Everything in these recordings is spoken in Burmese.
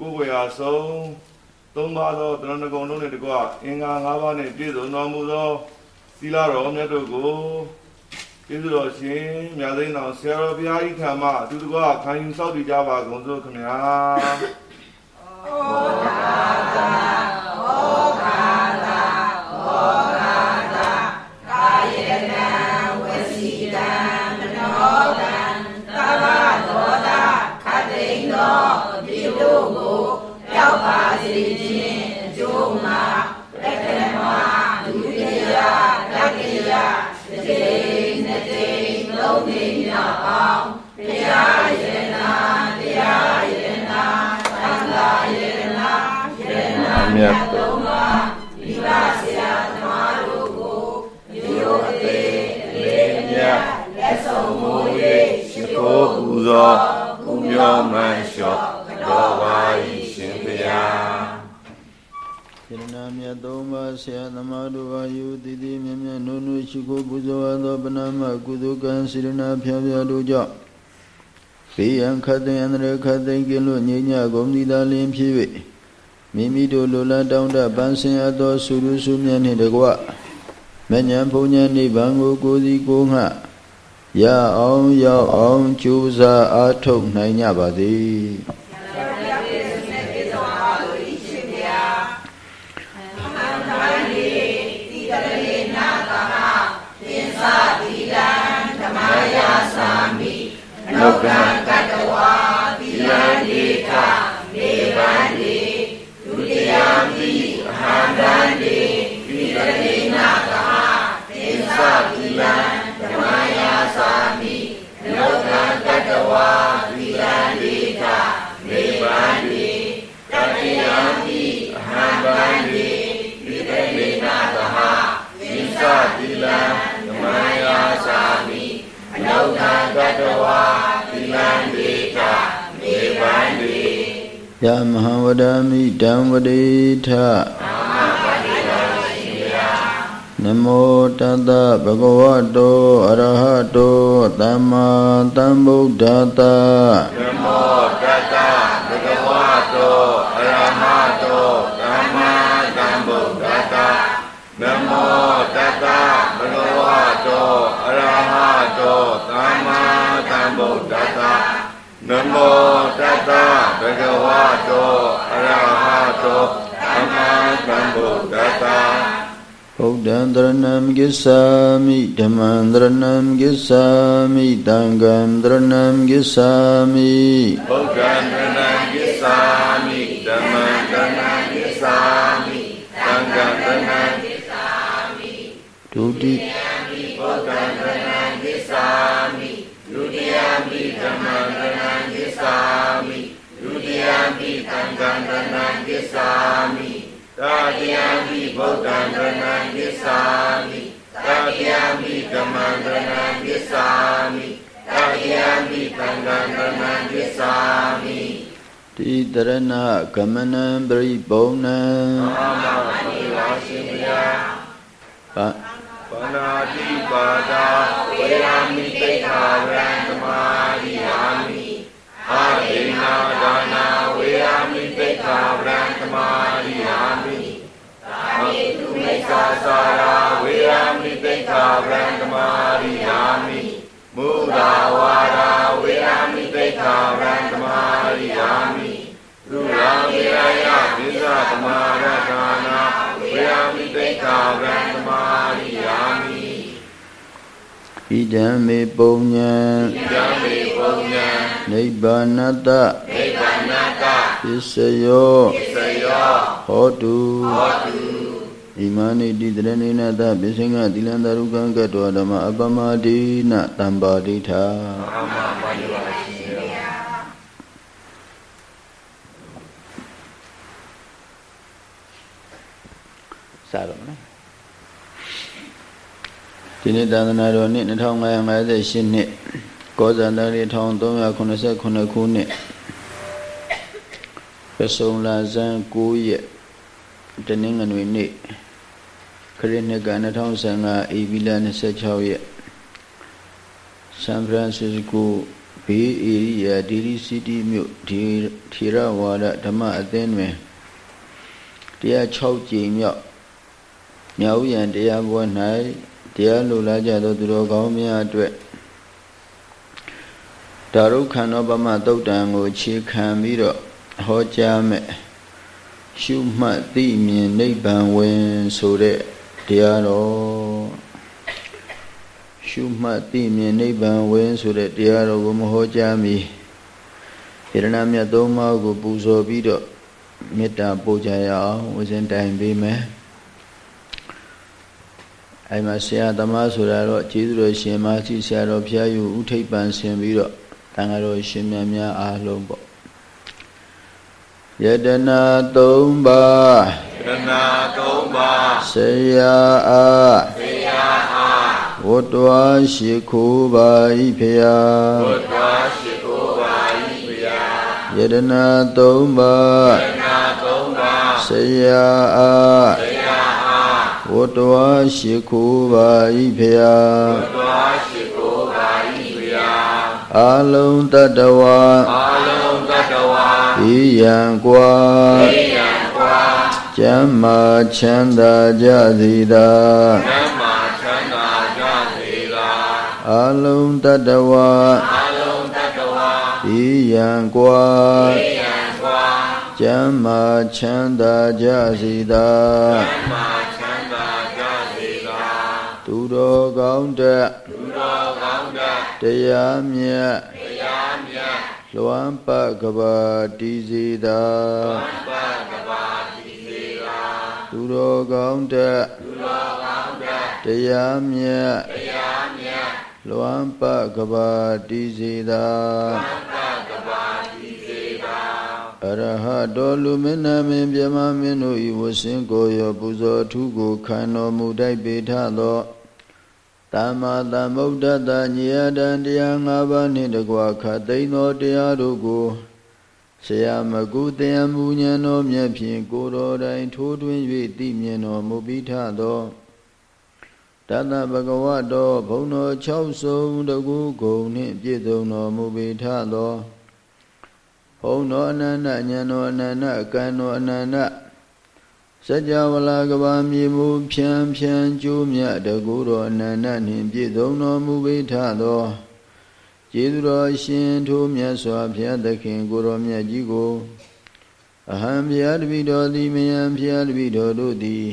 ကိုယ်ွယ်အားဆုံးသုံးပါးသောတရဏဂုံလုံးနှင့်တကွအင်္ဂါ၅ပါးနှင့်ပြည့်စုံတော်မူသောသီလတော်မြတ်တို့ကိုကျေးဇူးတော်ရှင်မြတ်သိန်းတော်ဆရာတော်ဘုရားကြီးထံမှအတူတကွခံယူဆောက်တည်ကြပါကုန်စို့ခင်ဗျာ ဆရာသမားတို့အားယူတည်တည်မြဲမြဲနုနုရှိခိုးပူဇော်သောပဏမကုသကံစေရနာဖြာဖြာတို့ကြောင့်ဘေးရန်ခတ်တဲ့အန္တရာယ်ခတ်တဲ့ကင်းလို့ငြိမ်းညကုန်သည်သာလင်းဖြစ်၍မိမိတို့လိုလားတောင်းတပန်းစင်အပ်သောဆုရုဆုမြတ်နှင့်တကွမဉ္ဇဉ်ဘုံဉ္ဇဉ်နိဗ္ဗာန်ကိုကိုယ်စီကိုငှရအောင်ရောက်အောင်ကြိုးစားအားထုတ်နိုင်ကြပါစေလော ကက မဟာဝဒမိတံဝတိထနမောတတဗုဒ္ဓဝတောအရဟတောသမ္မာသမ္ဗုဒ္ဓတနမောတတဗုဒ္ဓဝတောအရဟတောသမ္မာသမ္ဗုဒ္ဓတနမောတတဗုဒ္ဓဝတောအရဟတောသမ္မာသမ္ဗုဒ္ဓတနမောတတ ဘဂဝတောအရဟတောသမ္မာသမ္ဗုဒ္ဓတ္တဗုဒ္ဓံတရဏံကိသာမိဓမ္မံတရဏံကိသာမိတံဃံတရဏံကိသာမိဗုဒ္ဓံတရဏံကိသာမိဓမ္မံတရဏံကိသာမိတံဃံတရဏံကိသာမိဒုတိယ ဒုတိယမိသံဃံတရဏံကိသာမိတာတိယမိဗုဒ္ဓံတရဏံကိသာမိတာတိယမိဓမ္မံတရဏံကိသာမိတာတိယမိသံဃံတရဏံကိသာမိတိတရဏကမနံပရိပုံဏံအာမဘုရားရှင်ဘုရားပါပနာတိပါဒာဝေယမိတိခာရံသမာရိယာမိ အာဒိနာဒါနာဝေယမိတိခာရံသမာရိယာမိသာမိတုမိစ္ဆာစာရာဝေယမိတိခာရံသမာရိယာမိမုဒာဝါရာဝေယမိတိခာရံသမာရိယာမိသုရာမေယယပိစ္ဆသမာရဒါနာဝေယမိတိခာရံသမာရိယာမိ ဣဒံမေပုံညံဣဒံမေပုံညံနိဗ္ဗာနတနိဗ္ဗာနတပစ္စယောပစ္စယောဟောတုဟောတုဣမနိတိတရဏိနတပစ္စေငသီလံတရုကံကတောဓမ္မအပမဒိနတံပါတိထာအာမပါဠိပါရှင်စတော့နော် ဒီနေ့သာသနာတော်နှစ်2558နှစ်ကောဇာတရီ1389ခုနှစ်ပစုံလာဇန်9ရက်တနင်္ဂနွေနေ့ခရစ်နှစ်က2015ဧပြီလ26ရက်ဆန်ဖရန်စစ္စကိုဘေးဧရိယာဒီရိစီတီမြို့ဒီထေရဝါဒဓမ္မအသင်းတွင်တရား6ကြိမ်မြောက်မြောက်ရန်တရားပွဲ၌ တရားလိုလားကြသောသူတော်ကောင်းများအတွက်ဒါရုခန္ဓေပမသုတ်တံကိုခြေခံပြီးတော့ဟောကြားမယ်ရှုမှတ်သိမြင်နိဗ္ဗာန်ဝင်ဆိုတဲ့တရားတော်ရှုမှတ်သိမြင်နိဗ္ဗာန်ဝင်ဆိုတဲ့တရားတော်ကိုမဟောကြားမီယရဏမြတ်သုံးပါးကိုပူဇော်ပြီးတော့မေတ္တာပို့ကြရအောင်ဝစဉ်တိုင်ပေးမယ် အဲ့မှာဆရာသမားဆိုတာတော့ကျေးဇူးတော်ရှင်မာစီဆရာတော်ဖျားယူဥထိပ်ပန်ဆင်ပြီးတော့တန်ဃာတော်ရှင်မြတ်များအားလုံးပေါ့ယတနာ၃ပါးယတနာ၃ပါးဆရာအားဆရာအားဝတ္တဝါရှိခိုးပါဤဖျားဝတ္တဝါရှိခိုးပါဤဖျားယတနာ၃ပါးယတနာ၃ပါးဆရာအားဆရာအား ဝတ္တဝါရှိခိုးပါဤဖျားဝတ္တဝါရှိခိုးပါဤဖျားအာလုံးတတဝါအာလုံးတတဝါဤယံကွာဤယံကွာကျမ်းမာချမ်းသာကြစေသာကျမ်းမာချမ်းသာကြစေသာအာလုံးတတဝါအာလုံးတတဝါဤယံကွာဤယံကွာကျမ်းမာချမ်းသာကြစေသာကျမ်းမာချမ်းသာကြစေသာသူ တော်ကောင်းတဲ့သူတော်ကောင်းတဲ့တရားမြတ်တရားမြတ်လွမ်းပတ်ကဘာတိစီသာလွမ်းပတ်ကဘာတိစီသာသူတော်ကောင်းတဲ့သူတော်ကောင်းတဲ့တရားမြတ်တရားမြတ်လွမ်းပတ်ကဘာတိစီသာလွမ်းပတ်ကဘာတိစီသာအရဟတောလူမင်းနာမင်းမြမမင်းတို့ဤဝဆင်းကိုရောပူဇော်ထုကိုခံတော်မူတိုက်ပေထသော သမ္မာသမ္ဗုဒ္ဓတ္တညေတံတရား၅ပါးနှင့်တကွာခတ်သိမ်းသောတရားတို့ကိုဆရာမကုတရားမူဉဏ်တော်မြတ်ဖြင့်ကိုတော်တိုင်ထိုးထွင်း၍သိမြင်တော်မူပြီးထသောတတဗကဝတောဘုံတော်၆ဆုံးတကူဂုံနှင့်ပြည့်စုံတော်မူပြီးထသောဘုံတော်အနန္တဉာဏ်တော်အနန္တကံတော်အနန္တ စัจ java လာကဘာမြေမူဖြံဖြံကျိုးမြတ်တကူတော်အနန္တနှင့်ပြည့်စုံတော်မူပေထသောကျေးဇူးတော်ရှင်ထိုးမြတ်စွာဘုရားသခင်ကိုတော်မြတ်ကြီးကိုအဟံဘုရားတပိတော်သည်မယံဘုရားတပိတော်တို့သည်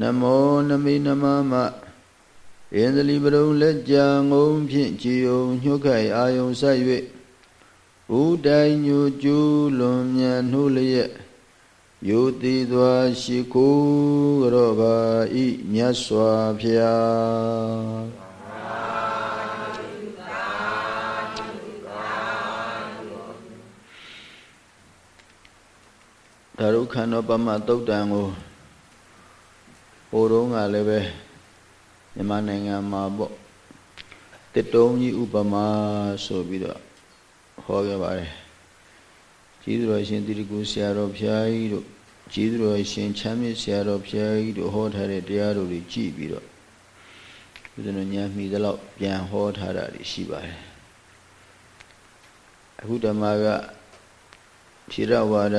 နမောနမိနမမအင်္ဂလိပရုံလက်ကြာငုံဖြင့်ကြည်ုံညှုတ်ခိုက်အာယုံဆက်၍ဥတိုင်ညူကျူးလွန်မြန်နှုတ်လျက် ယုတိသွားရှိကိုရောပါဤမြတ်စွာဘုရားဒါရုခန္ဓေပမသုတ်တံကိုဟိုတုန်းကလည်းပဲမြန်မာနိုင်ငံမှာပေါ့တစ်တုံးကြီးဥပမာဆိုပြီးတော့ဟောခဲ့ပါတယ် ကျေးဇူးတော်ရှင်တိရကုဆရာတော်ဘုရားကြီးတို့ကျေးဇူးတော်ရှင်ချမ်းမြေ့ဆရာတော်ဘုရားကြီးတို့ဟောထားတဲ့တရားတော်တွေကြည့်ပြီးတော့ဘုရားဉာဏ်မိသလောက်ပြန်ဟောထားတာတွေရှိပါတယ်အခုဓမ္မကဖြေရဝါဒ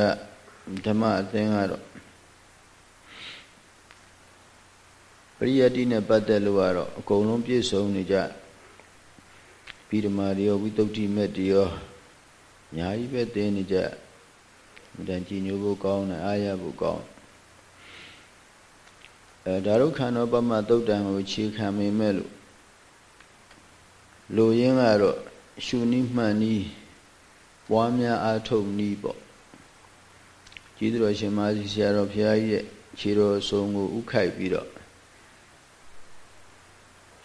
ဓမ္မအသင်းကတော့ပရိယတ္တိနဲ့ပတ်သက်လို့ကတော့အကုန်လုံးပြည့်စုံနေကြပြီးဓမ္မတွေရောဝိတုဒ္ဓိ met တွေရော အများကြီးပဲသင်နေကြမတန်ကြည်ညိုဖို့ကောင်းတယ်အားရဖို့ကောင်းအဲဒါရုခန္ဓေပမသုတ်တံကိုခြေခံမိမဲ့လို့လူရင်းကတော့ရှုနိမှန်နီးပွားများအားထုတ်နီးပေါ့ကြီးတော်ရှင်မာစီဆရာတော်ဘုရားကြီးရဲ့ခြေတော်ဆုံးကိုဥခိုက်ပြီးတော့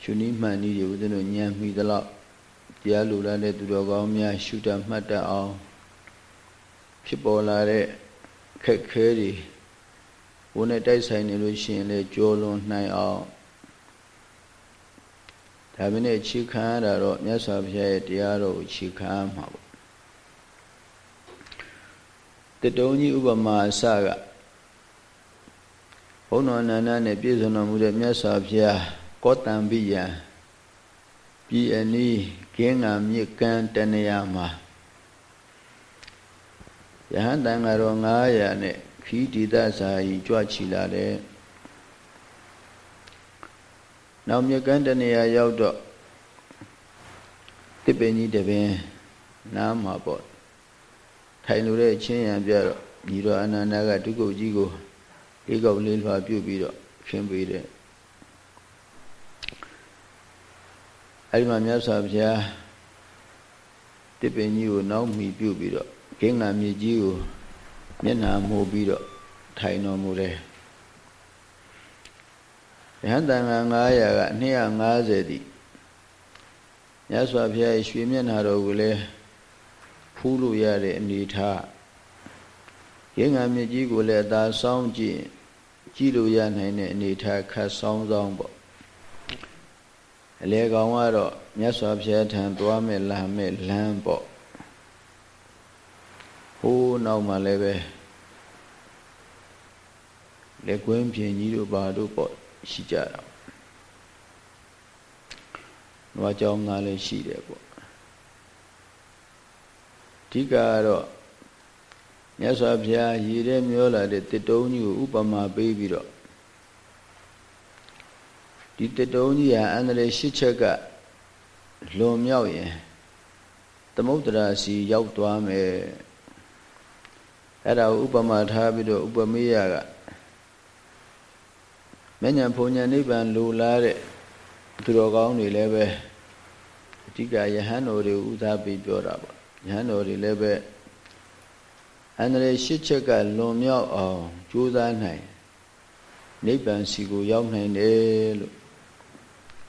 ရှုနိမှန်နီးတွေဦးဇင်းတို့ညံမိသလောက် တရားလူလာတဲ့သူတော်ကောင်းများရှုတတ်မှတ်တတ်အောင်ဖြစ်ပေါ်လာတဲ့ခက်ခဲတွေဘုန်းနဲ့တိုက်ဆိုင်နေလို့ရှိရင်လေကြောလွန်နိုင်အောင်ဒါမင်းနဲ့ခြေခံရတာတော့မြတ်စွာဘုရားရဲ့တရားတော်ကိုခြေခံရမှာပေါ့တတုံးကြီးဥပမာအစကဘုန်းတော်နန္ဒနဲ့ပြည့်စုံတော်မူတဲ့မြတ်စွာဘုရားကောတံပိယံပြည်အနီး ကကင်းငံမြစ်ကမ်းတနေရာမှာယဟန်တန်ကတော့900နဲ့ခီးဒီသစာယီကြွချီလာတယ်နောက်မြစ်ကမ်းတနေရာရောက်တော့တစ်ပင်ကြီးတပင်နားမှာပေါ့ထိုင်လို့တဲ့ချင်းရံပြတော့ညီတော်အနန္ဒကဒုက္ခကြီးကိုလေးကောက်လေးလွှာပြုတ်ပြီးတော့ခင်းပေးတယ် အဲဒီမှာမြတ်စွာဘုရားတစ်ပင်ကြီးကိုနောက်မီပြုတ်ပြီးတော့ဂင်္ဂာမြေကြီးကိုမျက်နှာမိုးပြီးတော့ထိုင်တော်မူတယ်ယဟန်တန်ခါ900က250တိမြတ်စွာဘုရားရဲ့ရွှေမျက်နှာတော်ကိုလည်းဖူးလို့ရတဲ့အနေထားဂင်္ဂာမြေကြီးကိုလည်းအသာဆောင်းကြည့်ကြည့်လို့ရနိုင်တဲ့အနေထားခတ်ဆောင်းဆောင်းပေါ့ အလေကောင်ကတော့မြတ်စွာဘုရားထံသွားမဲ့လာမဲ့လမ်းပေါ့ဟိုးနောက်မှလည်းပဲလက်ကွင်းပြင်ကြီးတို့ဘာတို့ပေါ့ရှိကြတာ။နွားကြောင်းသားလည်းရှိတယ်ပေါ့။အဓိကကတော့မြတ်စွာဘုရားရည်တဲ့မျောလာတဲ့တစ်တုံးကြီးကိုဥပမာပေးပြီးတော့ ဒီတတုံးကြီးဟာအန္တရာယ်ရှစ်ချက်ကလွန်မြောက်ရင်သမုဒ္ဒရာစီရောက်သွားမယ်အဲ့ဒါကိုဥပမာထားပြီးတော့ဥပမေယကမဉ္ဇဉ်ဘုံဉ္ဇဉ်နိဗ္ဗာန်လိုလားတဲ့သူတော်ကောင်းတွေလည်းပဲအဓိကယဟန်တော်တွေဥသားပြီးပြောတာပေါ့ယဟန်တော်တွေလည်းပဲအန္တရာယ်ရှစ်ချက်ကလွန်မြောက်အောင်ကြိုးစားနိုင်နိဗ္ဗာန်စီကိုရောက်နိုင်တယ်လို့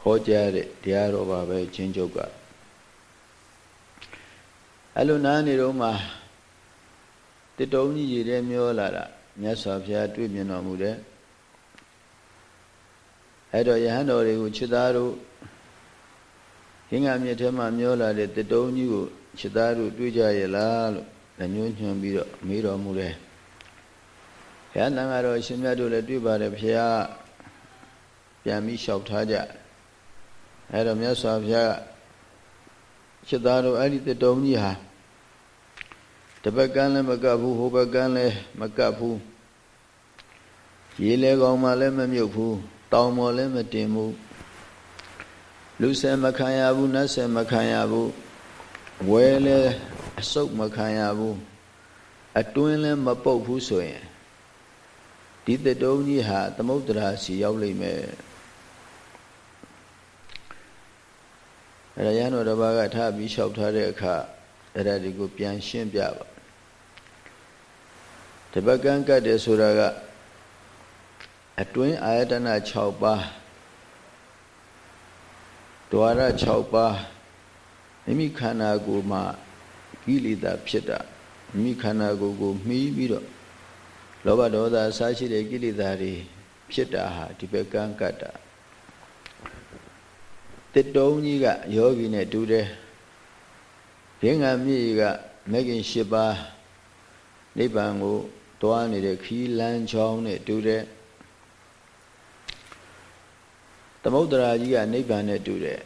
ဟောကြားတဲ့တရားတော်ပါပဲချင်းချုပ်ကအဲ့လိုနားနေတော့မှတတုံးကြီးရည်တဲ့မျောလာတာမြတ်စွာဘုရားတွေ့မြင်တော်မူတဲ့အဲ့တော့ယဟန်တော်တွေကိုခြေသားတို့ဟင်္ဂမြစ်ထဲမှာမျောလာတဲ့တတုံးကြီးကိုခြေသားတို့တွေ့ကြရဲ့လားလို့လည်းညွှန်းညွှန်ပြီးတော့မေးတော်မူတယ်ဘုရားတန်ကတော့ရှင်မြတ်တို့လည်းတွေ့ပါတယ်ဘုရားပြန်ပြီးလျှောက်ထားကြ အဲ့တော့မြတ်စွာဘုရားခြေသားတို့အဲ့ဒီတတုံးကြီးဟာတပတ်ကန်းလည်းမကပ်ဘူးဟိုဘက်ကန်းလည်းမကပ်ဘူးရေလေကောင်မှလည်းမမြုပ်ဘူးတောင်ပေါ်လည်းမတင်ဘူးလူဆယ်မခံရဘူးနတ်ဆယ်မခံရဘူးဝဲလည်းအစုပ်မခံရဘူးအတွင်းလည်းမပုတ်ဘူးဆိုရင်ဒီတတုံးကြီးဟာသမုဒ္ဒရာစီရောက်လိမ့်မယ် အဲ့ဒါရဟန်းတော်တစ်ပါးကထားပြီးလျှောက်ထားတဲ့အခါအဲ့ဒါဒီကိုပြန်ရှင်းပြပါတပတ်ကန်းကတ်တယ်ဆိုတာကအတွင်းအာယတနာ6ပါးဒွါရ6ပါးမိမိခန္ဓာကိုယ်မှာကိလေသာဖြစ်တာမိမိခန္ဓာကိုယ်ကိုမှီးပြီးတော့လောဘဒေါသအစရှိတဲ့ကိလေသာတွေဖြစ်တာဟာဒီဘက်ကံကတ္တာ တစ်တုံးကြီးကယောဂီနဲ့တူတယ်ဘင်္ဂမြည်ကမဂ္ဂင်၈ပါးနိဗ္ဗာန်ကိုတွားနေတဲ့ခီးလန်းချောင်းနဲ့တူတဲ့သမုဒ္ဒရာကြီးကနိဗ္ဗာန်နဲ့တူတယ်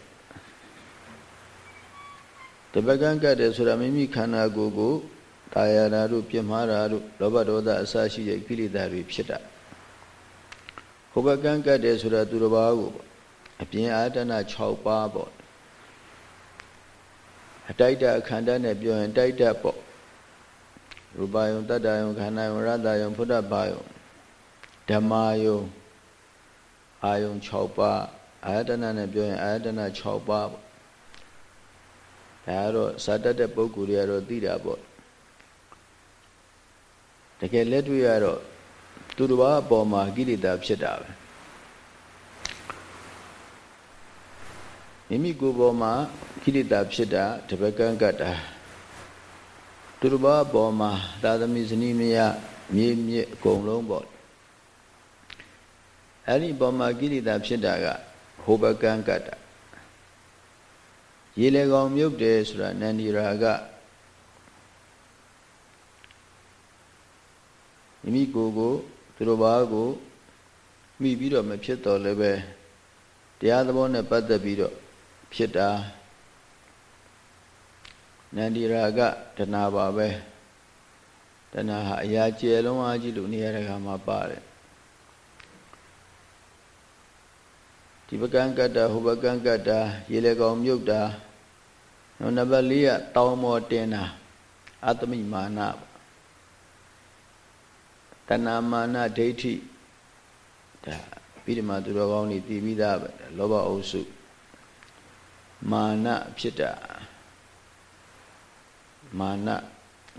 တပကံကတ်တယ်ဆိုတာမိမိခန္ဓာကိုယ်ကိုတာယာဓာတို့ပြမှားတာတို့လောဘဒေါသအစရှိတဲ့ကိလေသာတွေဖြစ်တာဟိုဘကံကတ်တယ်ဆိုတာသူတစ်ပါးကို အပြင်အာတနာ6ပါးပေါ့အတိုက်တအခန္ဓာနဲ့ပြောရင်တိုက်တပေါ့ရူပယုံတတ္တယုံခန္ဓာယုံရတ္တယုံဖုဒ္ဓဘာယုံဓမ္မာယုံအာယုံ6ပါးအာယတနာနဲ့ပြောရင်အာယတနာ6ပါးပေါ့ဒါကတော့စာတတ်တဲ့ပုဂ္ဂိုလ်တွေကတော့သိတာပေါ့တကယ်လက်တွေ့ရတော့သူတစ်ပါးအပေါ်မှာကိလေသာဖြစ်တာပဲ မိမိကိုယ်ပေါ်မှာကိလေသာဖြစ်တာတပကံကတ္တာသူတစ်ပါးအပေါ်မှာသာသမီဇနီးမယမြေမြစ်အကုန်လုံးပေါ့အဲ့ဒီပေါ်မှာကိလေသာဖြစ်တာကဟိုဘကံကတ္တာရေလေကောင်မြုပ်တယ်ဆိုတာနန္ဒီရာကမိမိကိုယ်ကိုသူတို့ဘာကိုမိပြီးတော့မဖြစ်တော့လည်းပဲတရားသဘောနဲ့ပတ်သက်ပြီးတော့ ဖြစ်တာနန္ဒီရာကတဏပါပဲတဏဟာအရာကျယ်လုံးအားကြီးလို့နေရာတကာမှာပါတယ်ဒီပကံကတ္တဟိုပကံကတ္တရေလေကောင်မြုပ်တာနံပါတ်၄ကတောင်းမောတင်တာအတ္တမိမာနတဏမာနဒိဋ္ဌိဒါပြီးဒီမှာသူတော်ကောင်းတွေတည်ပြီးသားပဲလောဘအုပ်စု မာနဖြစ်တာမာန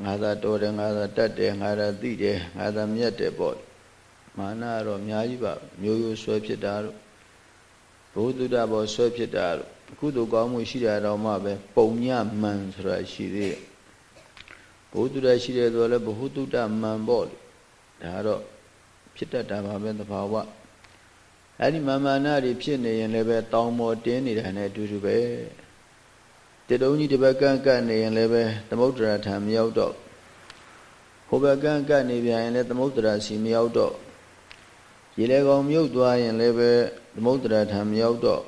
ငါသာတော်တယ်ငါသာတတ်တယ်ငါသာသိတယ်ငါသာမြတ်တယ်ပေါ့မာနကတော့အများကြီးပါမျိုးရိုးဆွဲဖြစ်တာတို့ဘုသူတ္တဘောဆွဲဖြစ်တာတို့ကုသိုလ်ကောင်းမှုရှိတာတော့မှပဲပုံညမှန်ဆိုတာရှိသေးတယ်ဘုသူတ္တရှိတယ်ဆိုတော့လည်းဘုသူတ္တမှန်ပေါ့ဒါတော့ဖြစ်တတ်တာပါပဲသဘာဝ အဲ့ဒီမာမာနာတွေဖြစ်နေရင်လည်းပဲတောင်းမော်တင်းနေတာနဲ့အတူတူပဲတတုံးကြီးတစ်ပတ်ကန့်ကန့်နေရင်လည်းပဲသမုဒ္ဒရာထံမရောက်တော့ဟိုဘက်ကန့်ကန့်နေပြန်ရင်လည်းသမုဒ္ဒရာစီမရောက်တော့ရေလေကောင်မြုပ်သွားရင်လည်းပဲသမုဒ္ဒရာထံမရောက်တော့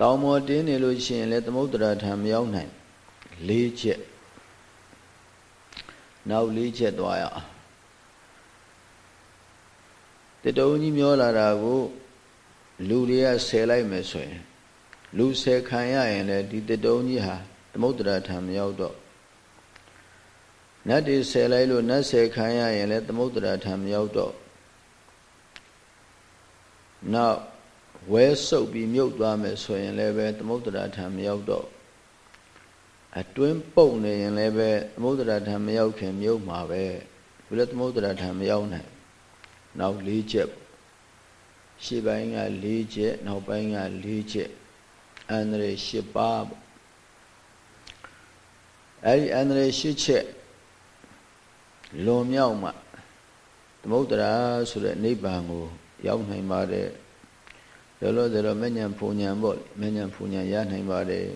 တောင်းမော်တင်းနေလို့ရှိရင်လည်းသမုဒ္ဒရာထံမရောက်နိုင်၄ချက်နောက်၄ချက်သွားရအောင် တတုံးကြီးမျောလာတာကိုလူတွေကဆယ်လိုက်မယ်ဆိုရင်လူဆယ်ခံရရင်လည်းဒီတတုံးကြီးဟာသမုဒ္ဒရာထံမရောက်တော့နတ်တွေဆယ်လိုက်လို့နတ်ဆယ်ခံရရင်လည်းသမုဒ္ဒရာထံမရောက်တော့နောက်ဝဲဆုပ်ပြီးမြုပ်သွားမယ်ဆိုရင်လည်းပဲသမုဒ္ဒရာထံမရောက်တော့အတွင်းပုတ်နေရင်လည်းပဲသမုဒ္ဒရာထံမရောက်ခင်မြုပ်မှာပဲဘယ်လိုသမုဒ္ဒရာထံမရောက်နိုင် နောက်၄ချက်ရှေ့ပိုင်းက၄ချက်နောက်ပိုင်းက၄ချက်အန္တရာယ်၈ပါးပေါ့အဲဒီအန္တရာယ်၈ချက်လွန်မြောက်မှသမုဒ္ဒရာဆိုတဲ့နိဗ္ဗာန်ကိုရောက်နိုင်ပါတယ်လောလောဆယ်တော့မဉ္ဇဉ်ဖူဉ္ဇဉ်ပေါ့မဉ္ဇဉ်ဖူဉ္ဇဉ်ရနိုင်ပါတယ်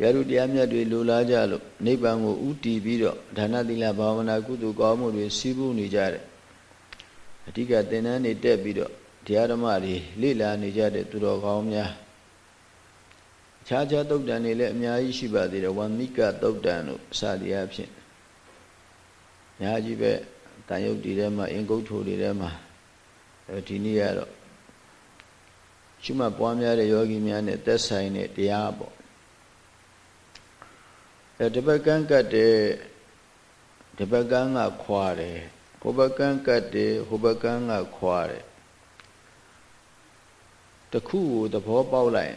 ရားတို့တရားမြတ်တွေလိုလားကြလို့နိဗ္ဗာန်ကိုဥတည်ပြီးတော့ဒါနသီလဘာဝနာကုသိုလ်ကောင်းမှုတွေစီးပူးနေကြတယ်အဓိကသင်္นานနေတက်ပြီးတော့တရားဓမ္မတွေလေ့လာနေကြတဲ့သူတော်ကောင်းများခြားခြားတုတ်တန်တွေလည်းအများကြီးရှိပါသေးတယ်ဝမ်မိကတုတ်တန်တို့စသည်အဖြစ်ညာကြီးပဲတန်ရုပ်တွေထဲမှာအင်္ဂုတ်ထိုတွေထဲမှာဒီနေ့ကတော့ရှုမှတ်ပွားများတဲ့ယောဂီများနဲ့သက်ဆိုင်တဲ့တရားပေါ့ အဲတပတ်ကန်းကတ်တဲ့တပတ်ကန်းကခွာတယ်ဟိုဘကန်းကတ်တယ်ဟိုဘကန်းကခွာတယ်တခုကိုသဘောပေါက်လိုက်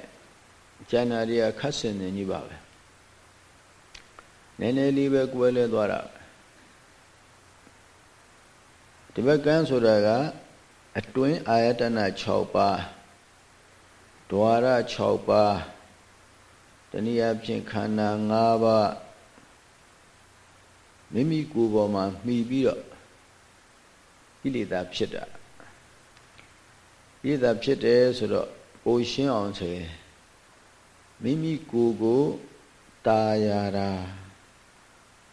ကျန်တာတွေကခတ်စင်နေကြီးပါပဲနည်းနည်းလေးပဲကွဲလဲသွားတာဒီဘက်ကန်းဆိုတာကအတွင်းအာယတနာ6ပါးဒွါရ6ပါး တနည်းအားဖြင့်ခန္ဓာ၅ပါးမိမိကိုယ်ပေါ်မှာမှီပြီးတော့ကိလေသာဖြစ်တာကိလေသာဖြစ်တယ်ဆိုတော့ပိုရှင်းအောင်ဆိုရင်မိမိကိုယ်ကိုตาရတာ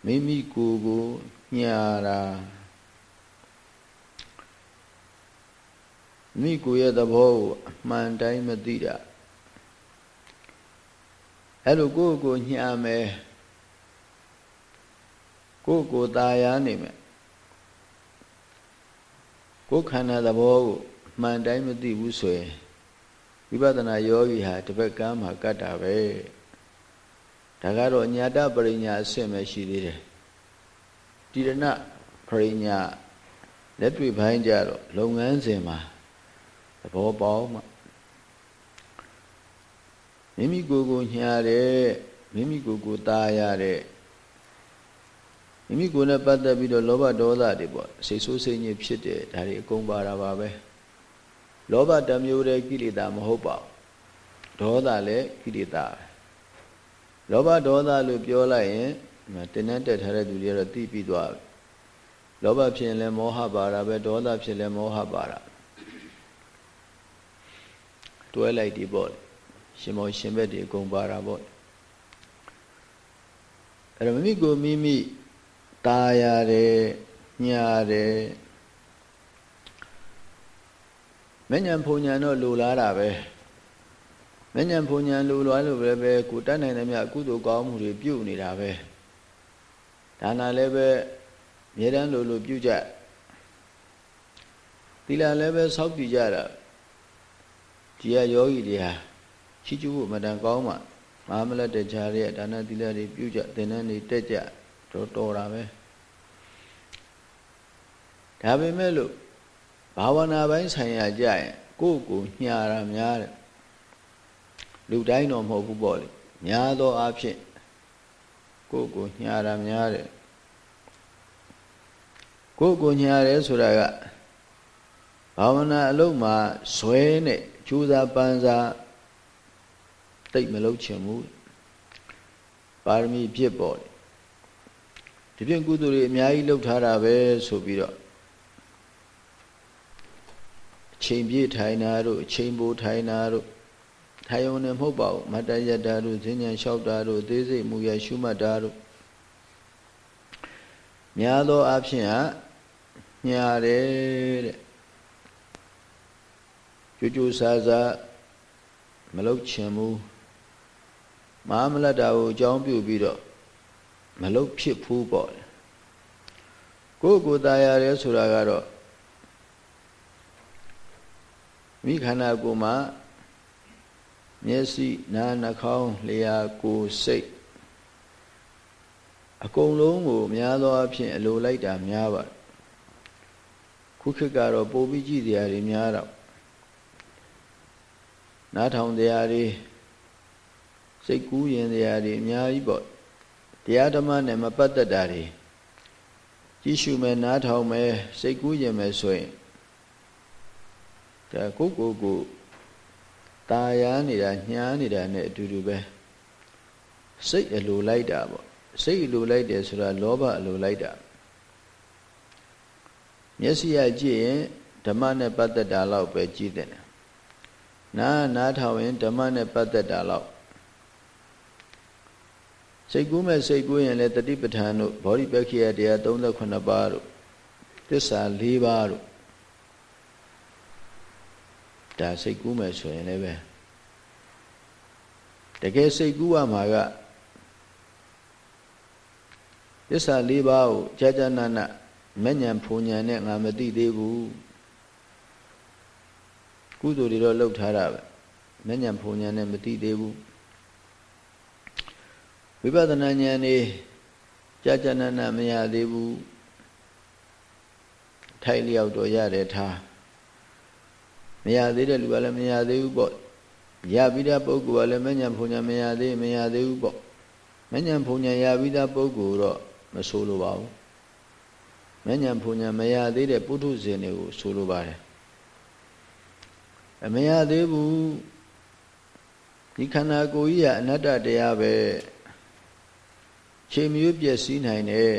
မိမိကိုယ်ကိုညာတာမိကိုယ်ရဲ့သဘောကိုအမှန်တိုင်းမသိတာ အဲ့လိုကိုယ့်ကိုညှာမယ်ကိုယ့်ကိုตายာနေမယ်ကိုယ်ခန္ဓာသဘောကိုမှန်တိုင်းမသိဘူးဆိုရင်ဝိပဿနာယောဂီဟာတစ်ဘက်ကမ်းမှာကတ်တာပဲဒါကတော့ညာတပရိညာအဆင့်ပဲရှိသေးတယ်တိရဏပရိညာလက်တွေ့ပိုင်းကြတော့လုပ်ငန်းစဉ်မှာသဘောပေါက်မှ မိမိကိုယ်ကိုညာတဲ့မိမိကိုယ်ကိုตาရတဲ့မိမိကိုယ်နဲ့ပတ်သက်ပြီးတော့လောဘဒေါသတွေပေါ့စိတ်ဆိုးစိတ်ညစ်ဖြစ်တယ်ဒါတွေအကုန်ပါတာပါပဲလောဘတမျိုးတည်းကိလေသာမဟုတ်ပါဘူးဒေါသလည်းကိလေသာပဲလောဘဒေါသလို့ပြောလိုက်ရင်တင်းနဲ့တက်ထားတဲ့သူတွေကတော့သိပြီးသွားပြီလောဘဖြစ်ရင်လည်းမောဟပါတာပဲဒေါသဖြစ်လည်းမောဟပါတာတွဲလိုက်ဒီပေါ့လေ ရှင်မောရှင်ဘက်တွေအကုန်ပါတာပေါ့အဲ့တော့မိမိကိုမိမိตาရတယ်ညာတယ်မဉ္ဇဉ်ဖုန်ညာတော့လိုလားတာပဲမဉ္ဇဉ်ဘုံဉဏ်လိုလွားလို့ပဲပဲကိုတတ်နိုင်တဲ့မြတ်ကုသိုလ်ကောင်းမှုတွေပြုနေတာပဲဒါနာလည်းပဲမြေတမ်းလိုလိုပြုကြသီလလည်းပဲစောက်တည်ကြတာဒီရယောဂီတွေဟာ ချီးကျူးဖို့မတန်ကောင်းမှမဟာမလတ်တခြားရဲ့ဒါနသီလတွေပြုကြသင်္นานတွေတက်ကြတော်တော်တာပဲဒါပေမဲ့လို့ဘာဝနာပိုင်းဆိုင်ရာကြရင်ကိုယ့်ကိုညှာတာများတယ်လူတိုင်းတော့မဟုတ်ဘူးပေါ့လေများသောအားဖြင့်ကိုယ့်ကိုညှာတာများတယ်ကိုယ့်ကိုညှာတယ်ဆိုတာကဘာဝနာအလုံးမှာဇွဲနဲ့ကြိုးစားပန်းစား တိတ်မလုပ်ချင်ဘူးပါရမီဖြစ်ပေါ်တယ်ဒီပြင်ကုသိုလ်တွေအများကြီးလုပ်ထားတာပဲဆိုပြီးတော့အချိန်ပြည့်ထိုင်တာတို့အချိန်ပိုထိုင်တာတို့ထိုင်ုံနဲ့မဟုတ်ပါဘူးမတ္တယတ္တာတို့ဈဉ္ဉံလျှောက်တာတို့သေးစိတ်မူရရှုမှတ်တာတို့များသောအားဖြင့်ဟာညာတယ်တဲ့ကြိုးကြိုးစားစားမလုပ်ချင်ဘူး မဟာမလတ္တာကိုအကြောင်းပြုပြီးတော့မလုပ်ဖြစ်ဘူးပေါ့ကိုယ်ကိုယ်ตายရတယ်ဆိုတာကတော့မိခန္ဓာကိုယ်မှာမျက်စိနားနှာခေါင်းလျှာကိုယ်စိတ်အကုန်လုံးကိုများသောအားဖြင့်အလိုလိုက်တာများပါတယ်ခုခေတ်ကတော့ပိုပြီးကြည့်တရားတွေများတော့နားထောင်တရားတွေ စိတ်ကူးရင်တရားတွေအများကြီးပေါ့တရားဓမ္မနဲ့မပတ်သက်တာတွေကြည့်ရှုမယ်နားထောင်မယ်စိတ်ကူးရင်မယ်ဆိုရင်ဒါကိုကိုကိုตาရနေတာညားနေတာနဲ့အတူတူပဲစိတ်အလိုလိုက်တာပေါ့စိတ်အလိုလိုက်တယ်ဆိုတာလောဘအလိုလိုက်တာမျက်စိရကြည့်ရင်ဓမ္မနဲ့ပတ်သက်တာလောက်ပဲကြည့်တယ်နားနားထောင်ရင်ဓမ္မနဲ့ပတ်သက်တာလောက် စိတ်ကူးမဲ့စိတ်ကူးရင်လည်းတတိပဋ္ဌာန်တို့ဘောဓိပက္ခိယတရား38ပါးတို့သစ္စာ4ပါးတို့ဒါစိတ်ကူးမဲ့ဆိုရင်လည်းပဲတကယ်စိတ်ကူးရမှာကသစ္စာ၄ပါးကိုကြာကြာနာနာမဉ္ဇဉ်ဖုန်ဉဏ်နဲ့ငါမသိသေးဘူးကုသိုလ်တွေတော့လုပ်ထားတာပဲမဉ္ဇဉ်ဖုန်ဉဏ်နဲ့မသိသေးဘူး ဝိပဿနာဉာဏ်နေကြာကြာနာနာမရသေးဘူးထိုက်လျောက်တော့ရတယ်ထားမရသေးတဲ့လူကလည်းမရသေးဘူးပေါ့ရပြီးတဲ့ပုဂ္ဂိုလ်ကလည်းမဉ္ဇဉ်ဖုန်ဉဏ်မရသေးမရသေးဘူးပေါ့မဉ္ဇဉ်ဖုန်ဉဏ်ရပြီးတဲ့ပုဂ္ဂိုလ်တော့မဆိုလိုပါဘူးမဉ္ဇဉ်ဖုန်ဉဏ်မရသေးတဲ့ပုထုဇဉ်တွေကိုဆိုလိုပါတယ်အမရသေးဘူးဒီခန္ဓာကိုယ်ကြီးကအနတ္တတရားပဲ ချိန်မျိုးပျက်စီးနိုင်တဲ့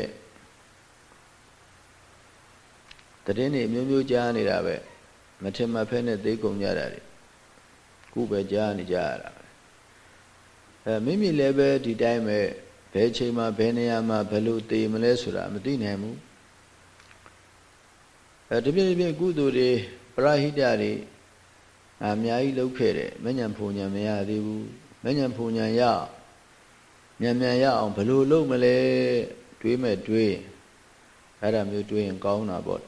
တည်င်းနေမျိုးမျိုးကြားနေတာပဲမထင်မှဖဲနဲ့သိကုန်ကြတာတွေခုပဲကြားနေကြရတာအဲမိမိလည်းပဲဒီတိုင်းပဲဘယ်ချိန်မှာဘယ်နေရာမှာဘယ်လိုတည်မလဲဆိုတာမသိနိုင်ဘူးအဲဒီပြည့်ပြည့်ကုသိုလ်တွေပရဟိတတွေအများကြီးလုပ်ခဲ့တယ်မညံဖုန်ညံမရသေးဘူးမညံဖုန်ညံရ မြန်မြန်ရအောင်ဘယ်လိုလုပ်မလဲတွေးမဲ့တွေးအဲ့ဒါမျိုးတွေးရင်ကောင်းတာပေါ့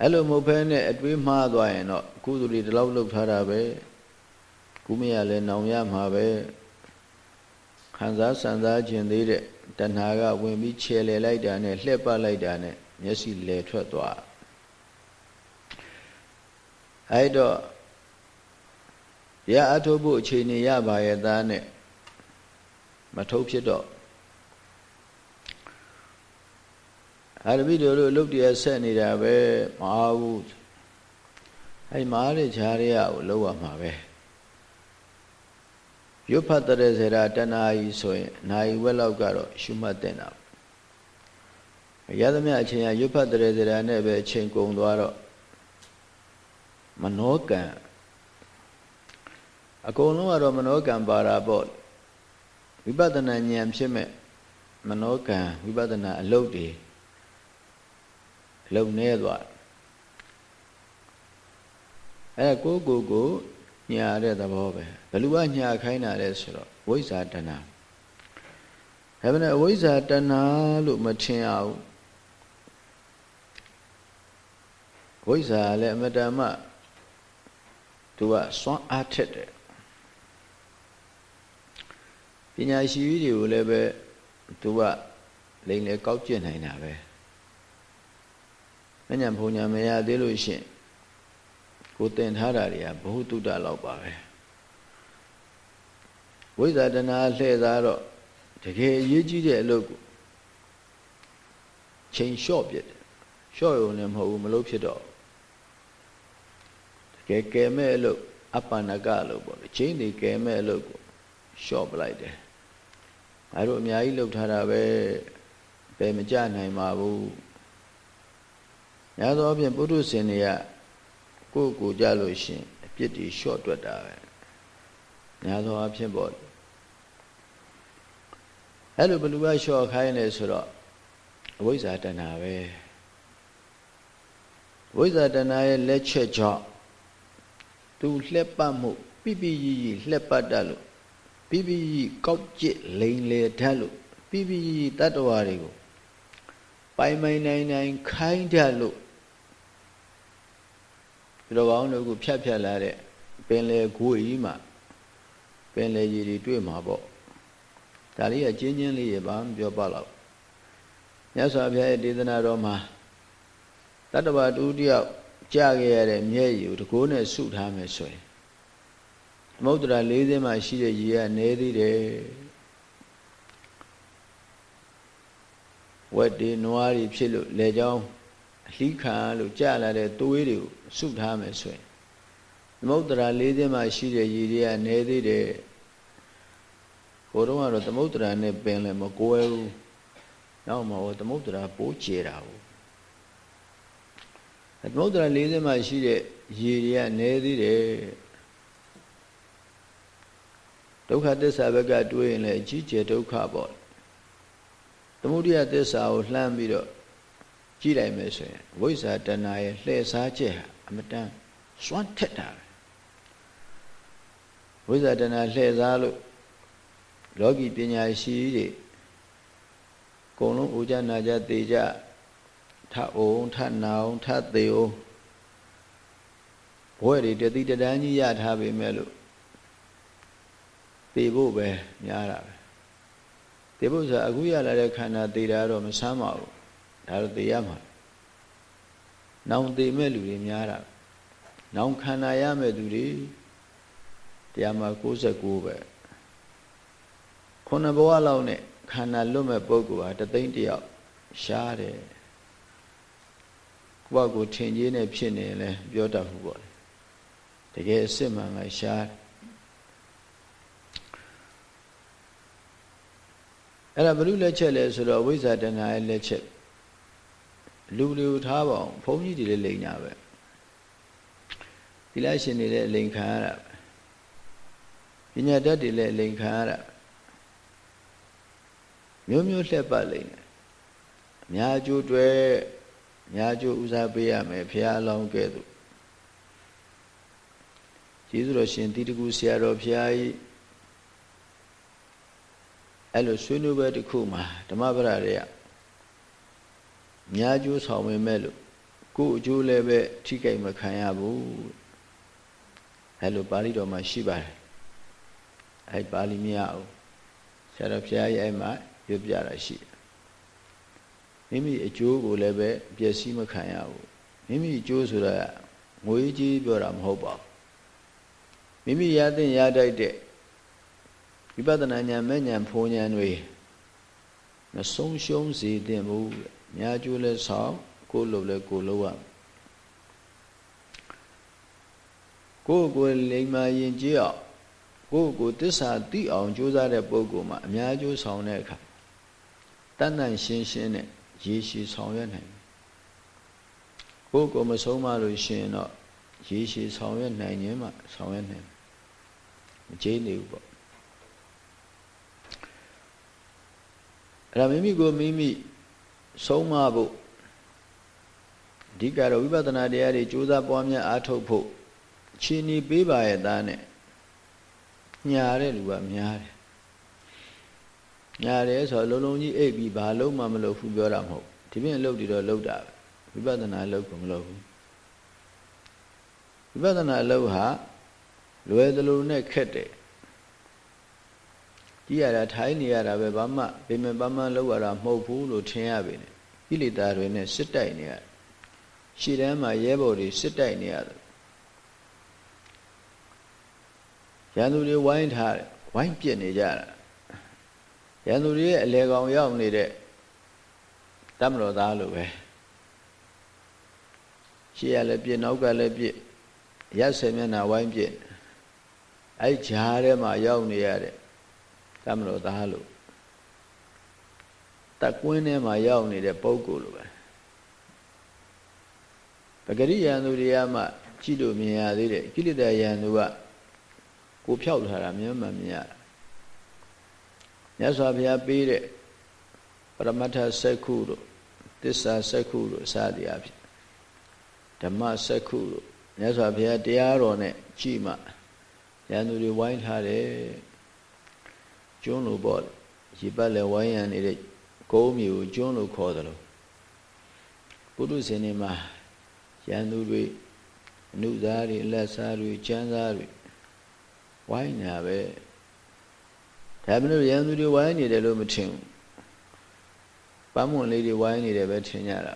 အဲ့လိုမဟုတ်ဘဲနဲ့အတွေးမှားသွားရင်တော့ကုသိုလ်တွေဒီလောက်လုပ်ထားတာပဲကုမရလဲနောင်ရမှာပဲခံစားစံစားခြင်းသေးတဲ့တဏှာကဝင်ပြီးခြေလေလိုက်တာနဲ့လှည့်ပတ်လိုက်တာနဲ့မျက်စိလဲထွက်သွားအဲ့တော့ ရအထုပ်ဖို့အခြေအနေရပါရဲ့သားနဲ့မထုတ်ဖြစ်တော့အာရဘိတို့တို့လုတ်တရဆက်နေတာပဲမအားဘူးအဲ့မားတဲ့ခြားရဲကိုလောက်ရမှာပဲရွတ်ဖတ်တဲ့စေရာတဏှာကြီးဆိုရင်နိုင်ဝက်လောက်ကတော့ရှုမှတ်တဲ့တာရသမျှအချိန်ကရွတ်ဖတ်တဲ့စေရာနဲ့ပဲအချိန်ကုန်သွားတော့မနောကံ အကုန်လုံးကတော့မနောကံပါတာပေါ့ဝိပဿနာဉာဏ်ဖြစ်မဲ့မနောကံဝိပဿနာအလုတ်တွေလုံနေသွားအဲကိုကိုကိုညာတဲ့သဘောပဲဘယ်လိုကညာခိုင်းတာလဲဆိုတော့ဝိဇ္ဇာတဏ္ဍဒါပေမဲ့အဝိဇ္ဇာတဏ္ဍလို့မထင်အောင်ဝိဇ္ဇာလည်းအမတမသူကစွမ်းအားထက်တယ် ပညာရှိကြီးတွေကိုလည်းပဲသူကလိန်လေကောက်ကျင့်နိုင်တာပဲမညာဘုံညာမရသေးလို့ရှင်ကိုတင်ထားတာတွေကဘ ഹു တုတ္တလောက်ပါပဲဝိဇာတနာလှည့်သားတော့တကယ်အရေးကြီးတဲ့အလုပ်ကိုချိန်လျှော့ပြစ်တယ်လျှော့ရုံနဲ့မဟုတ်ဘူးမလုပ်ဖြစ်တော့တကယ်ကဲမဲ့အလုပ်အပ္ပနကလို့ပေါ့လေချိန်တွေကဲမဲ့အလုပ်ကိုလျှော့ပလိုက်တယ် အဲတို့အများကြီးလှုပ်ထားတာပဲပဲမကြနိုင်ပါဘူးများသောအားဖြင့်ပုထုဇဉ်တွေကကိုယ့်ကိုကြလို့ရှင်အပြစ်တွေလျှော့တွက်တာပဲများသောအားဖြင့်ပေါ့အဲ့လိုဘလူကလျှော့ခိုင်းလဲဆိုတော့အဝိဇ္ဇာတဏှာပဲဝိဇ္ဇာတဏှာရဲ့လက်ချက်ကြောင့်သူလှက်ပတ်မှုပိပိယီလှက်ပတ်တတ်လို့ ပိပိယီကောက်ကျစ်လိန်လေတတ်လို့ပိပိယီတတ္တဝါတွေကိုပိုင်ပိုင်နိုင်နိုင်ခိုင်းတတ်လို့ဒီလိုကောင်းတို့ကဖြတ်ဖြတ်လာတဲ့ပင်လေဂွေကြီးမှာပင်လေကြီးတွေတွေ့မှာပေါ့ဒါလေးကကျင်းချင်းလေးရပါမပြောပါတော့မြတ်စွာဘုရားရဲ့ဒေသနာတော်မှာတတ္တဝတူတယောက်ကြာခဲ့ရတဲ့မျက်ရည်ကိုတကိုးနဲ့ဆုထားမယ်ဆိုရင် မုဒ္ဒရာ၄သိန်းမှာရှိတဲ့ရည်ကနေသေးတယ်ဝက်တွေနွားတွေဖြစ်လို့လေကြောင်းအလှီးခံလို့ကြာလာတဲ့သွေးတွေကိုစုထားမယ်ဆိုရင်သမုဒ္ဒရာ၄သိန်းမှာရှိတဲ့ရည်တွေကနေသေးတယ်ဟိုတော့ကတော့သမုဒ္ဒရာနဲ့ပင်လည်းမကွဲဘူးနောက်မှာဟိုသမုဒ္ဒရာပိုးကျတာဘူးသမုဒ္ဒရာ၄သိန်းမှာရှိတဲ့ရည်တွေကနေသေးတယ် ဒုက္ခသစ္စာဘက်ကတွေးရင်လည်းအကြီးကျယ်ဒုက္ခပေါ့သမုဒိယသစ္စာကိုလှမ်းပြီးတော့ကြည့်လိုက်မယ်ဆိုရင်ဝိဇ္ဇာတဏှာရဲ့လှည့်စားချက်ဟာအမတန်စွန့်ထက်တာပဲဝိဇ္ဇာတဏှာလှည့်စားလို့လောကီပညာရှိတွေအကုန်လုံးဥကြနာကြသေကြထအောင်ထနာအောင်ထသေးအောင်ဘွဲတွေတတိတတန်းကြီးရထားပေမဲ့လို့ သေဖို့ပဲများတာပဲသေဖို့ဆိုအခုရလာတဲ့ခန္ဓာသေတာတော့မဆမ်းပါဘူးဒါတော့သေရမှာနောင်သေမဲ့လူတွေများတာနောင်ခန္ဓာရမဲ့သူတွေတရားမှာ69ပဲခုနဘဝလောက်နဲ့ခန္ဓာလွတ်မဲ့ပုဂ္ဂိုလ်ဟာတသိန်းတယောက်ရှားတယ်ကိုယ့်ကိုထင်ကြီးနဲ့ဖြစ်နေလဲပြောတတ်ဘူးပေါ့တကယ်အစ်မှန်ကရှား အဲ့ဒါဘလူလက်ချက်လဲဆိုတော့ဝိဇ္ဇာတဏှာရဲ့လက်ချက်လူလူထားပါအောင်ဘုန်းကြီးတွေလည်းလိန်တာပဲသီလရှင်တွေလည်းလိန်ခံရတာပဲပညာတတ်တွေလည်းလိန်ခံရတာမျိုးမျိုးလှက်ပတ်လိန်တယ်အများကျိုးတွေအများကျိုးဥစားပေးရမယ်ဖရာလောင်းကဲ့သို့ကျေးဇူးတော်ရှင်တိတကူဆရာတော်ဖရာကြီး အဲ့လိုဆွေးနွေးပွဲတစ်ခုမှာဓမ္မပဒတွေကများကျိုးဆောင်ဝင်မဲ့လို့ကိုယ်အကျိုးလည်းပဲထိခိုက်မခံရဘူးအဲ့လိုပါဠိတော်မှာရှိပါတယ်အဲ့ပါဠိမရအောင်ဆရာတော်ဘုရားရဲ့အဲ့မှာပြပြတာရှိတယ်မိမိအကျိုးကိုလည်းပဲပျက်စီးမခံရဘူးမိမိအကျိုးဆိုတာငွေကြီးပြောတာမဟုတ်ပါဘူးမိမိရတဲ့ရတိုက်တဲ့ ဝိပဿနာဉာဏ်မဲ့ဉာဏ်ဖုံဉာဏ်တွေမဆုံးရှုံးစေသင့်ဘူးများကျိုးလဲဆောင်ကိုယ်လုပ်လဲကိုယ်လုပ်ရကိုယ်ကိုလိမ္မာရင်ကြည့်အောင်ကိုယ်ကိုတစ္ဆာသိအောင်ကြိုးစားတဲ့ပုဂ္ဂိုလ်မှာအများကျိုးဆောင်တဲ့အခါတန်တန်ရှင်းရှင်းနဲ့ရေရှည်ဆောင်ရွက်နိုင်ကိုယ်ကိုမဆုံးမလို့ရှင်တော့ရေရှည်ဆောင်ရွက်နိုင်ခြင်းမှဆောင်ရွက်နိုင်မကျေးနေဘူးပေါ့ ဒါမိမိကိုမိမိဆုံးမဖို့အဓိကတော့ဝိပဿနာတရားတွေကြိုးစားပွားများအားထုတ်ဖို့ခြေနီပေးပါရဲ့သားနဲ့ညာတဲ့လူကများတယ်ညာတယ်ဆိုတော့လုံးလုံးကြီးအိပ်ပြီးဘာလုံးမှမလုပ်ဘူးပြောတာမဟုတ်ဒီပြင်လှုပ်ပြီးတော့လှုပ်တာပဲဝိပဿနာလှုပ်ကမလှုပ်ဘူးဝိပဿနာလှုပ်ဟာလွယ်သလိုနဲ့ခက်တယ် ကြည့်ရတာထိုင်းနေရတာပဲဘာမှပေမဲ့ဘာမှလှုပ်ရတာမဟုတ်ဘူးလို့ထင်ရပေနဲ့ကိလေသာတွေနဲ့စစ်တိုက်နေရတယ်ရှည်တန်းမှာရဲဘော်တွေစစ်တိုက်နေရတယ်ရန်သူတွေဝိုင်းထားတယ်ဝိုင်းပြစ်နေကြတာရန်သူတွေရဲ့အလေကောင်ရောက်နေတဲ့တမတော်သားလိုပဲရှေ့ရလည်းပြစ်နောက်ကလည်းပြစ်ရက်ဆယ်မျက်နှာဝိုင်းပြစ်အဲ့ဂျားထဲမှာရောက်နေရတဲ့ တမတော်သားလိုတကွင်းထဲမှာရောက်နေတဲ့ပုံကိုလိုပဲပဂရိယံသူတွေကမှကြည့်လို့မြင်ရသေးတယ်ကိလေသာယံသူကကိုဖြောက်ထားတာမြင်မှမြင်ရတာမြတ်စွာဘုရားပေးတဲ့ပရမတ္ထစက္ခုတို့သစ္စာစက္ခုတို့အစသည်အဖြစ်ဓမ္မစက္ခုတို့မြတ်စွာဘုရားတရားတော်နဲ့ကြည်မှရန်သူတွေဝိုင်းထားတယ် ကျွန်းလိုပေါ့ရေပတ်လည်းဝိုင်းရနေတဲ့ကုန်းမျိုးကျွန်းလိုခေါ်တယ်လို့ပုထုဇဉ်တွေမှာရန်သူတွေအနုသားတွေလက်စားတွေကျမ်းသားတွေဝိုင်းနေတာပဲဒါမလို့ရန်သူတွေဝိုင်းနေတယ်လို့မထင်ဘူးပန်းမွန်လေးတွေဝိုင်းနေတယ်ပဲထင်ကြတာ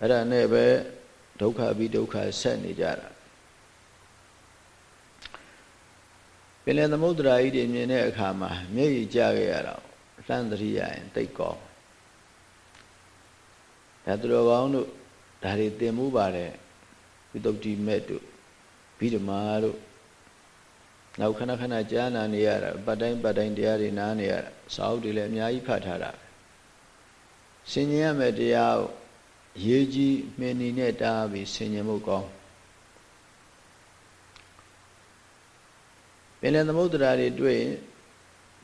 အဲ့ဒါနဲ့ပဲဒုက္ခပြီးဒုက္ခဆက်နေကြတာ င်လယ်သမုဒ္ဒရာကြီးတွေမြင်တဲ့အခါမှာမျက်ရည်ကျခဲ့ရတော့လှမ်းသတိရရင်တိတ်ကောင်းဒါသူတော်ကောင်းတို့ဒါတွေသင်မှုပါတယ်ဝိတုဒ္ဓိမဲ့တို့ဘိဓမာတို့နောက်ခဏခဏကြားနာနေရတာပတ်တိုင်းပတ်တိုင်းတရားတွေနားနေရတာစာအုပ်တွေလည်းအများကြီးဖတ်ထားတာဆင်ញင်ရမယ်တရားကိုရေးကြီးမင်းနီနဲ့တားပြီးဆင်ញင်မှုကောင်း င်လယ်သမုဒ္ဒရာတွေတွေ့ရင်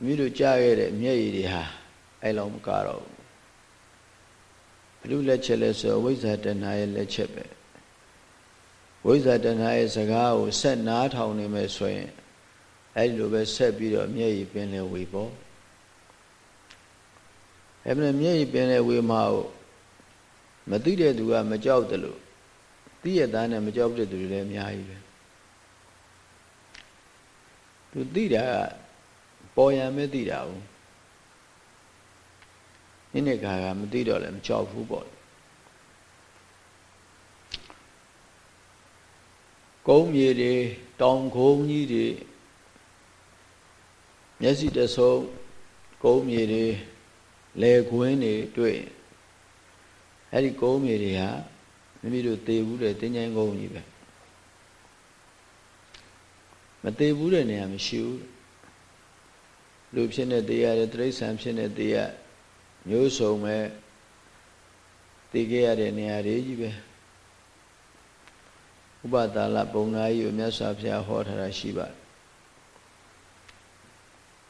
မိတို့ကြားခဲ့တဲ့မျက်ရည်တွေဟာအဲ့လောက်မကတော့ဘူးဘုလူလက်ချက်လဲဆိုဝိဇ္ဇာတဏ္ဍာရဲ့လက်ချက်ပဲဝိဇ္ဇာတဏ္ဍာရဲ့စကားကိုဆက်နားထောင်နေမယ်ဆိုရင်အဲ့လိုပဲဆက်ပြီးတော့မျက်ရည်ပင်လဲဝေပေါ့အဲ့မဲ့မျက်ရည်ပင်လဲဝေမှာကိုမသိတဲ့သူကမကြောက်တယ်လို့သိရသားနဲ့မကြောက်တဲ့သူတွေလည်းအများကြီးပဲ သူသိတာကပေါ်ရံမဲ့သိတာဘူးနိနေခါကမသိတော့လည်းမကြောက်ဘူးပေါ့ကုန်းမြေတွေတောင်ခုံးကြီးတွေမျက်စိတဆုံးကုန်းမြေတွေလေခွင်းတွေတွေ့အဲ့ဒီကုန်းမြေတွေဟာမိမိတို့သေဘူးတဲ့တင်းချိုင်းကုန်းကြီးပဲ မသေးဘူးတဲ့နေရာမရှိဘူးလူဖြစ်နေတရားတယ်တိရစ္ဆာန်ဖြစ်နေတရားမျိုးစုံပဲသိခဲ့ရတဲ့နေရာတွေကြီးပဲဥပဒါလပုံနာကြီးကိုမြတ်စွာဘုရားဟောထားတာရှိပါတယ်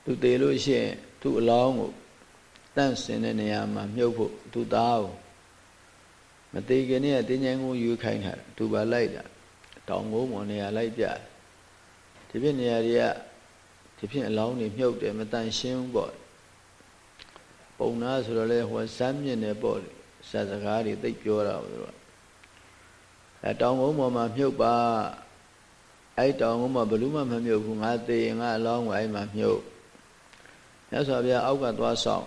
သူတည်လို့ရှိရင်သူ့အလောင်းကိုတန့်စင်တဲ့နေရာမှာမြုပ်ဖို့သူ့သားကိုမသေးခင်နဲ့တင်းချင်ကိုယူခိုင်းတာသူပါလိုက်တာတောင်ကုန်းပေါ်နေရာလိုက်ပြ ဒီဖြစ်နေရာတွေကဒီဖြစ်အလောင်းတွေမြုပ်တယ်မတန်ရှင်းဘူးပေါ့ပုံနာဆိုတော့လေဟိုစမ်းမြင့်နေပေါ့စစကားတွေသိပြောတာဘူးတော့အဲတောင်ကုန်းပေါ်မှာမြုပ်ပါအဲတောင်ကုန်းမှာဘယ်သူမှမမြုပ်ဘူးငါသေရင်ငါအလောင်းကိုအဲမှာမြုပ်မြတ်စွာဘုရားအောက်ကသွားဆောင်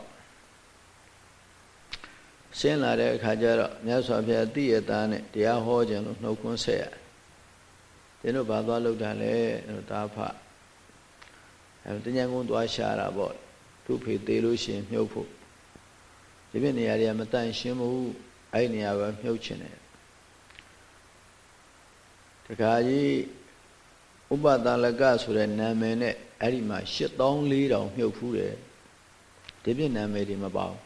ရှင်းလာတဲ့အခါကျတော့မြတ်စွာဘုရားတိရသားနဲ့တရားဟောခြင်းလို့နှုတ်ခွန်းဆက်ရ ကျွန်တော်ဘာသွားလုပ်တာလဲတို့တာဖအဲတញ្ញံကုန်းသွားရှာတာပေါ့သူ့ဖေသေးလို့ရှင်မြုပ်ဖို့ဒီပြနေရာတွေကမတန့်ရှင်းဘူးအဲ့နေရာပဲမြုပ်ချင်တယ်တခါကြီးဥပဒလကဆိုတဲ့နာမည်နဲ့အဲ့ဒီမှာ8400မြုပ်ဖူးတယ်ဒီပြနာမည်တွေမပါဘူး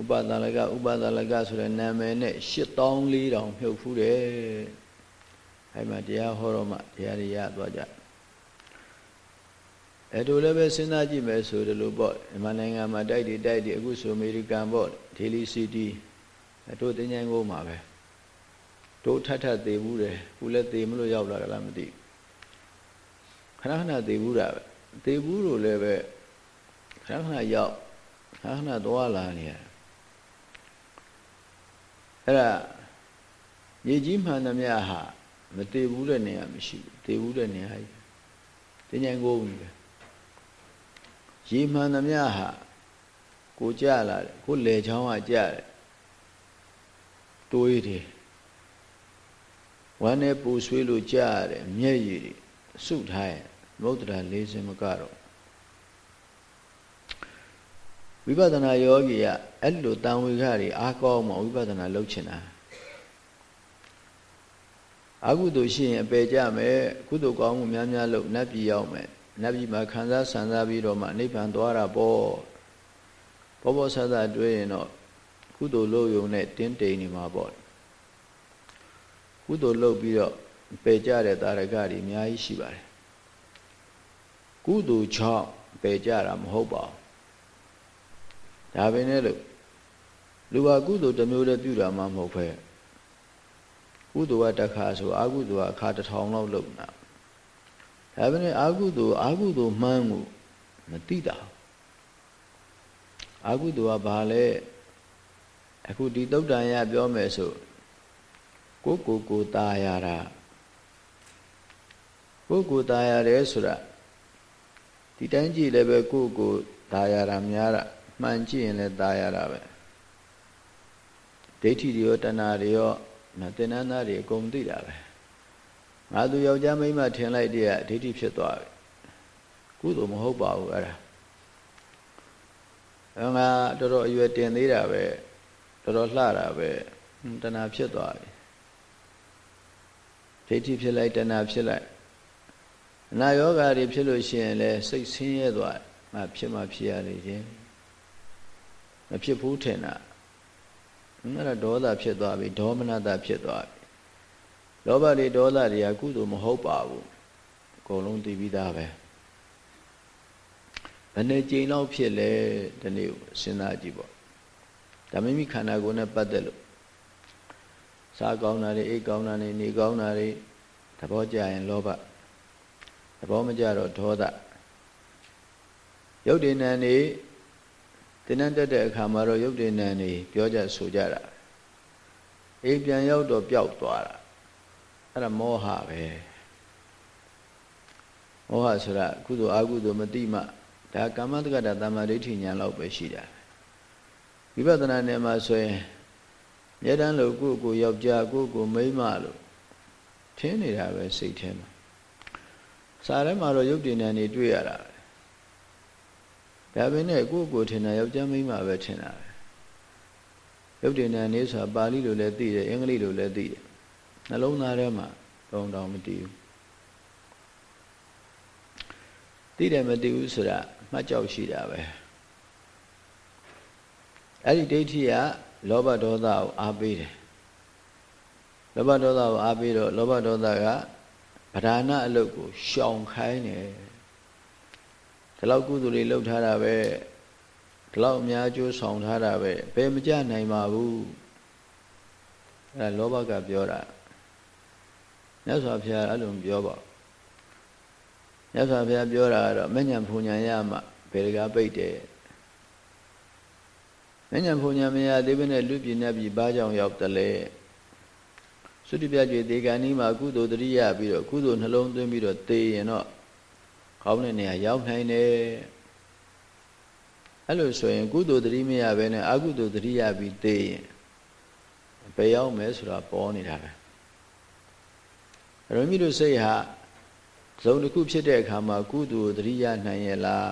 ဥပဒလကဥပဒလကဆိုတဲ့နာမည်နဲ့8400မြုပ်ဖူးတယ် အဲ့မှာတရားဟောတော့မှတရားတွေရသွားကြအဲ့တို့လည်းပဲစဉ်းစားကြည့်မယ်ဆိုတယ်လို့ပေါ့မြန်မာနိုင်ငံမှာတိုက်တွေတိုက်တွေအခုဆိုအမေရိကန်ပေါ့ဒေလီစီတီတို့တင်းချိုင်းကိုမှာပဲဒတို့ထပ်ထပ်သေးဘူးတယ်ဘူးလည်းသေးမလို့ရောက်လာကြလားမသိခဏခဏသေးဘူးတာပဲသေးဘူးလို့လည်းပဲခဏခဏရောက်ခဏခဏသွားလာနေရအဲ့ဒါရေကြီးမှန်သမျှဟာ မသေးဘူးတဲ့နေရာမရှိဘူးသေးဘူးတဲ့နေရာကြီးတင်ញိုင်ကိုဘူးပဲရေမှန်သမျှဟာကိုကြလာတယ်ကိုလေချောင်းကကြတယ်တွေးတယ်ဝမ်းနဲ့ပူဆွေးလို့ကြရတယ်မျက်ရည်တွေစုထားရင်မௌဒ္ဒရာ၄စင်မကတော့ဝိပဿနာယောဂီကအဲ့လိုတန်ဝေခတွေအားကောင်းမှဝိပဿနာလုပ်ချင်တာ အကုသိုလ်ရှိရင်အပေကြမယ်ကုသိုလ်ကောင်းမှုများများလုပ်နတ်ပြည်ရောက်မယ်နတ်ပြည်မှာခံစားဆန္ဒပြီးတော့မှနိဗ္ဗာန်သွားတာပေါ့ဘောဘောဆဆတွေ့ရင်တော့ကုသိုလ်လုပ်ယုံနဲ့တင်းတိမ်နေမှာပေါ့ကုသိုလ်လုပ်ပြီးတော့ပေကြတဲ့တာရကတွေအများကြီးရှိပါတယ်ကုသိုလ်ကြောင့်ပေကြတာမဟုတ်ပါဘူးဒါပဲနဲ့လို့လူဟာကုသိုလ်တစ်မျိုးတည်းပြုတာမှမဟုတ်ပဲ ကုသိုလ်ကတစ်ခါဆိုအကုသိုလ်ကအခါတစ်ထောင်လောက်လုပ်တာဒါပဲနဲ့အကုသိုလ်အကုသိုလ်မှန်းကိုမသိတာအကုသိုလ်ကဘာလဲအခုဒီတုတ်တန်ရပြောမယ်ဆိုကိုကိုကိုตาရတာကိုကိုตาရတယ်ဆိုတာဒီတိုင်းကြည့်လည်းပဲကိုကိုตาရတာများတာမှန်ကြည့်ရင်လည်းตาရတာပဲဒိဋ္ဌိတွေရောတဏှာတွေရော မတင်နန်းသားတွေအကုန်သိတာပဲငါသူယောက်ျားမိန်းမထင်လိုက်တဲ့ဒိဋ္ဌိဖြစ်သွားပြီကုသိုလ်မဟုတ်ပါဘူးအဲ့ဒါအဲငါတော်တော်အရွယ်တင်သေးတာပဲတော်တော်လှတာပဲတဏှာဖြစ်သွားပြီဒိဋ္ဌိဖြစ်လိုက်တဏှာဖြစ်လိုက်အနာယောဂါတွေဖြစ်လို့ရှိရင်လည်းစိတ်ဆင်းရဲသွားမှဖြစ်မှဖြစ်ရလေခြင်းမဖြစ်ဘူးထင်တာ အဲ့ဒါဒေါသဖြစ်သွားပြီဒေါမနတဖြစ်သွားပြီလောဘတွေဒေါသတွေကကုသိုလ်မဟုတ်ပါဘူးအကုန်လုံးသိပြီးသားပဲဘယ်နှကြိမ်လောက်ဖြစ်လဲဒီနေ့စဉ်းစားကြည့်ပေါ့ဒါမိမိခန္ဓာကိုယ်နဲ့ပတ်သက်လို့စားကောင်းတာတွေအိတ်ကောင်းတာတွေနေကောင်းတာတွေသဘောကျရင်လောဘသဘောမကျတော့ဒေါသရုပ်တည်နံနေ တင်းနှံတက်တဲ့အခါမှာတော့ရုပ်တည်နံနေပြောကြဆိုကြတာအိမ်ပြန်ရောက်တော့ပျောက်သွားတာအဲ့ဒါမောဟပဲမောဟဆိုတာကုသိုလ်အကုသိုလ်မတိမှဒါကာမတက္ကတာတမ္မာဒိဋ္ဌိညာလောက်ပဲရှိတာဝိပဿနာနယ်မှာဆိုရင်မြဲတမ်းလို့ကိုယ့်ကိုယောက်ျားကိုယ့်ကိုမိန်းမလို့ထင်းနေတာပဲစိတ်ထဲမှာစာထဲမှာတော့ရုပ်တည်နေနေတွေ့ရတာပဲ ဒါပေမဲ့ကိုယ့်ကိုထင်တာယောက်ျားမိန်းမပဲထင်တာပဲရုပ်တည်နေနေဆိုတာပါဠိလိုလည်းသိတယ်အင်္ဂလိပ်လိုလည်းသိတယ်နှလုံးသားထဲမှာတောင်းတောင်းမတည်ဘူးသိတယ်မတည်ဘူးဆိုတာမှတ်ကြောက်ရှိတာပဲအဲ့ဒီဒိဋ္ဌိကလောဘဒေါသကိုအားပေးတယ်လောဘဒေါသကိုအားပေးတော့လောဘဒေါသကဗဒာနအလုတ်ကိုရှောင်ခိုင်းတယ် ဒီလောက်ကုသိုလ်တွေလုပ်ထားတာပဲဒီလောက်အများကျိုးဆောင်ထားတာပဲဘယ်မကြနိုင်ပါဘူးအဲလောဘကပြောတာမြတ်စွာဘုရားအဲ့လိုပြောပါမြတ်စွာဘုရားပြောတာကတော့မဉ္ဇဉ်ဖူညာရမှဘယ်တကားပိတ်တယ်မဉ္ဇဉ်ဖူညာမရသေးဘဲနဲ့လူပြည်နဲ့ပြည်ဘာကြောင့်ရောက်တယ်လဲသုတိပြကျွေဒေဂန်ဤမှာကုသိုလ်တရိယပြီးတော့ကုသိုလ်နှလုံးသွင်းပြီးတော့သေရင်တော့ ကောင်းတဲ့နေရာရောက်နိုင်တယ်အဲ့လိုဆိုရင်ကုသိုလ်တရိမရဘဲနဲ့အကုသိုလ်တရိယပြီးသေရင်ဘယ်ရောက်မယ်ဆိုတာပေါ်နေတာပဲရမီတို့စိတ်ဟာဇုံတစ်ခုဖြစ်တဲ့အခါမှာကုသိုလ်တရိယနိုင်ရဲ့လား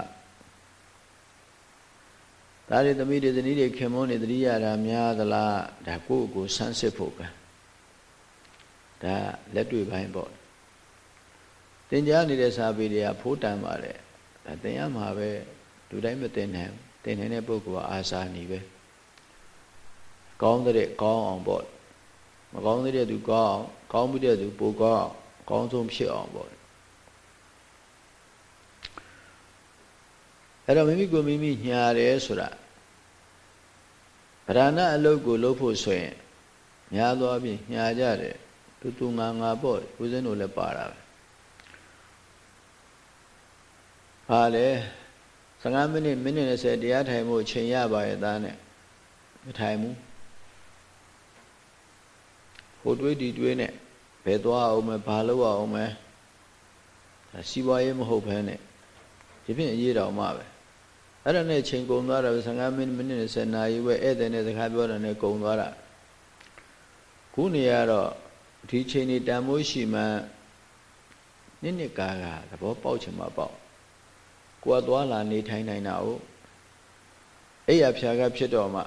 ဒါတွေသမီးတွေဇနီးတွေခင်မုန်းတွေတရိယတာများသလားဒါကိုယ့်ကိုဆန်းစစ်ဖို့ပဲဒါလက်တွေ့ပိုင်းပေါ့သ င်ကြားနေတဲ့စာပေတွေကဖိုးတန်ပါတယ်ဒါသင်ရမှာပဲလူတိုင်းမသင်နိုင်သင်နေတဲ့ပုဂ္ဂိုလ်ကအာစာနေပဲကောင်းတဲ့ကောင်းအောင်ပေါ့မကောင်းတဲ့သူကောင်းအောင်ကောင်းမှုတဲ့သူပိုကောင်းအောင်ကောင်းဆုံးဖြစ်အောင်ပေါ့အဲ့တော့မိမိကိုမိမိညာတယ်ဆိုတာဗရဏအလုတ်ကိုလုပ်ဖို့ဆိုရင်ညာသွားပြီးညာကြတယ်တူတူငါငါပေါ့ဦးဇင်းတို့လည်းပါတာပဲ ဟာလေ15မိနစ်မိနစ်20တရားထိုင်မှုချိန်ရပါရဲ့သားနဲ့မထိုင်ဘူးဟိုတွေးဒီတွေးနဲ့ဘယ်သွားအောင်မဘာလုပ်အောင်မစီးပွားရေးမဟုတ်ဘဲနဲ့ဒီဖြင့်အရေးတော်မှပဲအဲ့ဒါနဲ့ချိန်ကုန်သွားတော့15မိနစ်မိနစ်20နာရီပဲဧည့်သည်နဲ့စကားပြောတာနဲ့ကုန်သွားတာခုနေရတော့ဒီချိန်นี่တန်မိုးရှိမှနစ်နစ်ကားကသဘောပေါက်ချင်မှပေါက် ကိုယ်သွားလာနေထိုင်နိုင်တာ哦အဲ့ရဖြာကဖြစ်တော့မှ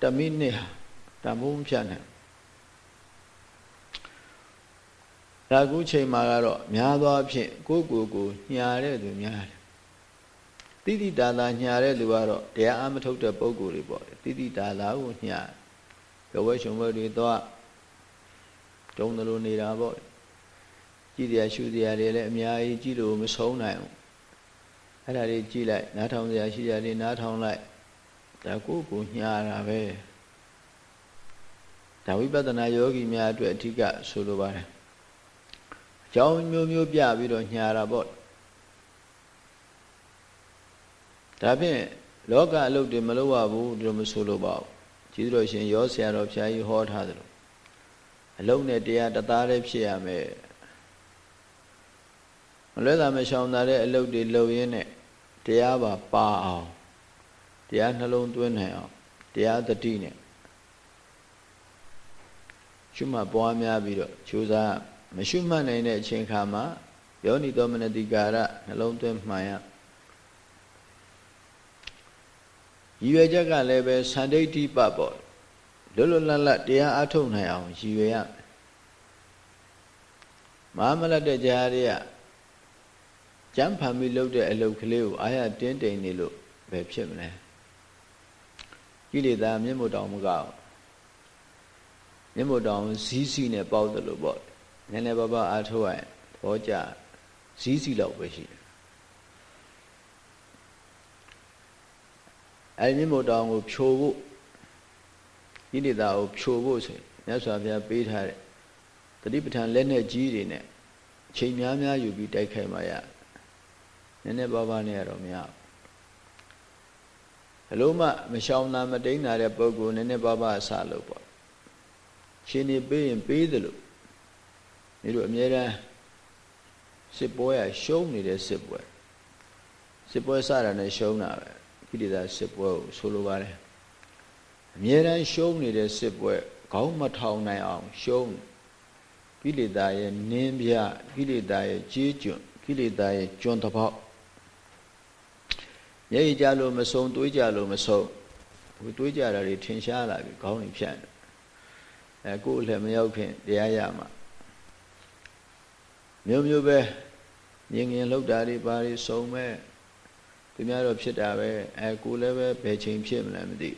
တမိနစ်ဟာတန်ဖိုးမဖြတ်နိုင်ဒါကူချိန်မှာကတော့များသောအားဖြင့်ကိုယ့်ကိုယ်ကိုညာတဲ့သူများတယ်တိတိတာတာညာတဲ့လူကတော့တရားအမထုတ်တဲ့ပုံကိုယ်တွေပေါ့တိတိတာတာကိုညာဘဝရှင်ဘဝတွေတော့တုံးတယ်လို့နေတာပေါ့ကြည်တရားရှုတရားတွေလည်းအများကြီးကြည့်လို့မဆုံးနိုင်ဘူး အဲ့ဒါလေးကြည့်လိုက်နားထောင်စရာရှိရာတွေနားထောင်လိုက်ဒါကိုကိုညာတာပဲဒါဝိပဿနာယောဂီများအတွက်အဓိကဆိုလိုပါတယ်အကြောင်းမျိုးမျိုးပြပြီးတော့ညာတာပေါ့ဒါဖြင့်လောကအလုပ်တွေမလုပ်ရဘူးဒီလိုမဆိုလိုပါဘူးကျေးဇူးတော်ရှင် ရောဆရာတော်ဘုရားကြီးဟောထားသလိုအလုံးနဲ့တရားတသားလေးဖြစ်ရမယ်မလွဲတာမရှောင်တာတဲ့အလုပ်တွေလုပ်ရင်းနဲ့ တရားပါပါအောင်တရားနှလုံးသွင်းနိုင်အောင်တရားတတိနဲ့ရှုမှတ်ပွားများပြီးတော့ကြိုးစားမရှုမှတ်နိုင်တဲ့အချိန်ခါမှာယောနိသောမနတိကာရနှလုံးသွင်းမှန်ရရည်ရွယ်ချက်ကလည်းပဲသန္ဒိဋ္ဌိပပေါ့လွတ်လွတ်လပ်လပ်တရားအထုတ်နိုင်အောင်ရည်ရွယ်ရမဟာမလတ်တဲ့ကြားတွေက ကြမ်းဖန်ပြီးလုပ်တဲ့အလုပ်ကလေးကိုအာရတင်းတိမ်နေလို့ပဲဖြစ်မလဲကိလေသာမျက်မှောက်တောင်မကောက်မျက်မှောက်တောင်ဇီးစီနဲ့ပေါက်တယ်လို့ပေါ့နည်းနည်းပါးပါးအားထုတ်ရင်သဘောကျဇီးစီလောက်ပဲရှိတယ်အဲမျက်မှောက်တောင်ကိုဖြိုဖို့ကိလေသာကိုဖြိုဖို့ဆိုရင်မြတ်စွာဘုရားပေးထားတဲ့တတိပဋ္ဌာန်လက်နဲ့ကြီးတွေနဲ့ချိန်များများယူပြီးတိုက်ခိုက်မှရ နည်းနည်းပါးပါးနဲ့တော့မရဘလို့မှမရှောင်တာမတိန်တာတဲ့ပုဂ္ဂိုလ်နည်းနည်းပါးပါးအစလို့ပေါ့ရှင်နေပေးရင်ပေးတယ်လို့ဒီလိုအမြဲတမ်းစစ်ပွဲရရှုံးနေတဲ့စစ်ပွဲစစ်ပွဲစတာနဲ့ရှုံးတာပဲကိလေသာစစ်ပွဲကိုဆိုလိုပါတယ်အမြဲတမ်းရှုံးနေတဲ့စစ်ပွဲခေါင်းမထောင်နိုင်အောင်ရှုံးကိလေသာရဲ့နင်းပြကိလေသာရဲ့ကြေးကျွံကိလေသာရဲ့ကျွံတပေါက် မျက်ရည်ကြလို့မဆုံးတွေးကြလို့မဆုံးဟိုတွေးကြတာတွေထင်ရှားလာပြီခေါင်းတွေဖြန့်တယ်အဲကိုယ်လည်းမရောက်ခင်တရားရမှာမျိုးမျိုးပဲမြင်ငင်လောက်တာတွေပါတွေစုံမဲ့သူများတော့ဖြစ်တာပဲအဲကိုယ်လည်းပဲဘယ်ချိန်ဖြစ်မလဲမသိ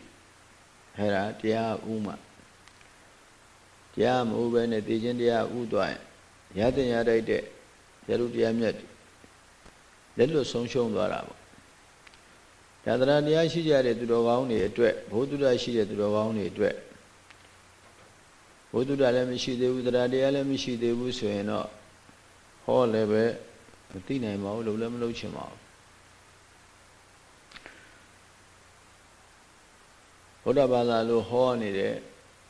အဲဒါတရားဥမှာတရားမဥပဲနဲ့တည်ခြင်းတရားဥသွားရင်ရတဲ့ရတိုက်တဲ့ရရုတရားမြတ်လက်လွတ်ဆုံးရှုံးသွားတာပေါ့ ဒါသရတရားရှိကြတဲ့သူတော်ကောင်းတွေအတွက်ဘုဒ္ဓရရှိတဲ့သူတော်ကောင်းတွေအတွက်ဘုဒ္ဓရလည်းမရှိသေးဘူးသရတရားလည်းမရှိသေးဘူးဆိုရင်တော့ဟောလည်းပဲမသိနိုင်ပါဘူးလို့လည်းမလုပ်ချင်ပါဘူးဘုရားဘာသာလို့ဟောနေတဲ့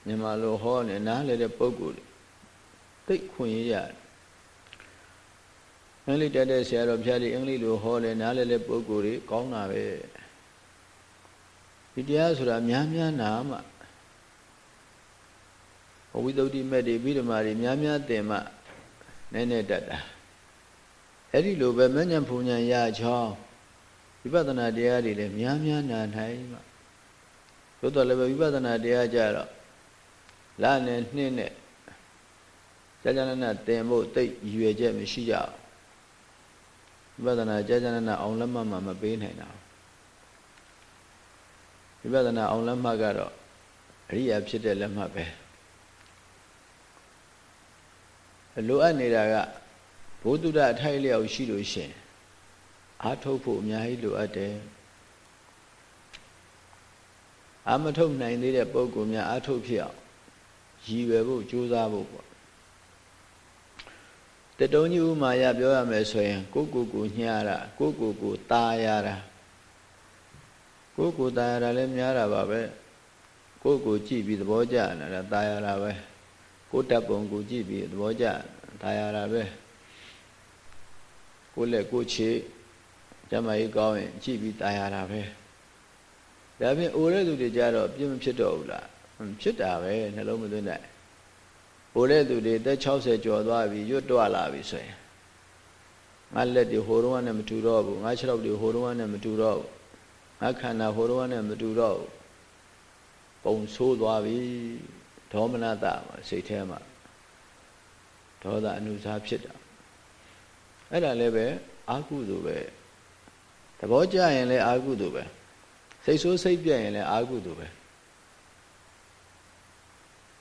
မြန်မာလိုဟောနေနားလေတဲ့ပုဂ္ဂိုလ်တွေသိခွင့်ရရတယ်အင်္ဂလိပ်တက်တဲ့ဆရာတော်ဖျားလေးအင်္ဂလိပ်လိုဟောလေနားလေတဲ့ပုဂ္ဂိုလ်တွေကောင်းတာပဲ ဒီတရားဆိုတာများများနာမှဝိသုဒ္ဓိမဲ့တွေပြီးဓမ္မာတွေများများသင်မှနည်းနည်းတတ်တာအဲ့ဒီလိုပဲမဉ္ဇဉ်ဖူဉ္ဇဉ်ရချောင်းဝိပဿနာတရားတွေလည်းများများနာနိုင်မှသို့တော်လည်းဝိပဿနာတရားကြတော့လာနဲ့နှင်းနဲ့ကြာကြာနာနာသင်ဖို့တိတ်ရွယ်ချက်မရှိကြဘူးဝိပဿနာကြာကြာနာနာအောင်လက်မှတ်မှမပေးနိုင်တာဝိ ပဿနာအောင်လက်မှတ်ကတော့အရိယာဖြစ်တဲ့လက်မှတ်ပဲလိုအပ်နေတာကဘုဒ္ဓအထိုက်လျောက်ရှိလို့ရှင်အာထုတ်ဖို့အများကြီးလိုအပ်တယ်အာမထုတ်နိုင်သေးတဲ့ပုဂ္ဂိုလ်များအာထုတ်ဖြစ်အောင်ရည်ရွယ်ဖို့ကြိုးစားဖို့ပေါ့တတုံးကြီးဥမာရပြောရမယ်ဆိုရင်ကိုကိုကိုညှားတာကိုကိုကိုตาရတာ ကိုကိုตาရတာလည်းများတာပါပဲကိုကိုကြည့်ပြီးသဘောကျနေတာตาရတာပဲကိုတပ်ပုံကိုကြည့်ပြီးသဘောကျตาရတာပဲကိုလက်ကိုချေကျမကြီးကောင်းရင်ကြည့်ပြီးตาရတာပဲဒါဖြင့်အိုတဲ့သူတွေကြတော့ပြင်းမဖြစ်တော့ဘူးလားဖြစ်တာပဲနှလုံးမသွင်းနိုင်ိုတဲ့သူတွေတက်60ကျော်သွားပြီရွတ်တွလာပြီဆိုရင်ငါလက်တွေဟိုတုန်းကနဲ့မတူတော့ဘူးငါခြေထောက်တွေဟိုတုန်းကနဲ့မတူတော့ဘူး ငါခန္ဓာဟိုတုန်းကနဲ့မတူတော့ဘူးပုံဆိုးသွားပြီဒေါမနတမှာစိတ်ထဲမှာဒေါသအနုစားဖြစ်တာအဲ့ဒါလည်းပဲအာကုသို့ပဲသဘောကျရင်လည်းအာကုသို့ပဲစိတ်ဆိုးစိတ်ပြက်ရင်လည်းအာကုသို့ပဲ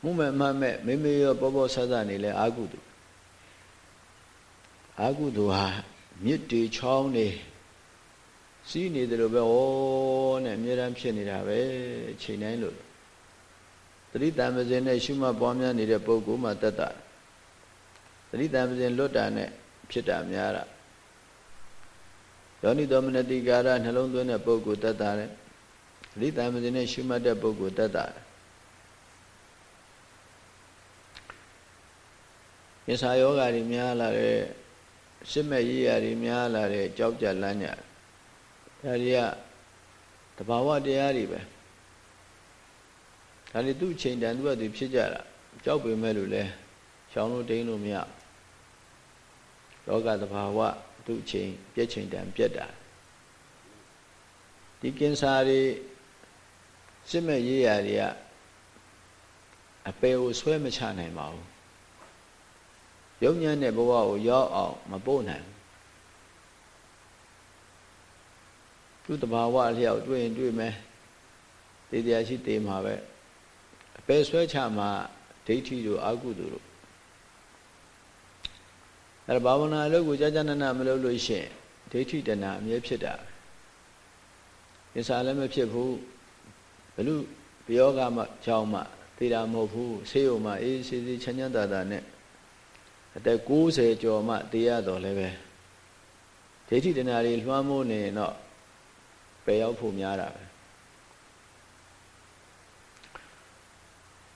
မှုမဲ့မှမဲ့မိမိရောပေါ်ပေါ်ဆဆနေလဲအာကုတုအာကုတုဟာမြစ်တေချောင်းနေ စီးနေတယ်လို့ပဲဩနဲ့အမြဲတမ်းဖြစ်နေတာပဲချိန်တိုင်းလို့သတိတံပဇင်နဲ့ရှုမှတ်ပွားများနေတဲ့ပုဂ္ဂိုလ်မှတတ်တာသတိတံပဇင်လွတ်တာနဲ့ဖြစ်တာများတာယောနိသောမနတိကာရနှလုံးသွင်းတဲ့ပုဂ္ဂိုလ်တတ်တာတဲ့သတိတံပဇင်နဲ့ရှုမှတ်တဲ့ပုဂ္ဂိုလ်တတ်တာတဲ့ကိစ္စယောဂါတွေများလာတဲ့စစ်မဲ့ရေးရာတွေများလာတဲ့ကြောက်ကြလန်းကြ ဒါတွေကတဘာဝတရားတွေပဲဒါတွေသူ့ချိန်တန်သူ့အတူဖြစ်ကြတာကြောက်ပေမဲ့လို့လဲရှောင်းလို့တိန်လို့မရယောဂတဘာဝသူ့ချိန်ပြည့်ချိန်တန်ပြက်တာဒီကင်ဆာတွေစစ်မဲ့ရေးရာတွေကအပေကိုဆွဲမချနိုင်ပါဘူးယုံညံ့တဲ့ဘဝကိုရောက်အောင်မပို့နိုင်ဘူး သူတဘာဝအလျောက်တွေ့ရင်တွေ့မယ်တည်တရားရှိတည်မှာပဲအပယ်ဆွဲချမှာဒိဋ္ဌိတို့အာကုသိုလ်တို့အဲဘာဝနာအလုပ်ကိုကြာကြာနာနာမလုပ်လို့ရှိရင်ဒိဋ္ဌိတဏအမြဲဖြစ်တာကိစ္စလည်းမဖြစ်ဘူးဘလူဘယောဂမှကြောင်းမှသိတာမဟုတ်ဘူးဆေးရုံမှာအေးစီစီချမ်းချမ်းသာသာနဲ့အသက်60ကျော်မှတရားတော်လည်းပဲဒိဋ္ဌိတဏှာတွေလွှမ်းမိုးနေတော့ ပယ်ရောက်ဖို့များတာပဲ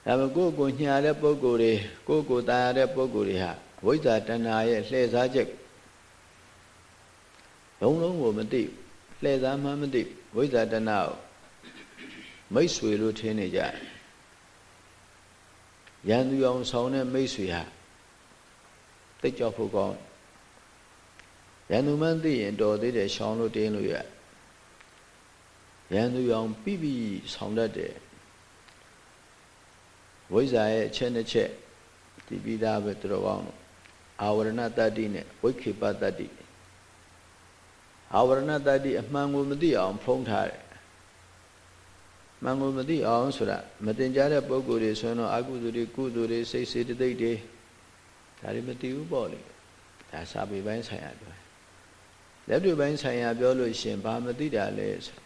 ဒါပေမဲ့ကိုယ့်ကိုညာတဲ့ပုံကိုယ်တွေကိုယ့်ကိုတာယာတဲ့ပုံကိုယ်တွေဟာဝိဇ္ဇာတဏှာရဲ့လှည့်စားချက်လုံးလုံးကိုမသိလှည့်စားမှမသိဝိဇ္ဇာတဏှာကိုမိတ်ဆွေလို့ထင်နေကြရန်သူအောင်ဆောင်တဲ့မိတ်ဆွေဟာသိကြောက်ဖို့ကောင်းရန်သူမှန်းသိရင်တော်သေးတယ်ရှောင်းလို့တင်းလို့ရ ရန်သူအောင်ပြီးပြီးဆောင်တတ်တယ်ဝိဇ္ဇာရဲ့အချက်နှစ်ချက်ဒီပြီးသားပဲတော်ကောင်းလို့အာဝရဏတတ္တိနဲ့ဝိခေပတတ္တိအာဝရဏတတ္တိအမှန်ကိုမသိအောင်ဖုံးထားတယ်မှန်ကိုမသိအောင်ဆိုတာမတင်ကြတဲ့ပုံကိုယ်တွေဆိုရင်တော့အကုသိုလ်တွေကုသိုလ်တွေစိတ်စေတသိက်တွေဒါတွေမတည်ဘူးပေါ့လေဒါစာပေပိုင်းဆိုင်ရာပြောလက်တွေ့ပိုင်းဆိုင်ရာပြောလို့ရှင်ဘာမသိတာလဲဆို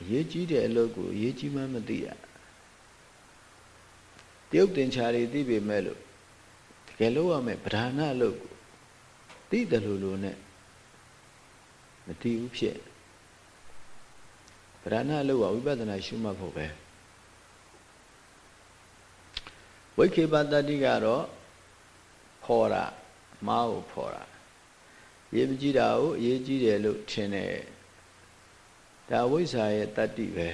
အရေးကြီးတဲ့အလုပ်ကိုအရေးကြီးမှမသိရတရုတ်တင်ချာတွေသိပေမဲ့လို့တကယ်လို့ရမယ်ဗဒာဏအလုပ်ကိုသိတယ်လို့လို့ ਨੇ မသိဘူးဖြစ်ဗဒာဏအလုပ်ကဝိပဿနာရှုမှတ်ဖို့ပဲဝိခေပတ္တိကတော့ဖော်တာမားကိုဖော်တာရေးမကြည့်တာကိုအရေးကြီးတယ်လို့ထင်တယ် ဒါဝိဇ္ဇာရဲ့တတ္တိပဲ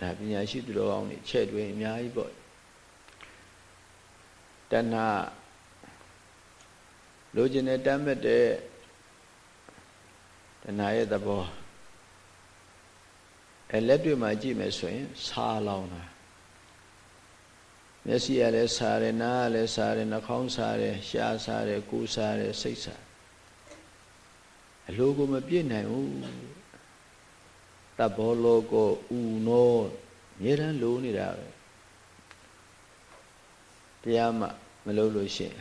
ဒါပညာရှိသူတော်ကောင်းတွေချက်တွင်အများကြီးပေါ့တဏှာလိုချင်တဲ့တမ်းမဲ့တဲ့တဏှာရဲ့သဘောအဲလက်တွေ့မှာကြည့်မယ်ဆိုရင်စားလောင်းတာမျက်စိကလည်းစားတယ်နားကလည်းစားတယ်နှာခေါင်းစားတယ်ရှားစားတယ်ကိုယ်စားတယ်စိတ်စား အလိုကိုမပြည့်နိုင်ဘူးတဘောလောကောဥနောအများတန်းလိုနေတာပဲတရားမှမလုပ်လို့ရှိရင်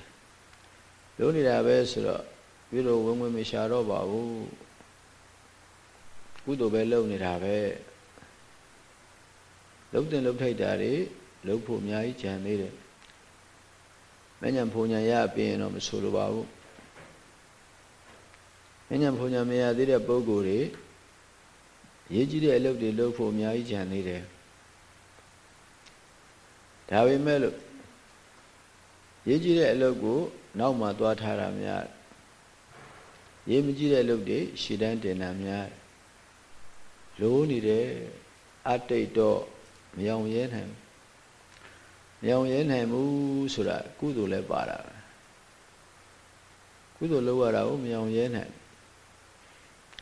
လိုနေတာပဲဆိုတော့ပြီးတော့ဝင်ဝင်မရှာတော့ပါဘူးကုသိုလ်ပဲလုပ်နေတာပဲလုပ်တင်လုပ်ထိုက်တာတွေလုပ်ဖို့အများကြီးကြံသေးတယ်မဉ္ဇဉ်ဖုန်ညာရပြင်ရင်တော့မဆိုလိုပါဘူးမ ဉ္ဇဉ်ဖုန်ညာမရသေးတဲ့ပုဂ္ဂိုလ်တွေရေးကြည့်တဲ့အလုပ်တွေလုပ်ဖို့အများကြီးကြံနေတယ်ဒါပေမဲ့လို့ရေးကြည့်တဲ့အလုပ်ကို နောက်မှသွားထားတာများရေးမကြည့်တဲ့အလုပ်တွေရှည်တန်းတင်တာများလိုးနေတယ်အတိတ်တော့မယောင်ရဲနိုင်မယောင်ရဲနိုင်ဘူးဆိုတာကုသိုလ်လည်းပါတာပဲကုသိုလ်လုပ်ရတာကိုမယောင်ရဲနိုင်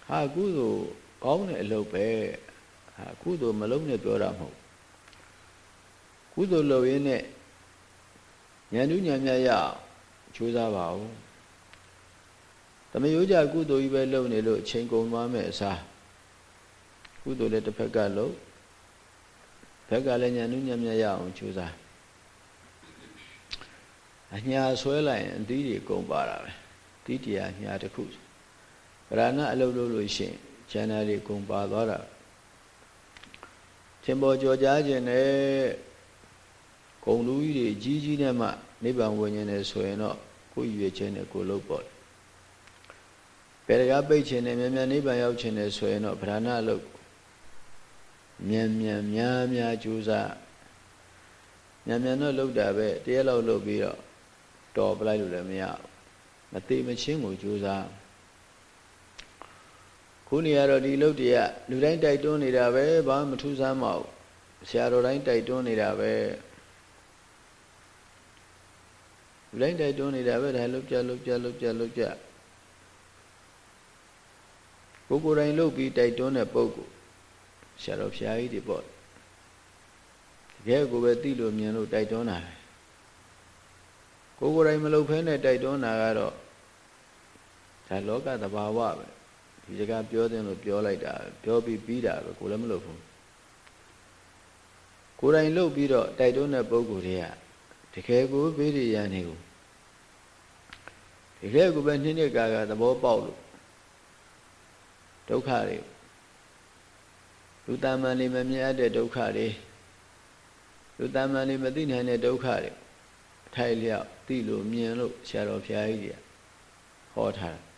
ဟာကုသိုလ်ကောင်းတဲ့အလုပ်ပဲဟာကုသိုလ်မလုံးနဲ့ပြောတာမဟုတ်ကုသိုလ်လုပ်ရင်းနဲ့ဉာဏ်ဉာဏ်မြတ်ရကြိုးစားပါဦးတမယိုးကြကုသိုလ်ကြီးပဲလုပ်နေလို့အချိန်ကုန်သွားမဲ့အစားကုသိုလ်လည်းတစ်ဖက်ကလုပ်ဘက်ကလည်းဉာဏ်ဉာဏ်မြတ်ရအောင်ကြိုးစားအညာဆွဲလိုက်ရင်အသီးတွေကုန်ပါတာပဲတိတရားညာတစ်ခု ဗရဏအလုပ်လုပ်လို့ရှိရင်ဉာဏ်တွေကုန်ပါသွားတာသင်္ဘောကြော်ကြားခြင်းနဲ့ဂုံလူကြီးတွေကြီးကြီးနဲ့မှနိဗ္ဗာန်ဝင်ခြင်းနဲ့ဆိုရင်တော့ကိုယ်ရွေခြင်းနဲ့ကိုယ်လုပ်ပေါ့ပေရကပိတ်ခြင်းနဲ့မြန်မြန်နိဗ္ဗာန်ရောက်ခြင်းနဲ့ဆိုရင်တော့ဗရဏအလုပ်မြန်မြန်များများကြိုးစားမြန်မြန်တော့လုပ်တာပဲတရက်လောက်လုပ်ပြီးတော့တော်ပလိုက်လို့လည်းမရဘူးမသေးမချင်းကိုကြိုးစား ခုနေရတော့ဒီလုပ်တည်းကလူတိုင်းတိုက်တွန်းနေတာပဲဘာမှမထူးဆန်းမအောင်ဆရာတော်တိုင်းတိုက်တွန်းနေတာပဲလူတိုင်းတိုက်တွန်းနေတာပဲဒါလုပ်ကြလုပ်ကြလုပ်ကြလုပ်ကြကိုကိုယ်တိုင်လုပ်ပြီးတိုက်တွန်းတဲ့ပုံကိုဆရာတော်ဖျားကြီးတွေပေါ့တကယ်ကိုပဲသိလို့မြင်လို့တိုက်တွန်းတာကိုကိုယ်တိုင်မလုပ်ဖဲနဲ့တိုက်တွန်းတာကတော့ဒါလောကသဘာဝပဲ ဒီစကားပြောတဲ့လို့ပြောလိုက်တာပြောပြီးပြီးတာပဲကိုလည်းမလုပ်ဘူးကိုယ်တိုင်လုပ်ပြီးတော့တိုက်တွန်းတဲ့ပုံကိုယ်တွေကတကယ်ကိုဘေးရရနေကိုတကယ်ကိုပဲနှင်းနှစ်ကာကသဘောပေါက်လို့ဒုက္ခတွေလူတမန်တွေမမြင်တဲ့ဒုက္ခတွေလူတမန်တွေမသိနိုင်တဲ့ဒုက္ခတွေအထိုက်လျောက်သိလို့မြင်လို့ဆရာတော်ဘုရားကြီးကဟောထားတာ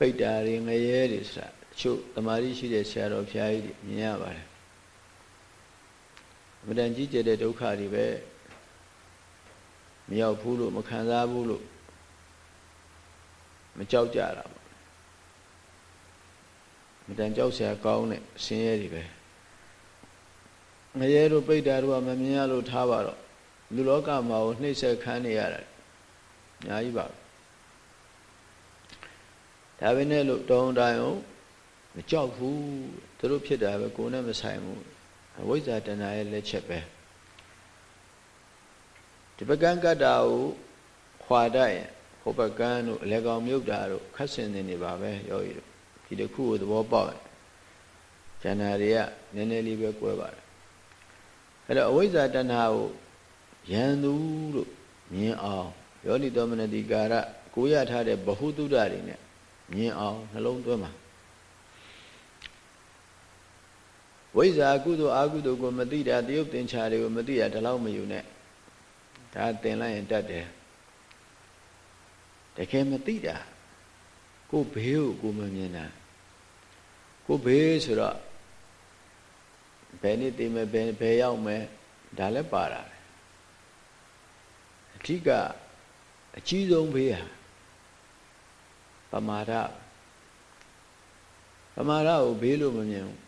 ပိတ္တာတွေငရဲတွေဆိုတာအချို့တမာရီရှိတဲ့ဆရာတော်ဘုရားကြီးတွေမြင်ရပါတယ်အမှန်တန်ကြီးကျယ်တဲ့ဒုက္ခတွေပဲမရောက်ဘူးလို့မခံစားဘူးလို့မကြောက်ကြတာပေါ့မတန်ကြောက်စရာကောင်းတဲ့ဆင်းရဲတွေပဲငရဲတို့ပိဋ္ဌာတို့ကမမြင်ရလို့ထားပါတော့လူလောကမှာကိုနှိမ့်ဆက်ခံနေရတာအများကြီးပါ ဒါပဲနဲ့လို့တောင်းတိုင်အောင်မကြောက်ဘူးသူတို့ဖြစ်တာပဲကိုယ်နဲ့မဆိုင်ဘူးအဝိဇ္ဇာတဏှာရဲ့လက်ချက်ပဲဒီပကံကတ္တာကိုခွာတတ်ရင်ဟိုပကံတို့အလေကောင်မြုပ်တာတို့ခတ်စင်နေနေပါပဲယောဂီတို့ဒီတစ်ခုကိုသဘောပေါက်ရင်ဉာဏ်တွေကနည်းနည်းလေးပဲကွဲပါတယ်အဲ့တော့အဝိဇ္ဇာတဏှာကိုယံသူလို့မြင်အောင်ယောနိတော်မနတိကာရကိုရထားတဲ့ဘ ഹു တုဒ္ဒတွေနဲ့ မြင်အောင်နှလုံးသွင်းပါဝိဇ္ဇာကုသိုလ်အကုသိုလ်ကိုမသိတာတယုတ်တင်္ချာတွေကိုမသိတာဒီလောက်မယူနဲ့ဒါသင်လိုက်ရင်တတ်တယ်တကယ်မသိတာကိုဘေးကိုကိုမမြင်တာကိုဘေးဆိုတော့ဘယ်နေ့တည်မယ်ဘယ်ဘယ်ရောက်မယ်ဒါလည်းပါတာအဓိကအကြီးဆုံးဘေးဟာ ပမာဒပမာဒကိုဘေးလို့မမြင်ဘူး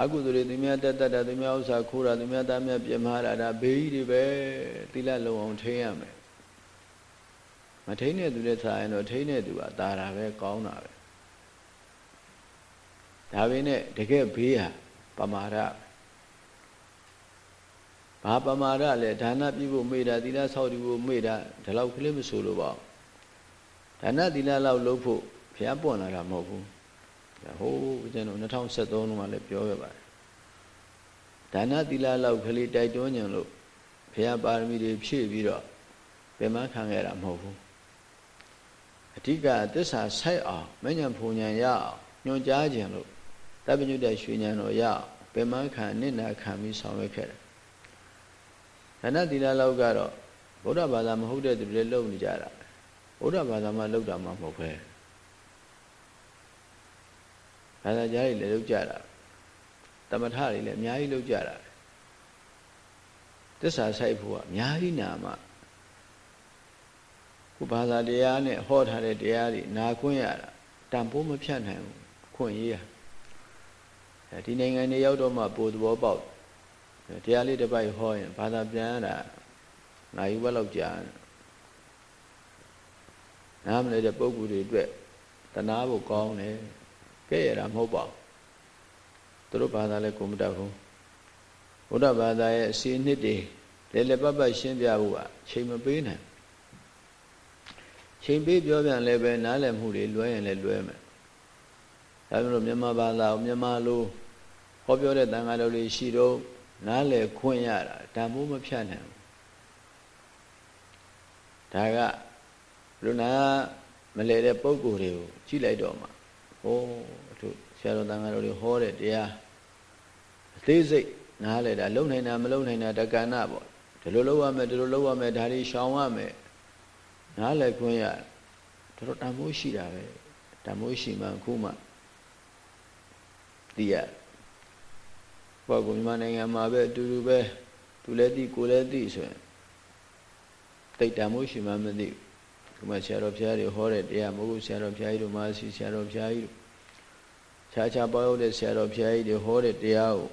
အကုသိုလ်တွေသူများတက်တက်တာသူများဥစ္စာခိုးတာသူများသားများပြမာတာဒါဘေးကြီးတွေပဲသီလလုံအောင်ထိန်းရမယ်မထိန်းတဲ့သူနဲ့စားရင်တော့ထိန်းတဲ့သူကตาတာပဲကောင်းတာပဲဒါပေမဲ့တကယ်ဘေးဟာပမာဒဘာပမာဒလဲဒါနပြုဖို့မေ့တာသီလဆောက်တည်ဖို့မေ့တာဒီလောက်ကလေးမဆိုလို့ပါ ဒါနသီလလောက်လုပ်ဖို့ဘုရားပွင့်လာတာမဟုတ်ဘူးဟိုးကျွန်တော်2013တုန်းကလည်းပြောခဲ့ပါတယ်ဒါနသီလလောက်ကလေးတိုက်တွန်းညံလို့ဘုရားပါရမီတွေဖြည့်ပြီးတော့ပြန်မခံခဲ့တာမဟုတ်ဘူးအဓိကသစ္စာဆိုင်အောင်မဉ္ဇဉ်ဖုန်ဉဏ်ရအောင်ညွှန်ကြားခြင်းလို့တပ္ပညုတ္တရွှေဉဏ်တော်ရအောင်ဟပင်မခံနစ်နာခံပြီးဆောင်ရွက်ခဲ့တယ်ဒါနသီလလောက်ကတော့ဗုဒ္ဓဘာသာမဟုတ်တဲ့သူတွေလည်းလုပ်နေကြတာ ဗုဒ္ဓဘာသာမှလုပ်တာမှမဟုတ်ပဲဘာသာကြားတွေလည်းလုပ်ကြတာတမထတွေလည်းအများကြီးလုပ်ကြတာသစ္စာဆိုင်ဖို့ကအများကြီးနာမှာခုဘာသာတရားနဲ့ဟောထားတဲ့တရားတွေနာခွင့်ရတာတန်ဖိုးမဖြတ်နိုင်ဘူးခွင့်ရေးရဒီနိုင်ငံတွေရောက်တော့မှပိုသဘောပေါက်တရားလေးတစ်ပိုက်ဟောရင်ဘာသာပြန်ရတာနိုင်ဘက်လောက်ကြာ နားမလဲတဲ့ပုံကူတွေအတွက်တနာဖို့ကောင်းတယ်ကဲရတာမဟုတ်ပါဘူးသူတို့ဘာသာလဲကိုမတတ်ဘူးဘုရားဘာသာရဲ့အစီအနှစ်တွေလဲလဲပတ်ပတ်ရှင်းပြဖို့ကချိန်မပေးနိုင်ချိန်ပေးပြောပြန်လည်းပဲနားလည်မှုတွေလွဲရင်လည်းလွဲမယ်ဒါပေမဲ့မြန်မာဘာသာကိုမြန်မာလိုဟောပြောတဲ့တန်ခါတော်လေးရှိတော့နားလည်ခွင့်ရတာတန်ဖိုးမဖြတ်နိုင်ဘူးဒါက လူနာမလဲတဲ့ပုံကိုယ်တွေကိုကြည့်လိုက်တော့မှဟောတို့ဆရာတော်တန်ခါတော်တွေဟောတဲ့တရားအသေးစိတ်နားလဲတာလုံနိုင်တာမလုံနိုင်တာတက္ကနာပေါ့ဒီလိုလုပ်ရမယ်ဒီလိုလုပ်ရမယ်ဒါတွေရှောင်ရမယ်နားလဲခွင့်ရတော်တော်တန်ဖိုးရှိတာပဲတန်ဖိုးရှိမှအခုမှသိရဘောကမြန်မာနိုင်ငံမှာပဲအတူတူပဲသူလည်းသိကိုလည်းသိဆိုရင်တိတ်တန်မို့ရှိမှမသိဘူး ဒီမှာဆရာတော်ဘုရားတွေဟောတဲ့တရားမဟုတ်ဘူးဆရာတော်ဘုရားကြီးတို့မာစီဆရာတော်ဘုရားကြီးတို့ခြားခြားပေါရောက်တဲ့ဆရာတော်ဘုရားကြီးတွေဟောတဲ့တရားကို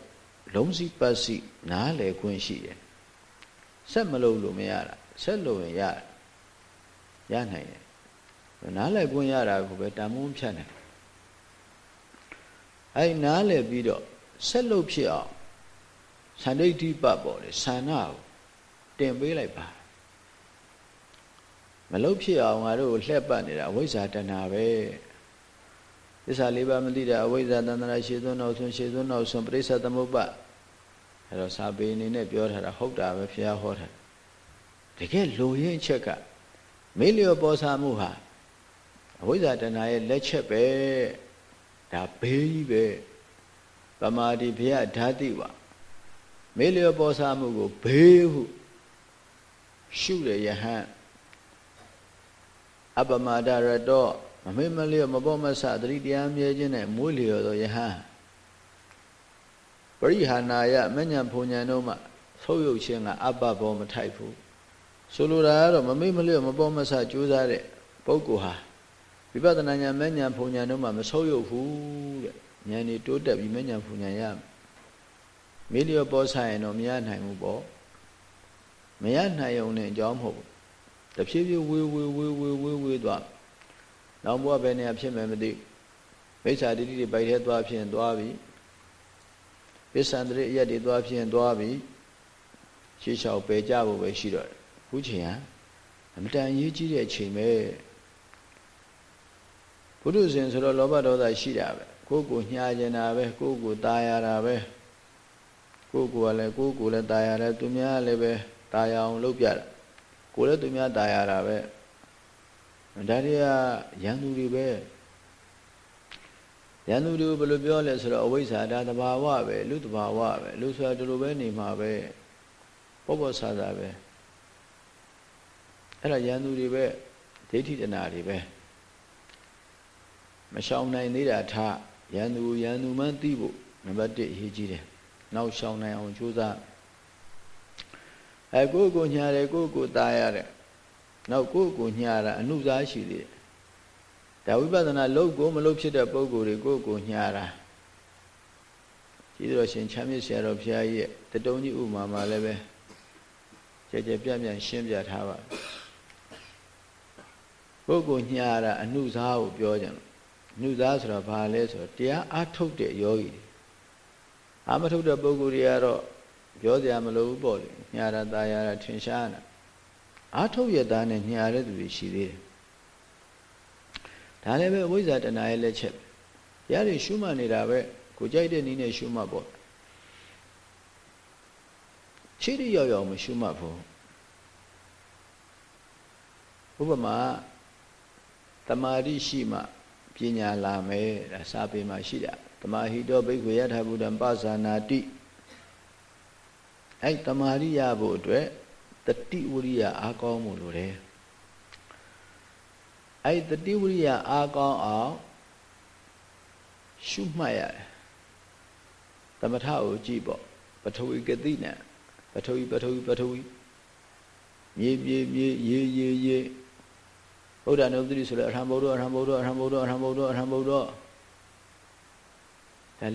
လုံးစီပတ်စီနားလည်ခွင့်ရှိတယ်ဆက်မလို့လို့မရတာဆက်လို့ရင်ရရနိုင်တယ်နားလည်ခွင့်ရတာကိုပဲတန်မိုးဖြတ်နိုင်အဲ့နားလည်ပြီးတော့ဆက်လို့ဖြစ်အောင်သန္ဓိဋ္ဌိပတ်ပေါ်တယ်ဆန္ဒကိုတင်ပေးလိုက်ပါ မလုတ်ဖြစ်အောင်ငါတို့လှက်ပတ်နေတာအဝိဇ္ဇာတဏှာပဲသစ္စာလေးပါးမသိတဲ့အဝိဇ္ဇာတဏှာရှေသွန်းနောက်ဆုံးရှေသွန်းနောက်ဆုံးပရိစ္ဆသမုပ္ပါအဲ့တော့စာပေအနေနဲ့ပြောထားတာဟုတ်တာပဲဘုရားဟောတာတကယ်လိုရင်းချက်ကမေလျော်ပေါ်စာမှုဟာအဝိဇ္ဇာတဏှာရဲ့လက်ချက်ပဲဒါဘေးကြီးပဲပမာတိဘုရားဓာတိဝမေလျော်ပေါ်စာမှုကိုဘေးဟုရှုတဲ့ယဟန် အပမာဒရတောမမေ့မလျော့မပေါ်မဆသတိတရားမြဲခြင်းနဲ့မွေးလျော်သောယဟန်ပရိဟာနာယမညံဖုန်ညံတို့မှဆုပ်ယုပ်ခြင်းကအပဘောမထိုက်ဘူးဆိုလိုတာကတော့မမေ့မလျော့မပေါ်မဆကြိုးစားတဲ့ပုဂ္ဂိုလ်ဟာဝိပဿနာဉာဏ်မဉဏ်ဖုန်ဉဏ်တို့မှမဆုပ်ယုပ်ဘူးတဲ့ဉာဏ်นี่တိုးတက်ပြီးမဉဏ်ဖုန်ဉဏ်ရမေလျော့ပေါ်ဆိုင်ရင်တော့မရနိုင်ဘူးပေါ့မရနိုင်ုံနဲ့အကြောင်းမဟုတ်ဘူး တဖြည်းဖြည်းဝေးဝေးဝေးဝေးဝေးဝေးသွားနောက်ဘဝဘယ်နေရာဖြစ်မယ်မသိမိစ္ဆာတိတိတွေပိုက်ထဲသွားဖြစ်ရင်သွားပြီပစ္စံတရိအရက်တွေသွားဖြစ်ရင်သွားပြီရှေးလျှောက်ပယ်ကြဖို့ပဲရှိတော့တယ်ခုချိန်ဟာအမတန်ရေးကြီးတဲ့ချိန်ပဲဘုဒ္ဓဇင်ဆိုတော့လောဘဒေါသရှိတာပဲကိုယ်ကိုညှာကျင်တာပဲကိုယ်ကိုตายရတာပဲကိုယ်ကိုယ်ကလည်းကိုယ်ကိုယ်လည်းตายရတယ်သူများလည်းပဲตายအောင်လုပ်ပြတာ ကိုယ်လည်းသူများตายရတာပဲဒါတွေကရန်သူတွေပဲရန်သူတွေဘယ်လိုပြောလဲဆိုတော့အဝိဇ္ဇာဒါတဘာဝပဲလူတဘာဝပဲလူဆိုတာဒီလိုပဲနေမှာပဲဘောဘောဆာဆာပဲအဲ့ဒါရန်သူတွေပဲဒိဋ္ဌိတနာတွေပဲမရှောင်နိုင်သေးတာထရန်သူရန်သူမှန်းသိဖို့နံပါတ်1အရေးကြီးတယ်နောက်ရှောင်နိုင်အောင်ကြိုးစား အဲကိုယ့်ကိုညာတယ်ကိုယ့်ကိုตายရတယ်နောက်ကိုယ့်ကိုညာတာအနုစားရှိသေးတယ်ဒါဝိပဿနာလုံးကိုမလုံးဖြစ်တဲ့ပုံကိုယ်တွေကိုယ့်ကိုညာတာကြီးတော်ရှင်ချမ်းမြေ့ဆရာတော်ဘုရားကြီးရဲ့တတုံးကြီးဥမာမှာလည်းပဲကြကြပြန့်ပြန့်ရှင်းပြထားပါကိုယ့်ကိုညာတာအနုစားကိုပြောကြတယ်အနုစားဆိုတော့ဘာလဲဆိုတော့တရားအထုတ်တဲ့ယောဂီတွေအာမထုတ်တဲ့ပုဂ္ဂိုလ်တွေကတော့ ပြောစရာမလိုဘူးပေါ့လေညာတာตายရတာထင်ရှားတာအာထုတ်ရတာနဲ့ညာတဲ့သူတွေရှိသေးတယ်ဒါလည်းပဲအဝိဇ္ဇာတဏှာရဲ့လက်ချက်ဘုရားတွေရှုမှတ်နေတာပဲကိုကြိုက်တဲ့နည်းနဲ့ရှုမှတ်ပေါ့ချိတိရောက်ရောက်မရှုမှတ်ဘူးဥပမာတမာတိရှိမှပညာလာမယ်ဒါစာပေမှာရှိတာ တမဟိတောဘိက္ခွေယထာဘုဒ္ဓံပဇာနာတိ အဲ့တမာရိယဖို့အတွက်တတိဝရိယအားကောင်းမှုလိုတယ်အဲ့တတိဝရိယအားကောင်းအောင်ရှုမှတ်ရတယ်သမထကိုကြည့်ပေါ့ပထဝီကတိနဲ့ပထဝီပထဝီပထဝီမြေမြေမြေရေရေရေဗုဒ္ဓနုပတိဆိုလဲအရဟံဗုဒ္ဓအရဟံဗုဒ္ဓအရဟံဗုဒ္ဓအရဟံဗုဒ္ဓအရဟံဗုဒ္ဓဒါ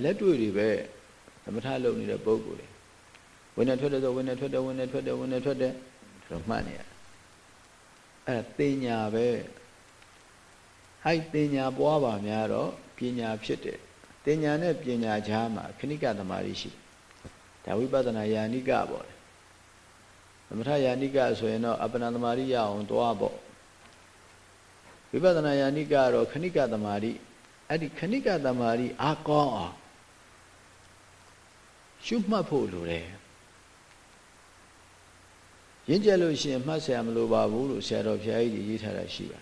လက်တွေ့တွေပဲသမထလုပ်နေတဲ့ပုဂ္ဂိုလ်တွေ ဝင်နေထွက်တယ်ဆိုဝင်နေထွက်တယ်ဝင်နေထွက်တယ်ဝင်နေထွက်တယ်ဆိုတော့မှတ်နေရအဲ့တင်ညာပဲဟိုက်တင်ညာပွားပါများတော့ပညာဖြစ်တယ်တင်ညာနဲ့ပညာကြားမှာခဏိကသမารိရှိဒါဝိပဿနာယာနိကပေါ့လေသမထယာနိကဆိုရင်တော့အပ္ပနာသမารိရအောင်တွားပေါ့ဝိပဿနာယာနိကတော့ခဏိကသမารိအဲ့ဒီခဏိကသမารိအာကောင်းအောင်ရှုမှတ်ဖို့လိုတယ် ရင့်ကျက်လို့ရှိရင်မှတ်ဆရာမလိုပါဘူးလို့ဆရာတော်ဘုရားကြီးရေးထားတာရှိပါ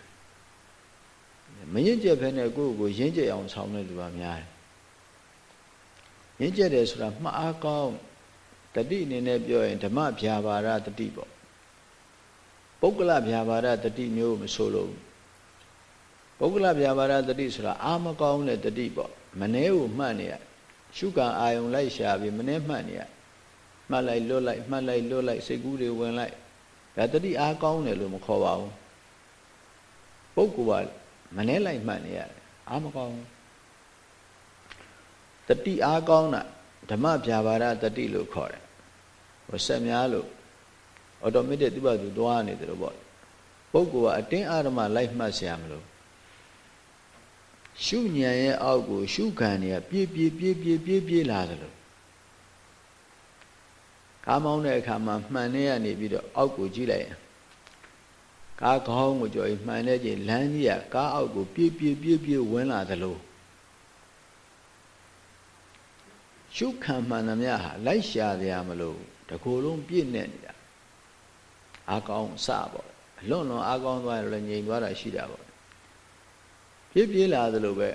တယ်မရင့်ကျက်ဖဲနဲ့ကိုယ့်ကိုရင့်ကျက်အောင်ဆောင်တဲ့လူကများတယ်ရင့်ကျက်တယ်ဆိုတာမှတ်အားကောင်းတတိအနေနဲ့ပြောရင်ဓမ္မဗျာပါဒတတိပေါ့ပုဂ္ဂလဗျာပါဒတတိမျိုးမဆိုလို့ပုဂ္ဂလဗျာပါဒတတိဆိုတာအာမကောင်းတဲ့တတိပေါ့မနှဲကိုမှတ်နေရရှုကံအာယုံလိုက်ရှာပြီးမနှဲမှတ်နေရ မှတ်လိုက်လွတ်လိုက်မှတ်လိုက်လွတ်လိုက်စိတ်ကူးတွေဝင်လိုက်ဒါတတိအားကောင်းတယ်လို့မခေါ်ပါဘူးပုဂ္ဂိုလ်ကမနှဲလိုက်မှတ်နေရတယ်အားမကောင်းတတိအားကောင်းတာဓမ္မပြဘာရတတိလို့ခေါ်တယ်ဟိုဆက်များလို့ automatic သူ့ဘာသူတွားနေတယ်လို့ပေါ့ပုဂ္ဂိုလ်ကအတင်းအာရမလိုက်မှတ်ဆရာမလို့ရှုဉဏ်ရဲ့အောက်ကို ရှုခံနေရပြည့်ပြည့်ပြည့်ပြည့်ပြည့်ပြည့်လာတယ်လို့ ကားမောင်းတဲ့အခါမှာမှန်နေရနေပြီးတော့အောက်ကိုကြည့်လိုက်ရင်ကားခေါင်းကိုကြော်ရင်မှန်တဲ့ချိန်လမ်းကြီးကကားအောက်ကိုပြေးပြေးပြေးပြေးဝင်လာတယ်လို့ရှုခံမှန်သမျှဟာလိုက်ရှာရမလို့တကူလုံးပြည့်နေနေတာအာကောင်းစပေါ့အလွန်လွန်အာကောင်းသွားရင်လည်းငြိမ်သွားတာရှိတာပေါ့ပြည့်ပြေးလာသလိုပဲ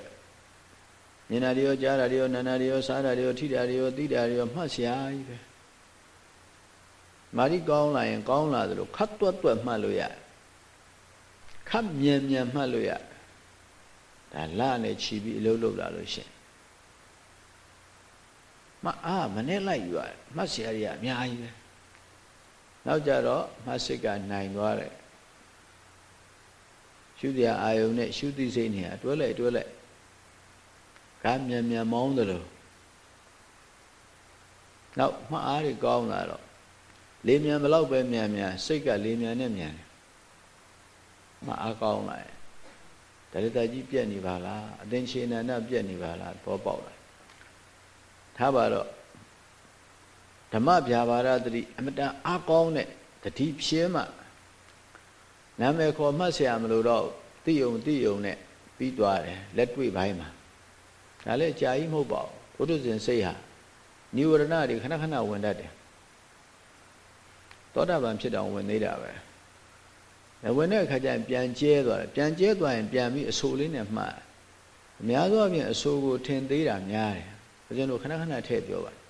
မြင်တာတွေရောကြားတာတွေရောနားတာတွေရောစားတာတွေရောထိတာတွေရောသိတာတွေရောမှတ်စရာကြီးပဲ မာရီကောင်းလာရင်ကောင်းလာသလိုခတ်တွတ်တွတ်မှတ်လို့ရတယ်ခတ်မြန်မြန်မှတ်လို့ရဒါလာနဲ့ခြီးပြီးအလုပ်လုပ်လာလို့ရှင်မအားမနဲ့လိုက်ယူရတယ်မှတ်စရာကြီးအများကြီးပဲနောက်ကြတော့မှတ်စိတ်ကနိုင်သွားတယ်ရှုတရားအာယုံနဲ့ရှုသိစိတ်နဲ့တွဲလိုက်တွဲလိုက်ကားမြန်မြန်မောင်းတယ်လို့နောက်မှအားတွေကောင်းလာတော့ လေမြန်ဘလောက်ပဲမြန်မြန်စိတ်ကလေမြန်နဲ့မြန်တယ်မအားကောင်းလိုက်ဒလတကြီးပြက်နေပါလားအတင်းရှင်နန္ဒပြက်နေပါလားတော့ပေါက်လိုက်ထားပါတော့ဓမ္မဗျာပါဒသတိအမတန်အားကောင်းတဲ့တတိဖြဲမှနာမည်ခေါ်မှတ်ဆရာမလို့တော့တိယုံတိယုံနဲ့ပြီးသွားတယ်လက်တွေ့ပိုင်းမှာဒါလည်းကြာကြီးမဟုတ်ပါဘူးဘုဒ္ဓဇင်စိတ်ဟာនិဝရဏတွေခဏခဏဝင်တတ်တယ် သောတာပန်ဖြစ်တော့ဝင်သေးတာပဲဝင်တဲ့အခါကျရင်ပြန်ကျဲသွားတယ်ပြန်ကျဲသွားရင်ပြန်ပြီးအဆိုးလေးနဲ့မှတ်အများသောအားဖြင့်အဆိုးကိုထင်သေးတာများတယ်ဘုရားတို့ခဏခဏထည့်ပြောပါတယ်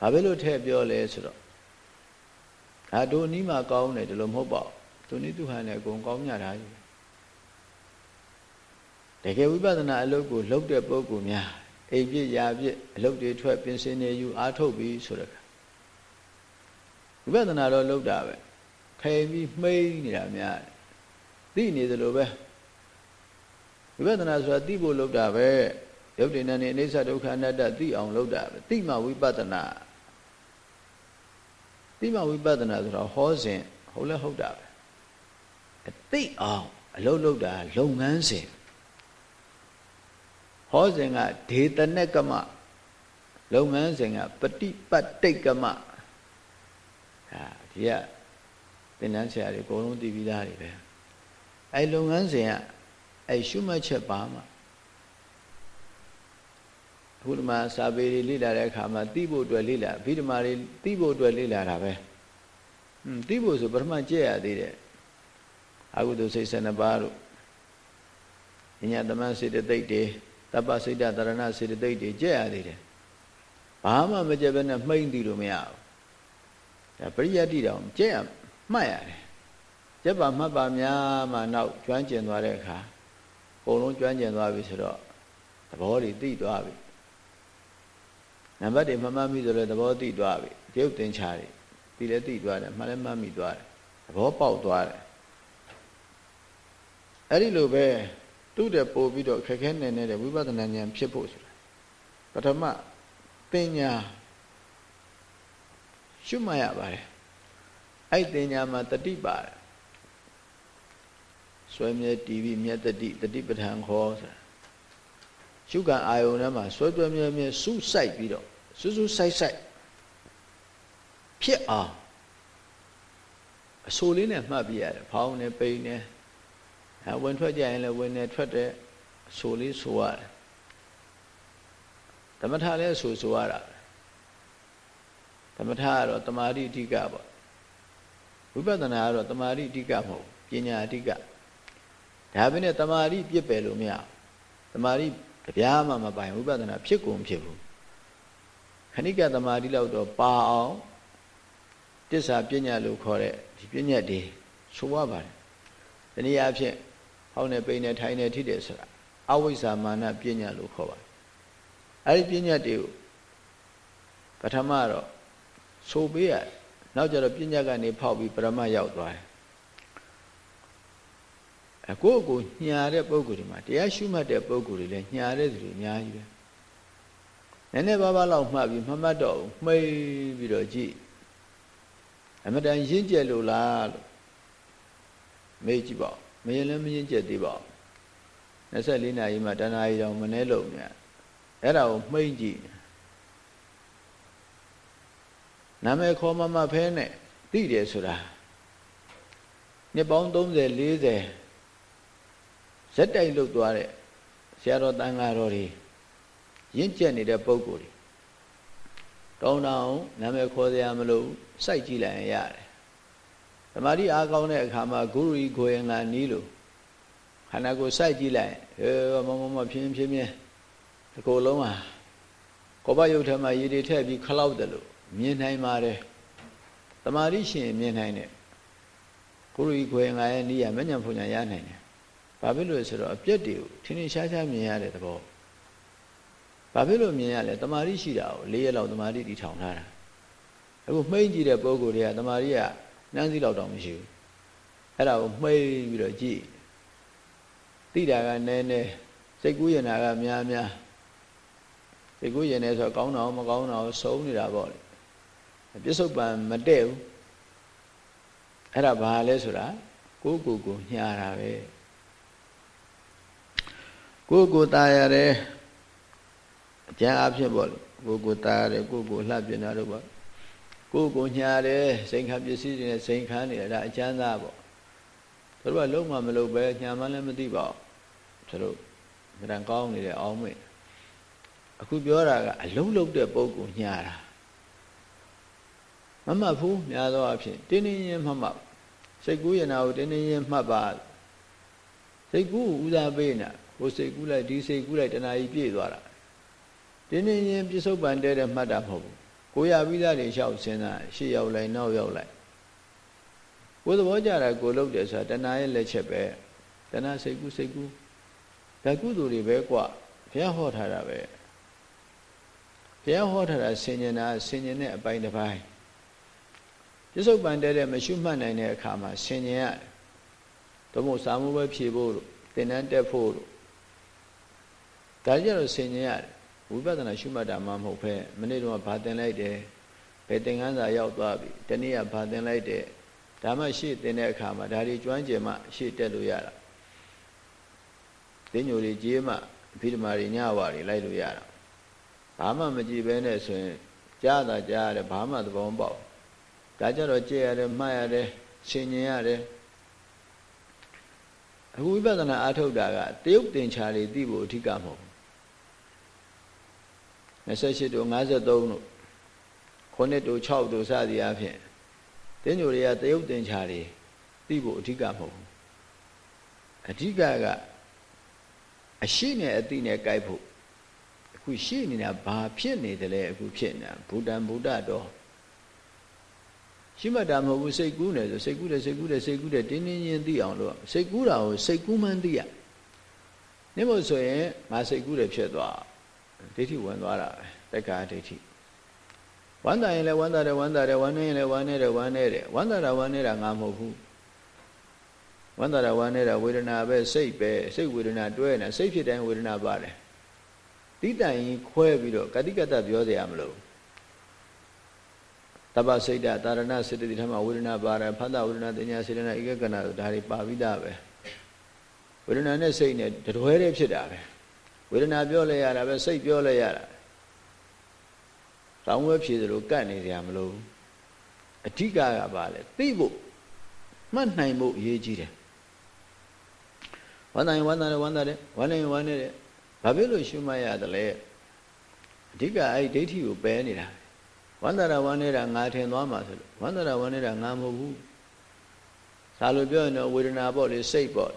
ဘာဖြစ်လို့ထည့်ပြောလဲဆိုတော့ဒါတို့နီးမှာကောင်းတယ်ဒီလိုမဟုတ်ပါဘူးသူနီးသူဟန်နဲ့အကုန်ကောင်းညတာကြီးတကယ်ဝိပဿနာအလုပ်ကိုလုပ်တဲ့ပုဂ္ဂိုလ်များအိမ်ပြစ်ရာပြစ်အလုပ်တွေထွက်ပြင်ဆင်နေယူအားထုတ်ပြီးဆိုတော့ ဝိပဿနာတော့လုပ်တာပဲခိုင်ပြီးမှိန်းနေတာများသိနေသလိုပဲဝိပဿနာဆိုတာသိဖို့လုပ်တာပဲရုပ်တည်နေအိဋ္ဌဒုက္ခအနတ္တသိအောင်လုပ်တာပဲသိမှဝိပဿနာသိမှဝိပဿနာဆိုတော့ဟောစဉ်ဟုတ်လဲဟုတ်တာပဲအသိအောင်အလုပ်လုပ်တာလုပ်ငန်းစဉ်ဟောစဉ်ကဒေတနကမလုပ်ငန်းစဉ်ကပฏิပတ်တိတ်ကမ ဟာဒီကသင်တန်းဆရာတွေအကုန်လုံးသိပြီးသားတွေပဲအဲလုပ်ငန်းစဉ်ကအဲရှုမှတ်ချက်ပါမှာဘုဒ္ဓမာစာပေတွေလေ့လာတဲ့အခါမှာသိဖို့အတွက်လေ့လာဗိဓမာတွေသိဖို့အတွက်လေ့လာတာပဲอืมသိဖို့ဆိုပထမကြည့်ရသေးတယ်အကုသိုလ်စိတ်12ပါးတို့ဉာဏ်သမစေတသိက်တွေတတပ္ပစိတ်တတရဏစေတသိက်တွေကြက်ရသေးတယ်ဘာမှမကြက်ဘဲနဲ့မှိမ့်သိလို့မရဘူး ဒါပရိယတ်တိတောင်ကြက်ရမှတ်ရတယ်ကြက်ပါမှတ်ပါများမှနောက်ကျွမ်းကျင်သွားတဲ့အခါအကုန်လုံးကျွမ်းကျင်သွားပြီဆိုတော့သဘောတွေသိသွားပြီနံပါတ်တွေမမှတ်မိဆိုလည်းသဘောသိသွားပြီတရုပ်တင်ချာတွေဒီလည်းသိသွားတယ်မှလည်းမှတ်မိသွားတယ်သဘောပေါက်သွားတယ်အဲ့ဒီလိုပဲသူ့တဲ့ပို့ပြီးတော့ခက်ခဲနေနေတဲ့ဝိပဿနာဉာဏ်ဖြစ်ဖို့ဆိုတာပထမပညာ ရှုမှတ်ရပါတယ်အဲ့တင်ညာမှာတတိပါတယ်ဆွဲမြဲတီးပြီးမြတ်တတိတတိပဋ္ဌာန်ခေါ်ဆိုတာရှုကံအာယုန်ထဲမှာဆွဲတွဲမြဲမြဲစုဆိုင်ပြီးတော့စူးစူးဆိုင်ဆိုင်ဖြစ်အောင်အဆိုလေးနဲ့မှတ်ပြရတယ်ဖောင်းနေပိန်နေအဲဝင်ထွက်ကြရင်လည်းဝင်နေထွက်တဲ့အဆိုလေးဆိုရတယ်သမထလည်းဆိုဆိုရတာ သမထကတော့တမာတိအဓိကပေါ့ဝိပဿနာကတော့တမာတိအဓိကမဟုတ်ပညာအဓိကဒါပဲနဲ့တမာတိပြစ်ပယ်လို့မရတမာတိတပြားမှမပိုင်ဝိပဿနာဖြစ်ကုန်ဖြစ်ဘူးခဏိကသမာဓိလောက်တော့ပါအောင်တစ္ဆာပညာလို့ခေါ်တဲ့ဒီပညာတွေဆိုရပါတယ်တနည်းအားဖြင့်ဟောင်းနေပိန်နေထိုင်နေထိတယ်ဆိုတာအဝိဇ္ဇာမာနပညာလို့ခေါ်ပါတယ်အဲဒီပညာတွေကိုပထမတော့ ဆိုပေးရနောက်ကျတော့ပညာကနေဖောက်ပြီးပရမတ်ရောက်သွားတယ်အကိုအကိုညာတဲ့ပုံကိုယ်တွေမှာတရားရှုမှတ်တဲ့ပုံကိုယ်တွေလည်းညာတဲ့သူတွေအများကြီးပဲနည်းနည်းပါးပါးလောက်မှတ်ပြီးမမှတ်တော့ဘူးမှိတ်ပြီးတော့ကြည့်အမတန်ရင့်ကျက်လို့လားလို့မေးကြည့်ပါမရင်လည်းမရင့်ကျက်သေးပါ24နာရီမှတဏှာရီတောင်မနှဲလို့မြတ်အဲ့ဒါကိုမှိတ်ကြည့် နာမည်ခေါ်မမဖဲနဲ့သိတယ်ဆိုတာနှစ်ပေါင်း30 40ဇက်တိုက်လုတ်သွားတဲ့ဆရာတော်တန်ဃာတော်တွေရင့်ကျက်နေတဲ့ပုံကိုယ်တွေတောင်းတောင်းနာမည်ခေါ်စရာမလိုစိုက်ကြည့်လိုက်ရင်ရတယ်သမာဓိအားကောင်းတဲ့အခါမှာဂုရုဤကိုရင်လာနီးလို့ခန္ဓာကိုယ်စိုက်ကြည့်လိုက်ဟဲမမမဖြင်းဖြင်းဖြင်းဒီကိုယ်လုံးဟာ ကောဘယုတ်ထမှာရည်တွေထည့်ပြီးခလောက်တယ်လို့မြင်နိုင်ပါတယ်သမာဓိရှင်မြင်နိုင်တယ်ဂုရုဤကိုရင်လာရဲ့နီးရမညံဖုန်ညာရနိုင်တယ်ဘာဖြစ်လို့ဆိုတော့အပြက်တွေကိုထင်းထင်းရှားရှားမြင်ရတဲ့သဘောဘာဖြစ်လို့မြင်ရလဲတမာရီရှိတာကို၄ရက်လောက်တမာရီတီထောင်ထားတာအခုမှိတ်ကြည့်တဲ့ပုံကိုယ်တွေကတမာရီကနှမ်းစီလောက်တောင်မရှိဘူးအဲ့ဒါကိုမှိတ်ပြီးတော့ကြည့်တိတာကနည်းနည်းစိတ်ကူးရင်တာကများများ စိတ်ကူးရင်နေဆိုကောင်းတော့မကောင်းတော့ဆုံးနေတာပေါ့လေပြစ္ဆုတ်ပံမတည့်ဘူးအဲ့ဒါဘာလဲဆိုတာကိုယ်ကိုယ်ကိုညာတာပဲကိုယ်ကိုယ်ตายရတယ်အကျမ်းအဖြစ်ပေါ့လေကိုကိုတားရတယ်ကိုကိုလှပြနေတာတော့ပေါ့ကိုကိုညားတယ်စိန်ခံပစ္စည်းတွေနဲ့စိန်ခံနေတယ်ဒါအကျမ်းသားပေါ့သူတို့ကလုံးဝမလုပ်ပဲညာမှလည်းမသိပါဘူးသူတို့မတန်ကောင်းနေတယ်အောင်းမေ့ အခုပြောတာကအလုံးလုံးတဲ့ပုံကိုညားတာမမှတ်ဘူးများသောအားဖြင့်တင်းတင်းရင်မှတ်မှတ်စိတ်ကူးရနာကိုတင်းတင်းရင်မှတ်ပါစိတ်ကူးဦးစားပေးနေတာဟိုစိတ်ကူးလိုက်ဒီစိတ်ကူးလိုက်တဏှာကြီးပြည့်သွားတာတင်းတင်းရင်ပြစ္ဆုတ်ပန်တဲတဲ့မှတ်တာမဟုတ်ဘူးကိုရပြီးသားတွေလျှောက်စဉ်းစားရှေ့ရောက်လိုက်နောက်ရောက်လိုက်ကိုယ်သဘောကြတာကိုလုပ်တယ်ဆိုတာတဏှာရဲ့လက်ချက်ပဲတဏှာစိတ်ကူးစိတ်ကူးဒါကုသိုလ်တွေပဲကွဘုရားဟောထားတာပဲ ဘုရားဟောထားတာဆင်ញင်တာဆင်ញင်တဲ့အပိုင်းတစ်ပိုင်းပြစ္ဆုတ်ပန်တဲတဲ့မရှုမှတ်နိုင်တဲ့အခါမှာဆင်ញင်ရတယ်သို့မဟုတ်စာမှုပဲဖြေဖို့လို့သင်တန်းတက်ဖို့လို့ဒါကြတော့ဆင်ញင်ရတယ်ဝိပဿနာရှုမှတ်တာမှမဟုတ်ပဲမနေ့တော့ဗာသင်လိုက်တယ်ဘယ်သင်္ကန်းစာရောက်သွားပြီတနေ့ကဗာသင်လိုက်တယ်ဒါမှရှေ့သင်တဲ့အခါမှာဒါတွေကျွမ်းကျင်မှရှေ့တက်လို့ရတာတင်းညိုတွေကြေးမှအဖိဓမာတွေညဝါတွေလိုက်လို့ရတာ ဘာမှမကြည့်ပဲနဲ့ဆိုရင်ကြားတာကြားရတယ်ဘာမှသဘောမပေါက်ဒါကြတော့ကြည့်ရတယ်မှတ်ရတယ်ဆင်ញင်ရတယ်အခုဝိပဿနာအားထုတ်တာကတရုပ်တင်ချာတွေသိဖို့အဓိကမဟုတ်28တို့53တို့ခုနှစ်တို့6တို့စသည်အဖြစ်တင်းညိုတွေကတရုတ်တင်ချာတွေသိဖို့အဓိကမဟုတ်ဘူးအဓိကကအအရှိနဲ့အတိနဲ့ကြိုက်ဖို့အ ခုရှိနေတာဘာဖြစ်နေတယ်လဲအခုဖြစ်နေတာဘူတံဗုဒ္ဓတော်ရှိမှတ်တာမဟုတ်ဘူးစိတ်ကူးနေဆိုစိတ်ကူးတယ်စိတ်ကူးတယ်စိတ်ကူးတယ်တင်းတင်းချင်းသိအောင်လို့စိတ်ကူးတာကိုစိတ်ကူးမှန်းသိရနေမို့ဆိုရင်ငါစိတ်ကူးတယ်ဖြစ်သွားဒိဋ္ဌိဝင်သွားတာပဲတက္ကဒိဋ္ဌိဝမ်းသာရင်လည်းဝမ်းသာတယ်ဝမ်းသာတယ်ဝမ်းနေရင်လည်းဝမ်းနေတယ်ဝမ်းနေတယ်ဝမ်းသာတာဝမ်းနေတာငါမဟုတ်ဘူးဝမ်းသာတာဝမ်းနေတာဝေဒနာပဲစိတ်ပဲစိတ်ဝေဒနာတွဲနေစိတ်ဖြစ်တိုင်းဝေဒနာပါတယ် တိတိုင်ရင်ခွဲပြီးတော့ကတိကတ္တပြောစရာမလိုတပ္ပစိတ်တတာရဏစေတသိထမဝေဒနာပါတယ်ဖတ်တာဝေဒနာတင်ညာစေတနာဧကကနာဒါတွေပါပြီးသားပဲဝေဒနာနဲ့စိတ်နဲ့တတွဲတည်းဖြစ်တာပဲဝေဒနာပြောလဲရတာပဲစိတ်ပြောလဲရတာတောင်းဝဲဖြေသလိုကတ်နေကြမလို့အဓိကကပါလေသိဖို့မှတ်နိုင်ဖို့အရေးကြီးတယ်ဝမ်းသာရင်ဝမ်းသာတယ်ဝမ်းသာတယ်ဝမ်းနေရင်ဝမ်းနေတယ် ဘာဖြစ်လို့ရှုမှတ်ရတယ်လဲအဓိကအဲ့ဒိဋ္ဌိကိုပယ်နေတာဝန္တရာဝန္နေတာငါထင်သွားမှာဆိုလို့ဝန္တရာဝန္နေတာငါမဟုတ်ဘူးသာလို့ပြောရင်တော့ဝေဒနာပေါ့လေစိတ်ပေါ့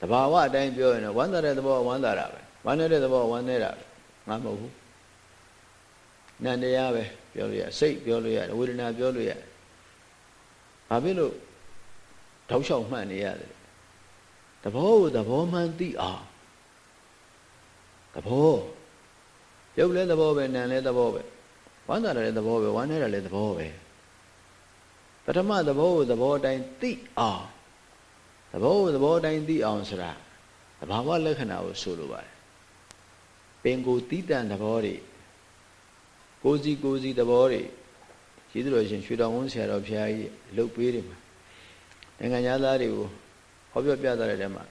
တဘာဝအတိုင်းပြောရင်တော့ဝန္တတဲ့သဘောဝန္တရာပဲဝန္နေတဲ့သဘောဝန္နေတာပဲငါမဟုတ်ဘူးနန္တရားပဲပြောလို့ရစိတ်ပြောလို့ရဝေဒနာပြောလို့ရဘာဖြစ်လို့တောက်လျှောက်မှတ်နေရတယ်သဘောကိုသဘောမှန်သိအောင် သဘောရုပ်လည်းသဘောပဲနာမ်လည်းသဘောပဲဝမ်းသာတယ်လည်းသဘောပဲဝမ်းနေတာလည်းသဘောပဲပထမသဘောကိုသဘောတိုင်းသိအောင်သဘောကိုသဘောတိုင်းသိအောင်ဆိုတာသဘာဝလက္ခဏာကိုဆိုလိုပါတယ်ပင်ကိုတိတန်သဘောတွေကိုစီကိုစီသဘောတွေရှိသလိုရှင်ရွှေတော်ဝန်းဆရာတော်ဘုရားကြီးလှုပ်ပေးတယ်မှာနိုင်ငံသားတွေကိုဟောပြောပြတဲ့တဲမှာ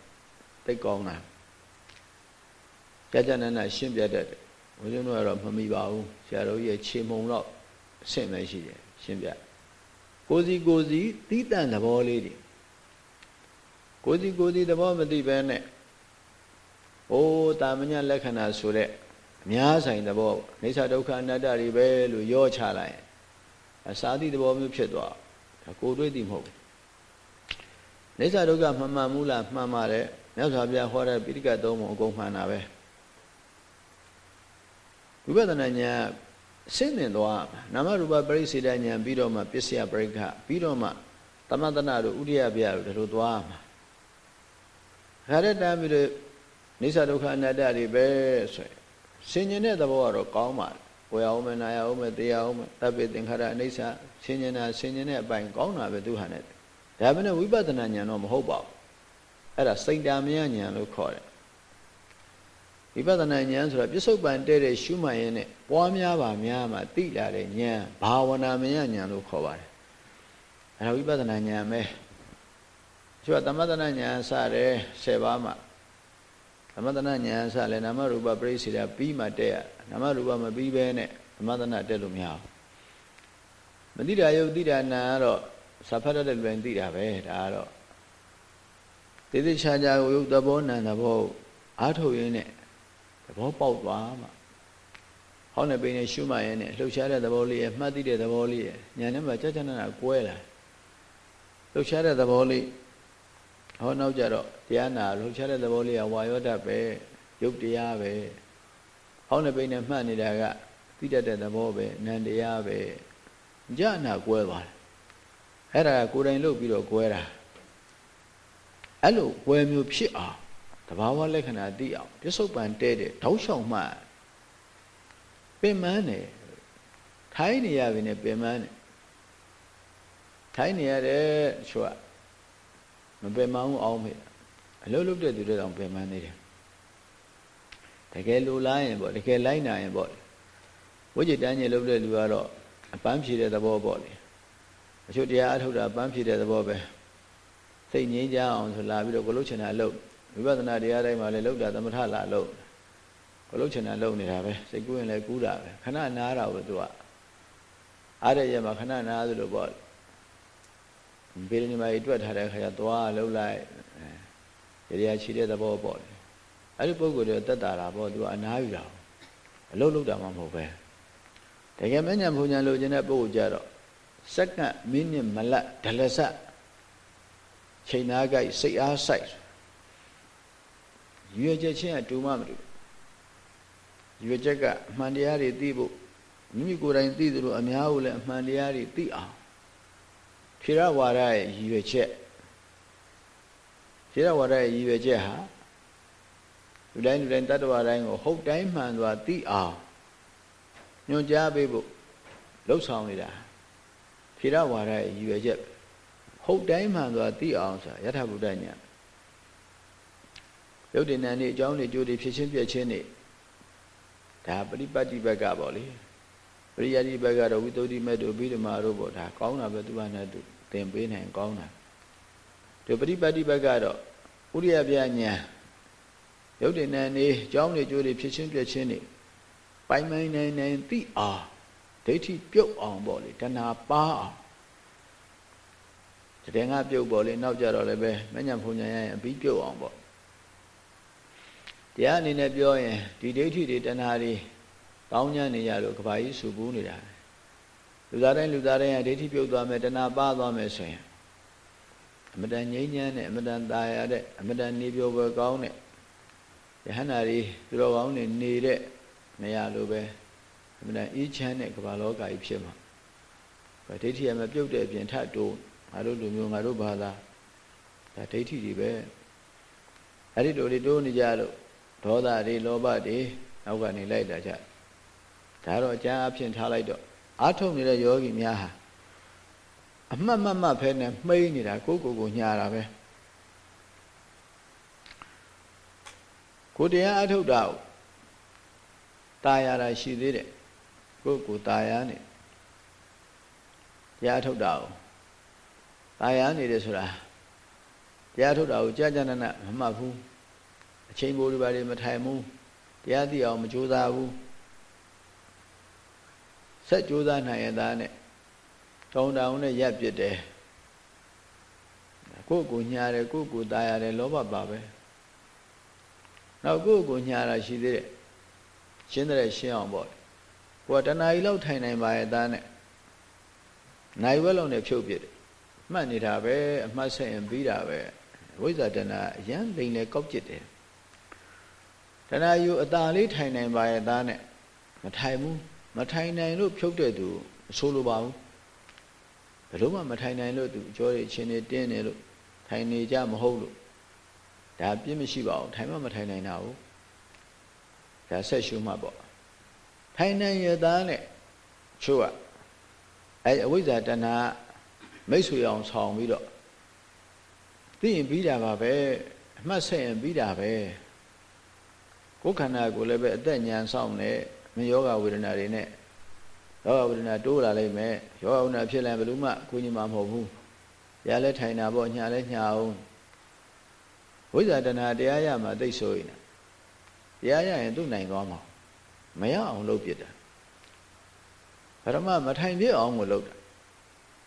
သိကောင်းတာ ကြကြနနရှင်းပြတတ်တယ်ဘုန်းကြီးတို့ကတော့မမိပါဘူးဆရာတော်ကြီးရဲ့ခြေမုံတော့အဆင့်ပဲရှိတယ်ရှင်းပြကိုစီကိုစီတီးတန့်သဘောလေးတွေကိုစီကိုစီသဘောမသိဘဲနဲ့အိုးတာမညလက္ခဏာဆိုတဲ့အများဆိုင်သဘောနေသဒုက္ခအနတ္တတွေပဲလို့ရောချလိုက်အစာတိသဘောမျိုးဖြစ်သွားဒါကိုတွေးသိမဟုတ်ဘူးနေသဒုက္ခမှန်မှန်မူလားမှန်ပါတယ်မြတ်စွာဘုရားဟောတဲ့ပိဋကတ်သုံးပုံအကုန်မှန်တာပဲ ဝိပဿနာဉာဏ်ဆင့်နေသွားနာမရူပပရိစ္ဆေဒဉာဏ်ပြီးတော့မှပစ္စယပရိက္ခပြီးတော့မှသမတနာတို့ဥရိယပြတို့ဒီလိုသွားမှာခရတမ်းပြီးတော့နိစ္စဒုက္ခအနတ္တတွေပဲဆိုရင်ဆင်ញင်တဲ့သဘောကတော့ကောင်းပါလားဝေအောင်မနာရအောင်မတရားအောင်မတပ်ပိသင်္ခါရအနိစ္စဆင်ញင်တာဆင်ញင်တဲ့အပိုင်းကောင်းတာပဲသူဟာနဲ့ဒါပေမဲ့ဝိပဿနာဉာဏ်တော့မဟုတ်ပါဘူးအဲ့ဒါစိတ်တာမယဉာဏ်လို့ခေါ်တယ် ဝိပဿနာဉာဏ်ဆိုတာပြစ္ဆုတ်ပန်တဲ့တဲ့ရှုမှတ်ရင်းနဲ့ပွားများပါများမှသိလာတဲ့ဉာဏ်ဘာဝနာမယဉာဏ်လို့ခေါ်ပါတယ်အဲဒါဝိပဿနာဉာဏ်ပဲကျွတ်သမထနာဉာဏ်စတယ်10ပါးမှသမထနာဉာဏ်စလဲနာမရူပပရိစ္ဆေဒပြီးမှတက်ရနာမရူပမပြီးဘဲနဲ့သမထနာတက်လို့မရဘူးမသိတာယုတ်သိတာနာကတော့စာဖတ်တဲ့လူတိုင်းသိတာပဲဒါကတော့သေသေးချာချာကိုယုတ်သဘောနာသဘောအားထုတ်ရင်းနဲ့ ဘောပေါက်သွားမှဟောင်းနေပိနေရှုမှတ်ရဲနဲ့လှုပ်ရှားတဲ့သဘောလေးရဲ့မှတ်သိတဲ့သဘောလေးရဲ့ညာနဲ့မှကြကြနာနာကွဲလာလှုပ်ရှားတဲ့သဘောလေးဟောနောက်ကြတော့တရားနာလှုပ်ရှားတဲ့သဘောလေးကဝါယောဓာတ်ပဲရုပ်တရားပဲဟောင်းနေပိနေမှတ်နေတာကသိတတ်တဲ့သဘောပဲနံတရားပဲကြနာကွဲသွားတယ်အဲ့ဒါကိုယ်တိုင်လုပ်ပြီးတော့ကွဲတာအဲ့လိုကွဲမျိုးဖြစ်အောင် တဘာဝလက္ခဏာသိအောင်ပြစ္ဆုတ်ပန်တဲတဲ့တောက်လျှောက်မှပင်မန်းတယ်ထိုင်းနေရပြီနဲ့ပင်မန်းတယ်ထိုင်းနေရတဲ့ချွတ်မပင်မအောင်အောင်မေအလုပ်လုပ်တဲ့သူတွေတောင်ပင်မန်းနေတယ်တကယ်လိုလားရင်ပေါ့တကယ်လိုက်နိုင်ရင်ပေါ့ဝိจิตတန်းကြီးလုပ်တဲ့လူကတော့အပန်းဖြေတဲ့သဘောပေါ့လေအချို့တရားအထုတ်တာအပန်းဖြေတဲ့သဘောပဲစိတ်ငြိမ်းချအောင်ဆိုလာပြီးတော့ကိုလုချင်တာလုပ် ဝိပဿနာတရားတိုင်းမှာလည်းလောက်တာသမထလာလို့ကိုလုချင်တာလုပ်နေတာပဲစိတ်ကူးရင်လည်းကူးတာပဲခဏနားတာပဲသူကအားတဲ့ရက်မှာခဏနားသလိုပေါ့ဘေးနေမှာတွက်ထားတဲ့ခါကျသွားလှုပ်လိုက်တရားချီတဲ့သဘောပေါ့လေအဲ့ဒီပုံကိုယ်တွေတက်တာတာပေါ့သူကအနားယူတာအလုပ်လုပ်တာမှမဟုတ်ပဲတကယ်မညံဘုံညာလိုချင်တဲ့ပုံကိုကြတော့စက္ကန့်မိနစ်မလတ်ဒလစချိန်နာကြိုက်စိတ်အားဆိုင် ရွေချက်ချင်းကတူမှမတူရွေချက်ကအမှန်တရားတွေသိဖို့မိမိကိုယ်တိုင်သိသလိုအများကိုလည်းအမှန်တရားတွေသိအောင်ဖြေရဝါဒရဲ့ရွေချက်ဖြေရဝါဒရဲ့ရွေချက်ဟာလူတိုင်းလူတိုင်းတတ္တဝါတိုင်းကိုဟုတ်တိုင်းမှန်စွာသိအောင်ညွှန်ကြားပေးဖို့လှုပ်ဆောင်နေတာဖြေရဝါဒရဲ့ရွေချက်ဟုတ်တိုင်းမှန်စွာသိအောင်ဆိုတာယထာဘုဒ္ဓညာ ရုပ်တည်နေအကြောင်းတွေကြိုးတွေဖြစ်ချင်းပြည့်ချင်းတွေဒါပရိပတ်တိဘက်ကပေါ့လေပရိယတိဘက်ကတော့ဝိသုဒ္ဓိမဲ့တို့ပြီးဓမ္မာတို့ပေါ့ဒါကောင်းတာပဲသူကနဲ့သူသင်ပေးနိုင်ကောင်းတာဒီပရိပတ်တိဘက်ကတော့ဥရိယပြညာရုပ်တည်နေနေအကြောင်းတွေကြိုးတွေဖြစ်ချင်းပြည့်ချင်းတွေပိုင်မိုင်းနိုင်နိုင်သိအောင်ဒိဋ္ဌိပြုတ်အောင်ပေါ့လေတဏှာပါအောင်တည်ငါပြုတ်ပေါ့လေနောက်ကြတော့လည်းပဲမညံဖုန်ညာရဲ့အပြီးပြုတ်အောင်ပေါ့ တရားအနေနဲ့ပြောရင်ဒီဒိဋ္ဌိတွေတဏှာတွေကောင်းညံ့နေရလို့ကဘာကြီးဆူပူးနေတာလူသားတိုင်းလူသားတိုင်းကဒိဋ္ဌိပြုတ်သွားမယ်တဏှာပါသွားမယ်ဆိုရင်အမတန်ငြိမ်းချမ်းတဲ့အမတန်သာယာတဲ့အမတန်နေပြောပွဲကောင်းတဲ့ယဟန္တာတွေသူတော်ကောင်းတွေနေတဲ့နေရာလိုပဲအမတန်အေးချမ်းတဲ့ကမ္ဘာလောကကြီးဖြစ်မှာဘာဒိဋ္ဌိကမပြုတ်တဲ့အပြင်ထပ်တိုးငါတို့လူမျိုးငါတို့ဘာသာဒါဒိဋ္ဌိတွေပဲအဲ့ဒီလိုတွေတိုးနေကြလို့ ဒေါသတွေလောဘတွေနောက်ကနေလိုက်တာကြဒါတော့အကျမ်းအဖြစ်ထားလိုက်တော့အာထုတ်နေတဲ့ယောဂီများဟာအမှတ်မှတ်မှတ်ဖဲနဲ့မှိန်းနေတာကိုကိုကိုညာတာပဲကိုတရားအထုတ်တာကိုตายရတာရှိသေးတယ်ကိုကိုตายရနေတရားအထုတ်တာကိုตายရနေတယ်ဆိုတာတရားထုတ်တာကိုကြာကြာနာနာမမှတ်ဘူး အချိန်ပိုတွေဘာတွေမထိုင်ဘူးတရားသိအောင်မကြိုးစားဘူးဆက်ကြိုးစားနိုင်ရသားနဲ့တောင်းတောင်းနဲ့ရပ်ပြစ်တယ်ကိုယ့်ကိုညာတယ်ကိုယ့်ကိုตายရတယ်လောဘပါပဲနောက်ကိုယ့်ကိုညာတာရှိသေးတယ်ရှင်းတဲ့ရှင်းအောင်ပေါ့ကိုကတဏှာကြီးလောက်ထိုင်နိုင်ပါရဲ့သားနဲ့နိုင်ဝဲလုံးနဲ့ဖြုတ်ပြစ်တယ်မှတ်နေတာပဲအမှတ်ဆက်ရင်ပြီးတာပဲဝိဇ္ဇာတဏှာအရန်လိန်လေကောက်ပြစ်တယ် တဏှာယူအတာလေးထိုင်နိုင်ပါရဲ့သားနဲ့မထိုင်ဘူးမထိုင်နိုင်လို့ဖြုတ်တဲ့သူအဆိုးလိုပါဘူးဘယ်လို့မှမထိုင်နိုင်လို့သူအကျော်တွေချင်းနေတင်းနေလို့ထိုင်နေကြမဟုတ်လို့ဒါပြင်းမရှိပါဘူးထိုင်မှမထိုင်နိုင်တာဘူးဒါဆက်ရှုမှပေါ့ထိုင်နိုင်ရသားနဲ့ချို့ကအဲအဝိဇ္ဇာတဏှာမိတ်ဆွေအောင်ဆောင်ပြီးတော့သိရင်ပြီးတာပါပဲအမှတ်ဆက်ရင်ပြီးတာပဲ ကိုယ်ခန္ဓာကိုယ်လည်းပဲအသက်ဉာဏ်ဆောင်နေမယောဂဝေဒနာတွေနဲ့ယောဂဝေဒနာတိုးလာလိမ့်မယ်ယောဂဝေဒနာဖြစ်လိုက်ဘယ်လို့မှကိုကြီးမှမဟုတ်ဘူးရလဲထိုင်တာပေါ့ညာလဲညာအောင်ဝိဇ္ဇာတဏှာတရားရမှာသိဆိုရင်တရားရရင်သူ့နိုင်သွားမှာမရအောင်လုပ်ပြစ်တာပရမမထိုင်ပြစ်အောင်ကိုလုပ်တာ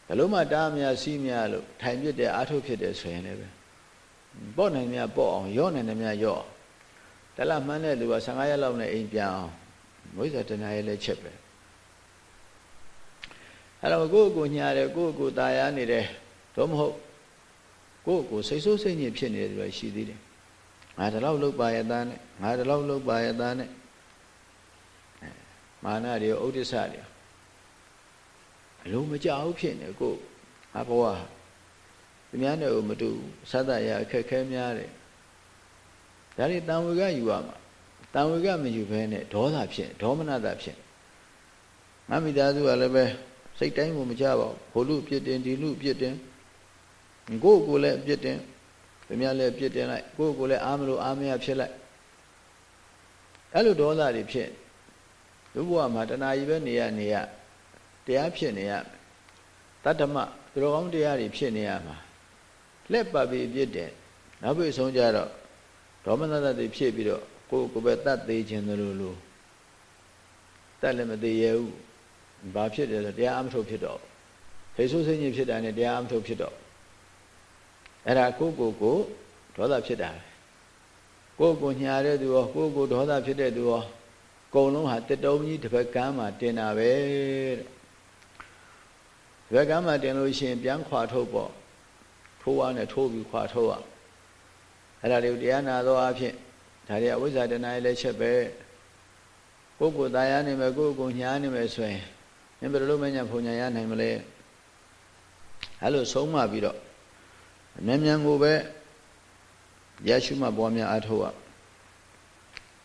ဘယ်လို့မှတားမြစီးမြလို့ထိုင်ပြစ်တယ်အာထုတ်ဖြစ်တယ်ဆိုရင်လည်းပဲပေါ့နိုင်မြပေါ့အောင်ရော့နိုင်တယ်မြရော့ တလမှန်းတဲ့လူက15ရက်လောက်နဲ့အိမ်ပြန်အောင်မွေးစားတဏှာရဲ့လက်ချက်ပဲအဲ့တော့ကိုယ့်ကိုညာတယ်ကိုယ့်ကိုตายရနေတယ်တော့မဟုတ်ကိုယ့်ကိုစိတ်ဆိုးစိတ်ညစ်ဖြစ်နေတယ်လို့ရှိသေးတယ်ငါတလောက်လုတ်ပါရဲ့သားနဲ့ငါတလောက်လုတ်ပါရဲ့သားနဲ့မာနတွေဥဒိစ္စတွေအလုံးမကြောက်ဖြစ်နေကိုအဘဝသူများနဲ့မတူသတ္တရာအခက်ခဲများတယ် ဒါတွေတန်ဝေကယူရမှာတန်ဝေကမယူဘဲနဲ့ဒေါသဖြစ်ဒေါမနတာဖြစ်ငါမိသားစုကလည်းပဲစိတ်တိုင်းကိုမကြပါဘူးဘိုလ်လူပြစ်တင်ဒီလူပြစ်တင်ကိုယ့်ကိုယ်လည်းပြစ်တင်သူများလည်းပြစ်တင်လိုက်ကိုယ့်ကိုယ်လည်းအားမလို့အားမရဖြစ်လိုက်အဲ့လိုဒေါသတွေဖြစ်လူဘဝမှာတဏှာကြီးပဲနေရနေရတရားဖြစ်နေရတတ္တမသူတော်ကောင်းတရားတွေဖြစ်နေရမှာလက်ပတ်ပြီးပြစ်တယ်နောက်ပြီးဆုံးကြတော့ ဒေါမနတတွေဖြစ်ပြီးတော့ကိုယ်ကိုယ်ပဲတတ်သေးခြင်းလို့လို့တတ်လည်းမသေးရဘူးဘာဖြစ်တယ်ဆိုတရားအမထုတ်ဖြစ်တော့ဖေဆိုးစိတ်ညစ်ဖြစ်တာနဲ့တရားအမထုတ်ဖြစ်တော့အဲ့ဒါကိုကိုကိုဒေါသဖြစ်တာကိုကိုညာတဲ့သူရောကိုကိုဒေါသဖြစ်တဲ့သူရောအကုန်လုံးဟာတတုံးကြီးတစ်ဖက်ကမ်းမှာတင်တာပဲတဲ့ဒီဘက်ကမ်းမှာတင်လို့ရှိရင်ပြန်ခွာထုတ်ပေါ့ထိုးဝါနဲ့ထိုးပြီးခွာထုတ်ရ အဲ့ဒါတွေကိုတရားနာသောအဖြစ် ဒါတွေအဝိဇ္ဇာတဏှာရဲ့လက်ချက်ပဲကိုယ်ကိုယ်ตายရနေမယ်ကိုယ်ကိုညားနေမယ်ဆိုရင်မင်းဘယ်လိုလုပ်မညာဖုန်ညာရနိုင်မလဲအဲ့လိုဆုံးမပြီးတော့အမြန်မြန်ကိုပဲရရှုမှပွားများအားထုတ်ရ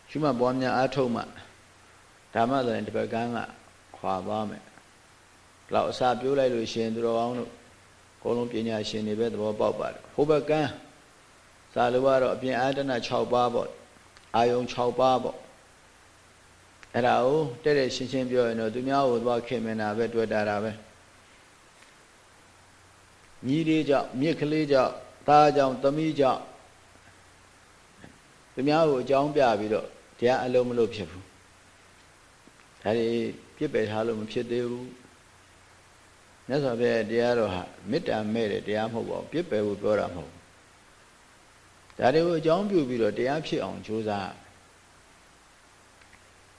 ရှုမှပွားများအားထုတ်မှဓမ္မဆိုရင်ဒီဘက်ကန်းကခွာသွားမယ်လောက်အစာပြိုးလိုက်လို့ရှင်သူတော်ကောင်းတို့အကုန်လုံးပညာရှင်တွေပဲသဘောပေါက်ပါတယ်ဟိုဘက်ကန်း စာလိုကတော့အပြင်အာတနာ6ပါးပေါ့အာယုံ6ပါးပေါ့အဲ့ဒါကိုတဲ့တဲ့ရှင်းရှင်းပြောရင်တော့သူများကိုသွားခင်မင်တာပဲတွေ့တာတာပဲညီလေးကြောင့်မြစ်ကလေးကြောင့်သားကြောင့်သမီးကြောင့်သူများကိုအကြောင်းပြပြီးတော့တရားအလုံးမလို့ဖြစ်ဘူးဒါတွေပြစ်ပယ်ထားလို့မဖြစ်သေးဘူးမြတ်စွာဘုရားတရားတော်ဟာမေတ္တာမဲ့တဲ့တရားမဟုတ်ပါဘူးပြစ်ပယ်ဖို့ပြောတာမဟုတ်ဘူး ဒါတွေကိုအကြောင်းပြုပြီးတော့တရားဖြစ်အောင်ကြိုးစား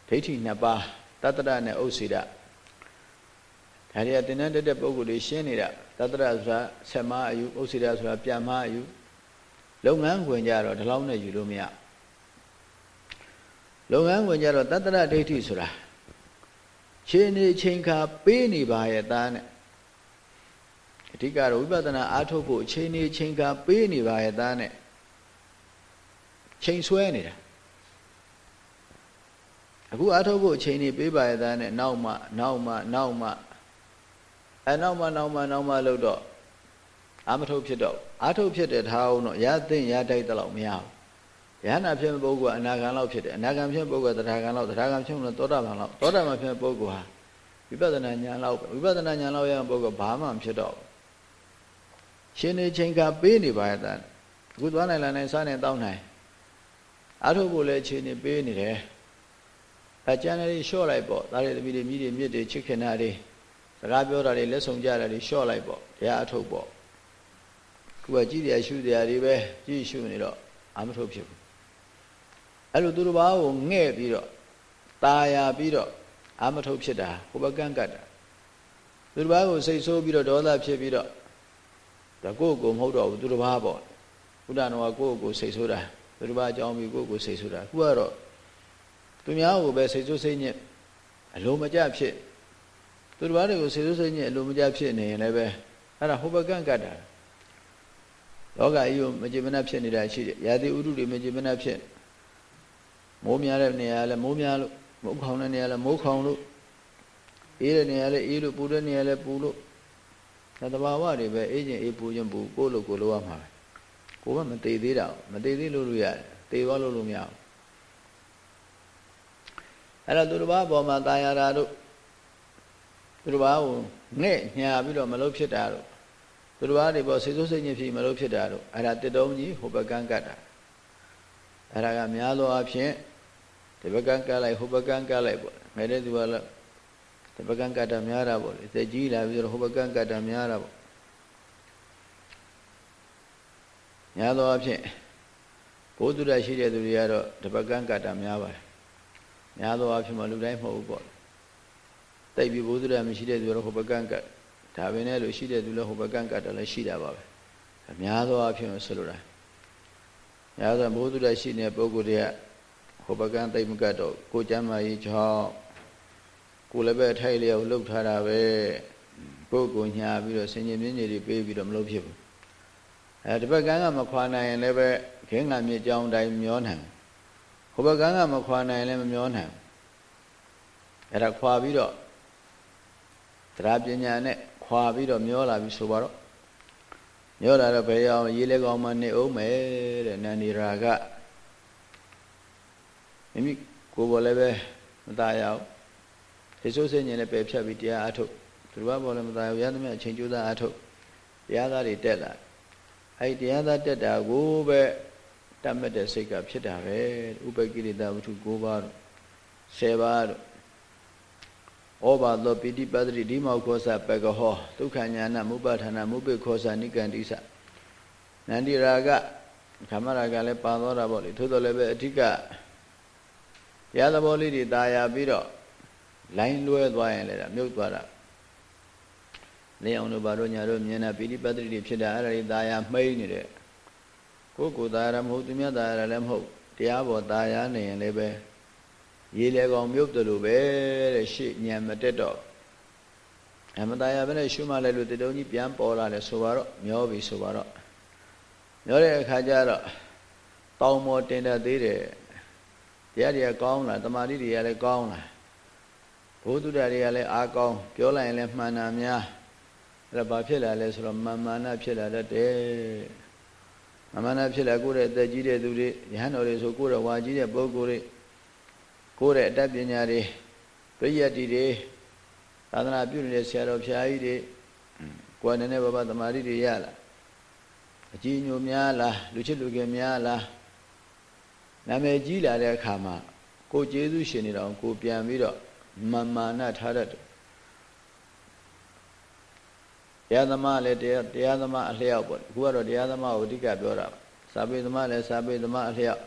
ဒိဋ္ဌိနှစ်ပါးတတ္တရနဲ့ဥစ္စေဒဒါတွေကတင်တဲ့တက်တဲ့ပုံကိုယ်တွေရှင်းနေတာတတ္တရဆိုတာဆက်မအယူဥစ္စေဒဆိုတာပြန်မအယူလုပ်ငန်းခွင်ကြတော့ဒီလောက်နဲ့ယူလို့မရလုပ်ငန်းခွင်ကြတော့တတ္တရဒိဋ္ဌိဆိုတာချိန်နေချိန်ခါပေးနေပါရဲ့သားနဲ့အဓိကတော့ဝိပဿနာအားထုတ်ဖို့ချိန်နေချိန်ခါပေးနေပါရဲ့သားနဲ့ ချိန်ဆွဲနေတာအခုအားထုတ်ဖို့ချိန်နေပေးပါရဲ့သားနဲ့နောက်မှနောက်မှနောက်မှအဲနောက်မှနောက်မှနောက်မှလို့တော့အာမထုတ်ဖြစ်တော့အာထုတ်ဖြစ်တဲ့ထားအောင်တော့ရသိမ့်ရတိုက်တလောက်မရဘူးယဟနာဖြစ်ပုဂ္ဂိုလ်ကအနာဂံလောက်ဖြစ်တယ်အနာဂံဖြစ်ပုဂ္ဂိုလ်ကတရားဂံလောက်တရားဂံဖြစ်လို့သောတာပန်လောက်သောတာပန်ဖြစ်ပုဂ္ဂိုလ်ဟာဝိပဿနာဉာဏ်လောက်ဝိပဿနာဉာဏ်လောက်ရတဲ့ပုဂ္ဂိုလ်ဘာမှမဖြစ်တော့ဘူးရှင်နေချိန်ကပေးနေပါရဲ့တန်းအခုသွားနိုင်လာနိုင်စားနိုင်တောင်းနိုင် အားထုတ်ဖို့လည်းချိန်နေပေးနေတယ်အကျန်တွေလျှော့လိုက်ပေါ့ဒါတွေတပီတွေမြည်တွေမြစ်တွေချစ်ခင်တာတွေစကားပြောတာတွေလက်ဆောင်ကြတာတွေလျှော့လိုက်ပေါ့တရားအထုတ်ပေါ့ခုကကြည်တရားရှုတရားတွေပဲကြည်ရှုနေတော့အာမထုတ်ဖြစ်ဘူးအဲ့လိုသူတစ်ပါးကိုငဲ့ပြီးတော့ตาယာပြီးတော့အာမထုတ်ဖြစ်တာဟိုဘကန့်ကတ်တာသူတစ်ပါးကိုစိတ်ဆိုးပြီးတော့ဒေါသဖြစ်ပြီးတော့ဒါကိုယ့်ကိုမဟုတ်တော့ဘူးသူတစ်ပါးပေါ့ဘုရားတော်ကကိုယ့်ကိုစိတ်ဆိုးတာ သူတစ်ပါးအကြောင်းပြီးကိုယ့်ကိုစိတ်ဆိုးတာခုကတော့သူများကိုပဲစိတ်ဆိုးစိတ်ညစ်အလိုမကျဖြစ်သူတစ်ပါးတွေကိုစိတ်ဆိုးစိတ်ညစ်အလိုမကျဖြစ်နေရင်လည်းပဲအဲ့ဒါဟိုဘကန့်ကတ်တာလောကကြီးကိုမကြည်မနှက်ဖြစ်နေတာရှိတယ်ရာသီဥတုတွေမကြည်မနှက်ဖြစ်မိုးများတဲ့နေရာလဲမိုးများလို့မိုးခေါင်တဲ့နေရာလဲမိုးခေါင်လို့အေးတဲ့နေရာလဲအေးလို့ပူတဲ့နေရာလဲပူလို့ဒါတဘာဝတွေပဲအေးချင်းအေးပူချင်းပူကိုလို့ကိုလိုရမှာပဲ ကိုကမသေးသေးတာမသေးသေးလို့လို့ရတယ်သေသွားလို့လို့မရဘူးအဲ့တော့သူတစ်ပါးပေါ်မှာတာယာတာတို့သူတစ်ပါးကိုငဲ့ညာပြီးတော့မလို့ဖြစ်တာတို့သူတစ်ပါးတွေပေါ်စေစိုးစိတ်ညစ်ဖြစ်မလို့ဖြစ်တာတို့အဲ့ဒါတစ်တုံးကြီးဟိုဘကန်းကတ်တာအဲ့ဒါကများသောအားဖြင့်ဒီဘကန်းကတ်လိုက်ဟိုဘကန်းကတ်လိုက်ပေါ့ငယ်တဲ့သူကလည်းဒီဘကန်းကတ်တာများတာပေါ့လေသက်ကြီးလာပြီးတော့ဟိုဘကန်းကတ်တာများတာပေါ့ များသောအားဖြင့်ဘုသူရရှိတဲ့သူတွေကတော့ဒီဘကန်းကတ်တာများပါတယ်များသောအားဖြင့်မလူတိုင်းမဟုတ်ဘူးပေါ့တိတ်ပြီးဘုသူရမရှိတဲ့သူကတော့ဟိုဘကန်းကတ်ဒါပဲနဲ့လို့ရှိတဲ့သူလည်းဟိုဘကန်းကတ်တယ်လည်းရှိတာပါပဲအများသောအားဖြင့်ဆိုလိုတာညာဆိုဘုသူရရှိနေတဲ့ပုဂ္ဂိုလ်တွေကဟိုဘကန်းတိတ်မကတ်တော့ကိုကျမ်းမာရေးကြောင့်ကိုလည်းပဲအထိုက်လျောက်လှုပ်ထားတာပဲပုဂ္ဂိုလ်ညာပြီးတော့ဆင်ញင်မြင့်ကြီးတွေပေးပြီးတော့မလုပ်ဖြစ်ဘူး အဲဒီဘက်ကန်းကမခွာနိုင်ရင်လည်းပဲခင်းငံမြေကြောင်းတိုင်းမျောနိုင်ဟိုဘက်ကန်းကမခွာနိုင်လည်းမမျောနိုင်အဲ့ဒါခွာပြီးတော့တရားပညာနဲ့ခွာပြီးတော့မျောလာပြီးဆိုပါတော့မျောလာတော့ဘယ်အောင်ရေးလဲကောင်းမှနေအောင်မယ်တဲ့နန္ဒီရာကမိမိကိုယ်ပေါ်လည်းပဲမตายရအောင်ဒီစိုးစင်ញင်လည်းပယ်ဖြတ်ပြီးတရားအထုတ်သူတော်ဘောလည်းမตายရသမျှအချိန်ကျိုးသားအထုတ်တရားသားတွေတက်လာ အဲ့ဒီတရားသားတက်တာကိုပဲတတ်မှတ်တဲ့စိတ်ကဖြစ်တာပဲဥပကိရိတဝတ္ထု9ပါးတို့10ပါးတို့ဩဘာသောပိဋိပတ္တိဒီမောခောစပကဟောဒုက္ခညာနာမုပ္ပဌာနာမုပ္ပေခောစနိကန္တိစနန္ဒီရာကခမရာကလည်းပါသောတာပေါ့လေထို့တော်လည်းပဲအဓိကရသဘောလေးတွေตายာပြီးတော့လိုင်းလွဲသွားရင်လည်းဒါမြုပ်သွားတာ နေအောင်တို့ဘာတို့ညာတို့မြင်တာပိဋိပတ္တိတွေဖြစ်တာအဲ့ဒါတွေตายာမှိန်းနေတဲ့ကိုယ်ကိုယ်ตายရမဟုတ်သူများตายရလည်းမဟုတ်တ တရားပေါ်ตาရနေရင်လည်းပဲရေလေကောင်မြုပ်တယ်လို့ပဲတဲ့ရှေ့ညံမတက်တော့အမတရားပဲနဲ့ရှုမှလည်းလို့တတုံးကြီးပြန်ပေါ်လာတယ်ဆိုတော့မျောပြီဆိုတော့မျောတဲ့အခါကျတော့တောင်းမောတင်တတ်သေးတယ်တရားတွေကကောင်းလားတမာတိတွေကလည်းကောင်းလားဘုဒ္ဓတွေကလည်းအားကောင်းပြောလိုက်ရင်လည်းမှန်တာများ အဲ့ဒါဘာဖြစ်လာလဲဆိုတော့မာမာနဖြစ်လာတတ်တယ်မာမာနဖြစ်လာကိုယ့်ရဲ့အသက်ကြီးတဲ့သူတွေယဟန်တော်တွေဆိုကိုယ့်ရဲ့ဝါကြီးတဲ့ပုဂ္ဂိုလ်တွေကိုယ့်ရဲ့အတတ်ပညာတွေပြည့်ရည်တွေသာသနာပြုနေတဲ့ဆရာတော်ဖျားကြီးတွေကိုယ်နည်းနည်းဘာဘာတမာတိတွေရလာအကြီးညိုများလားလူချစ်လူငယ်များလားနာမည်ကြီးလာတဲ့အခါမှာကိုကျေးဇူးရှင်နေတော့ကိုပြန်ပြီးတော့မာမာနထားတတ်တယ် တရားသမားလည်းတရားတရားသမားအလျောက်ပေါ့အခုကတော့တရားသမားကိုအဓိကပြောတာစာပေသမားလည်းစာပေသမားအလျောက်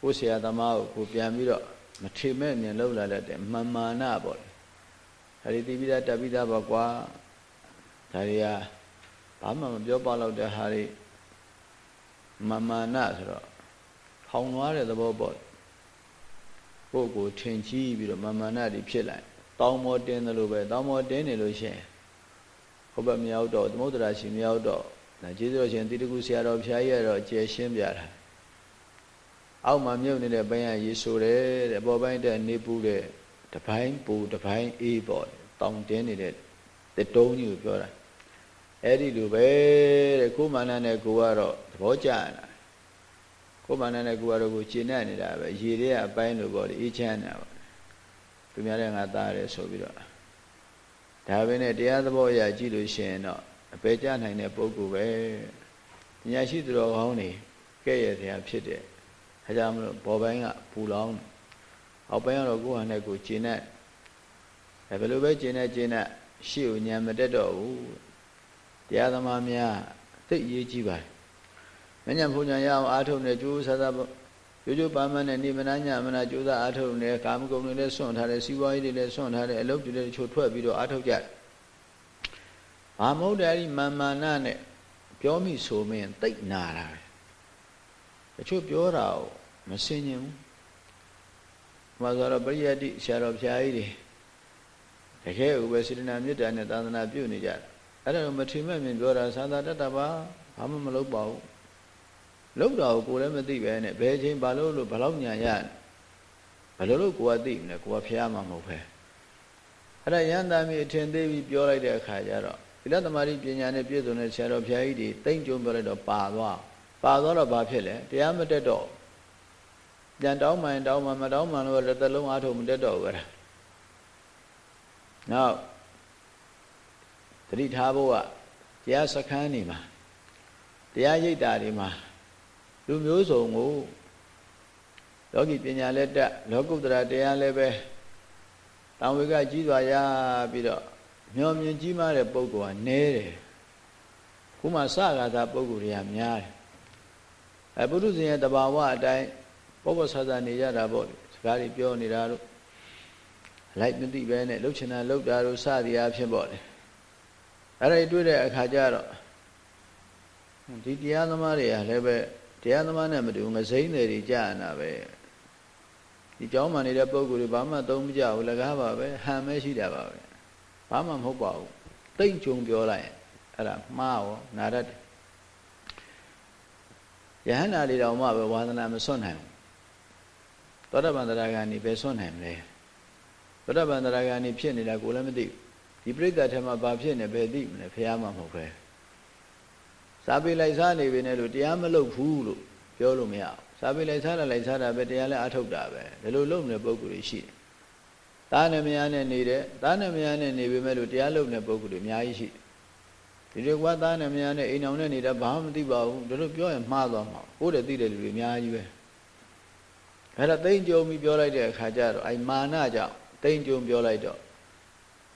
ကိုဆရာသမားကိုကိုပြန်ပြီးတော့မထေမဲ့မြင်လောက်လာတတ်တယ်မာမာနပေါ့ဒါတွေသိပြီးသားတက်ပြီးသားပေါ့ကွာဒါတွေကဘာမှမပြောပါတော့တဲ့ဟာတွေမာမာနဆိုတော့ထောင်သွားတဲ့သဘောပေါ့ကိုယ့်ကိုထင်ကြီးပြီးတော့မာမာနတွေဖြစ်လာတောင်းမောတင်းတယ်လို့ပဲတောင်းမောတင်းနေလို့ရှိရင် ဟုတ်ပဲမရောက်တော့သမုဒ္ဒရာရှိမရောက်တော့ဒါကျေးဇူးတော်ရှင်တိတကုဆရာတော်ဖျားကြီးကတော့ကျေရှင်းပြတာအောက်မှာမြုပ်နေတဲ့ဘိုင်းကရေဆိုတယ်တဲ့အပေါ်ပိုင်းတက်နေပူတဲ့တပိုင်းပူတပိုင်းအေးပေါ့တောင်တင်းနေတဲ့တတုံးကြီးကိုပြောတာအဲ့ဒီလိုပဲတဲ့ကိုမာနနဲ့ကိုကတော့သဘောကျတာကိုမာနနဲ့ကိုကတော့ကိုရှင်းနေနေတာပဲရေတွေကအပိုင်းလိုပေါ့လေအေးချမ်းနေတာပေါ့သူများတဲ့ငါသားတယ်ဆိုပြီးတော့ ဒါပဲနဲ့တရားသဘောအရကြည့်လို့ရှိရင်တော့အပေကြနိုင်တဲ့ပုဂ္ဂိုလ်ပဲဉာဏ်ရှိသူတော်ကောင်းနေကဲ့ရဲ့တရားဖြစ်တယ်အဲကြောင့်မလို့ဘောပိုင်းကပူလောင်းအောက်ပိုင်းကတော့ကိုယ်ဟာနဲ့ကိုကျင်တဲ့အဲဘယ်လိုပဲကျင်တဲ့ကျင်တဲ့ရှေ့ကိုဉာဏ်မတက်တော့ဘူးတရားသမားများသိအရေးကြီးပါတယ်မဉ္ဇဉ်ဘုံညာရအောင်အားထုတ်နေကြိုးစားစား ကျိုးကျိုးပါမနဲ့နေမနာညမနာကျိုးစားအားထုတ်နေကာမဂုဏ်တွေလည်းဆွန့်ထားတယ်စီးပွားရေးတွေလည်းဆွန့်ထားတယ်အလုပ်တွေလည်းချိုထွက်ပြီးတော့အားထုတ်ကြတယ်။ဘာမဟုတ်တယ်အဲ့ဒီမာမာနနဲ့ပြောမိဆိုမင်းတိတ်နာတာပဲ။တချို့ပြောတာကိုမစင်ញင်ဘူး။မှာဆိုတော့ပရိယတ်တိဆရာတော်ဖျားကြီးတွေတကယ်ဥပ္ပစေတနာမေတ္တာနဲ့သာသနာပြုနေကြတယ်။အဲ့ဒါမထင်မဲ့မြင်ပြောတာသာသာတတ်တာပါဘာမှမလုပ်ပါဘူး။ လောက်တာကိုကိုလည်းမသိပဲနဲ့ဘယ်ချိန်ဘာလို့လို့ဘလောက်ညာရဘယ်လိုလို့ကိုကသိမလဲကိုကဖျားမှာမဟုတ်ပဲအဲ့ဒါရန်တာမီအထင်သေးပြီးပြောလိုက်တဲ့အခါကျတော့သီလသမารိပညာနဲ့ပြည့်စုံတဲ့ဆရာတော်ဘုရားကြီးတွေတိမ့်ကြုံပြောလိုက်တော့ပါသွားပါသွားတော့ဘာဖြစ်လဲတရားမတက်တော့ပြန်တောင်းမှန်တောင်းမှမတောင်းမှလို့တစ်သက်လုံးအားထုတ်မတက်တော့ဘူးလားနောက်တတိထားဖို့ကတရားစခန်းနေမှာတရားရိပ်တာတွေမှာ လူမျိုးစုံကိုလောကီပညာလည်းတက်လောကုတ္တရာတရားလည်းပဲတောင်ဝေကကြီးစွာရပြီးတော့မျောမြင်ကြီးမားတဲ့ပုဂ္ဂိုလ်ကနဲတယ်ခုမှစကားသာပုဂ္ဂိုလ်တွေကများတယ်အဲပုထုဇဉ်ရဲ့တဘာဝအတိုင်းပုပ္ပဆာသာနေရတာပေါ့စကားတွေပြောနေတာတို့လိုက်မသိပဲနဲ့လှုပ်ချင်တာလှုပ်တာတို့စသည်အဖြစ်ပေါ့လေအဲ့ဒါတွေ့တဲ့အခါကျတော့ဒီတရားသမားတွေကလည်းပဲ တရားသမားနဲ့မတူငစိမ့်တွေကြာနာပဲဒီကြောင်းမှနေတဲ့ပုံကိုယ်တွေဘာမှသုံးမကြဘူးလကားပါပဲဟန်မဲရှိတာပါပဲဘာမှမဟုတ်ပါဘူးတိတ်ကြုံပြောလိုက်ရင်အဲ့ဒါမှားရောနာတတ်တယ်ယဟန္တာတွေတော်မှပဲဝါသနာမစွန့်နိုင်ဘူးသောတပန်တရားကနေပဲစွန့်နိုင်မလဲသောတပန်တရားကနေဖြစ်နေတာကိုလည်းမသိဘူးဒီပြိဿထဲမှာဘာဖြစ်နေပဲသိမလဲဖះမှမဟုတ်ပဲ စာပေလိုက်စားနေပြီနဲ့လို့တရားမလုပ်ဘူးလို့ပြောလို့မရဘူးစာပေလိုက်စားတာလိုက်စားတာပဲတရားလည်းအထုတ်တာပဲဒီလိုလုပ်နေတဲ့ပုံကိုယ်တွေရှိတယ်သားနဲ့မယားနဲ့နေတဲ့သားနဲ့မယားနဲ့နေပေမဲ့လို့တရားလုပ်နေတဲ့ပုံကိုယ်တွေအများကြီးရှိတယ်ဒီလိုကွာသားနဲ့မယားနဲ့အိမ်အောင်နဲ့နေတာဘာမှမသိပါဘူးဒီလိုပြောရင်မှားသွားမှာကိုယ်တည်းသိတဲ့လူတွေအများကြီးပဲအဲ့ဒါတိမ့်ကြုံပြီးပြောလိုက်တဲ့အခါကျတော့အဲ့မာနကြောင့်တိမ့်ကြုံပြောလိုက်တော့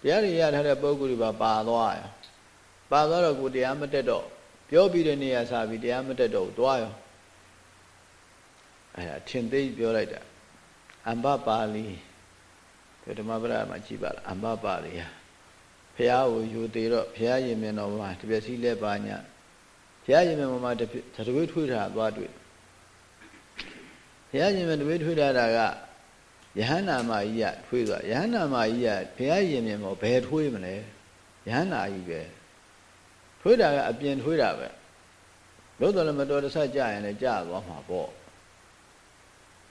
တရားတွေရထားတဲ့ပုံကိုယ်တွေပါပါသွားရပါသွားတော့ကိုတရားမတက်တော့ ပြောပြီးတဲ့နေရာစပြီးတရားမတက်တော့ဘူးတွားရောအဲဒါထင်သေးပြောလိုက်တာအမ္ဘပါဠိဒီဓမ္မပဒမှာကြည်ပါလားအမ္ဘပါဠိဟာဖះကိုယူသေးတော့ဖះရင်မြင်တော်မှာတပြက်စီလက်ပါညာဖះရင်မြင်ပေါ်မှာတပြွေးထွေးတာသွားတွေ့ဘုရားရှင်မြတ်တပည့်ထွေးထားတာကယဟန္နာမကြီးကထွေးသွားယဟန္နာမကြီးကဘုရားရှင်မြတ်မောဘယ်ထွေးမလဲယဟန္နာကြီးပဲ ထွေးတာကအပြင်ထွေးတာပဲလို့တော့လည်းမတော်တဆကြရင်လည်းကြာသွားမှာပေါ့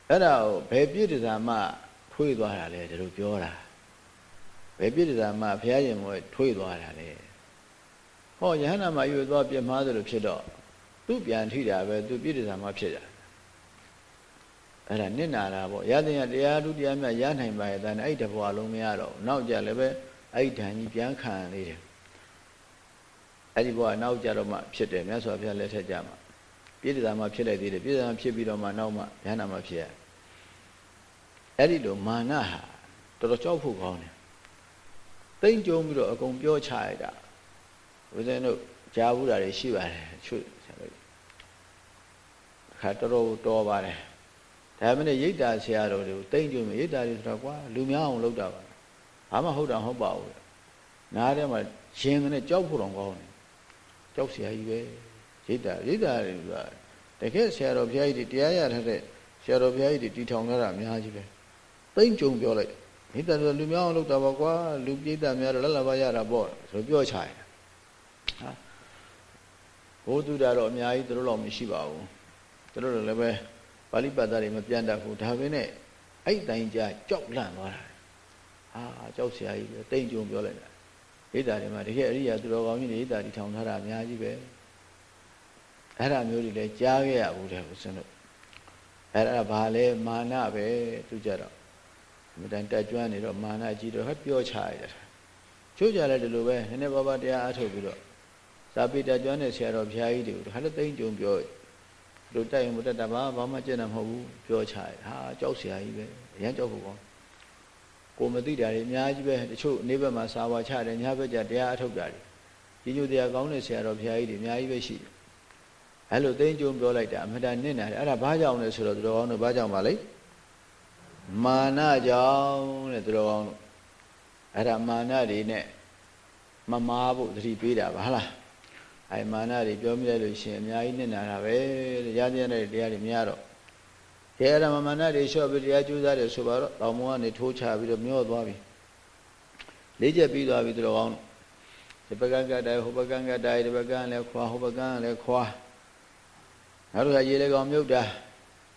အဲ့ဒါကိုဘယ်ပြည့်တစားမှထွေးသွားတာလဲဒါလိုပြောတာဘယ်ပြည့်တစားမှဘုရားရှင်မောထွေးသွားတာလဲဟောယဟန္နာမကြီးကိုသွားပြမှားသလိုဖြစ်တော့သူ့ပြန်ထိတာပဲသူပြည့်တစားမှဖြစ်တာအဲ့ဒါနစ်နာတာပေါ့ရတဲ့တရားဒုတရားမြတ်ရနိုင်ပါရဲ့တန်းအဲ့တဘွားလုံးမရတော့နောက်ကြလည်းပဲအဲ့ဓာန်ကြီးပြန်ခံနေတယ် အဲ့ဒီဘွားနောက်ကြတော့မှဖြစ်တယ်မြတ်စွာဘုရားလက်ထက်ကြမှာပြည့်စုံမှဖြစ်လိုက်သေးတယ်ပြည့်စုံဖြစ်ပြီးတော့မှနောက်မှဉာဏ်နာမှဖြစ်ရအဲ့ဒီလိုမာနဟာတော်တော်ကြောက်ဖို့ကောင်းတယ်တိမ့်ကြုံပြီးတော့အကုန်ပြောချရတာဦးဇင်းတို့ကြားဘူးတာတွေရှိပါတယ်ချွတ်ခါတော်တော်တော်ပါတယ်ဒါမှမဟုတ်ရိတ်တာဆရာတော်တွေကိုတိမ့်ကြုံရိတ်တာတွေဆိုတော့ကွာလူများအောင်လုပ်တာပါဘာမှဟုတ်တာဟုတ်ပါဘူးနားထဲမှာရင်နဲ့ကြောက်ဖို့တော့ကောင်းတယ် ကြောက်ဆရာကြီးပဲရိတ်တာရိတ်တာတွေကတကယ်ဆရာတော်ဘုရားကြီးတရားရထားတဲ့ဆရာတော်ဘုရားကြီးတီထောင်ထားတာအများကြီးပဲတိမ့်ကြုံပြောလိုက်ရိတ်တာဆိုလူများအောင်လုပ်တာပါကွာလူပြိတ္တများတော့လက်လာပါရတာပေါ့ဆိုပြောချင်ဟာဘုသူတာတော့အများကြီးတို့တော့မရှိပါဘူးတို့လည်းပဲပါဠိပတ်သားတွေမပြန်တတ်ဘူးဒါပဲနဲ့အဲ့တိုင်းကြကြောက်လန့်သွားတာဟာကြောက်စရာကြီးပဲတိမ်ကြုံပြောလိုက်တာ ဣဒ္ဓာတွေမှာတကယ်အရိယာသူတော်ကောင်းကြီးတွေဣဒ္ဓာတီထောင်ထားတာအများကြီးပဲအဲ့ဒါမျိုးတွေလည်းကြားခဲ့ရဘူးတဲ့ဦးဇင်းတို့အဲ့ဒါဘာလဲမာနပဲသူကြတော့မတန်တက်ကြွနေတော့မာနကြီးတော့ဟဲ့ပြောချရတာချိုးကြလဲဒီလိုပဲနည်းနည်းပါးပါးတရားအထုတ်ပြီးတော့သာပိတကြွတဲ့ဆရာတော်ဘုရားကြီးတွေကိုဟာလည်းတိမ်ကြုံပြောတို့တိုက်ရင်မတက်တာဘာဘာမှကျင့်တာမဟုတ်ဘူးပြောချရဟာကြောက်စရာကြီးပဲအရင်ကြောက်ဖို့ကော ကိုမသိတာတွေအများကြီးပဲတချို့နေ့ဘက်မှာစာဝါချတယ်ညဘက်ကျတရားအထုတ်တာတွေကြီးညိုတရားကောင်းတဲ့ဆရာတော်ဘုရားကြီးတွေအများကြီးပဲရှိတယ်အဲ့လိုသိမ့်ကြုံပြောလိုက်တာအမှန်တန်နစ်နာတယ်အဲ့ဒါဘာကြောင့်လဲဆိုတော့သူတော်ကောင်းတို့ဘာကြောင့်ပါလဲမာနကြောင့်တဲ့သူတော်ကောင်းတို့အဲ့ဒါမာနတွေနဲ့မမာဖို့သတိပေးတာပါဟလားအဲမာနတွေပြောမိလိုက်လို့ရှိရင်အများကြီးနစ်နာတာပဲတဲ့ရတဲ့တဲ့တရားတွေများတော့ ဒီအရမမာနတွေလျှော့ပြီးတရားကျူးစားတယ်ဆိုပါတော့တောင်မောကနေထိုးချပြီးတော့မျောသွားပြီလေးချက်ပြီးသွားပြီသူတော်ကောင်းဒီပကံကတိုင်းဟိုပကံကတိုင်းဒီပကံလည်းခွာဟိုပကံလည်းခွာနောက်တစ်ခါရေလေကောင်မြုပ်တာ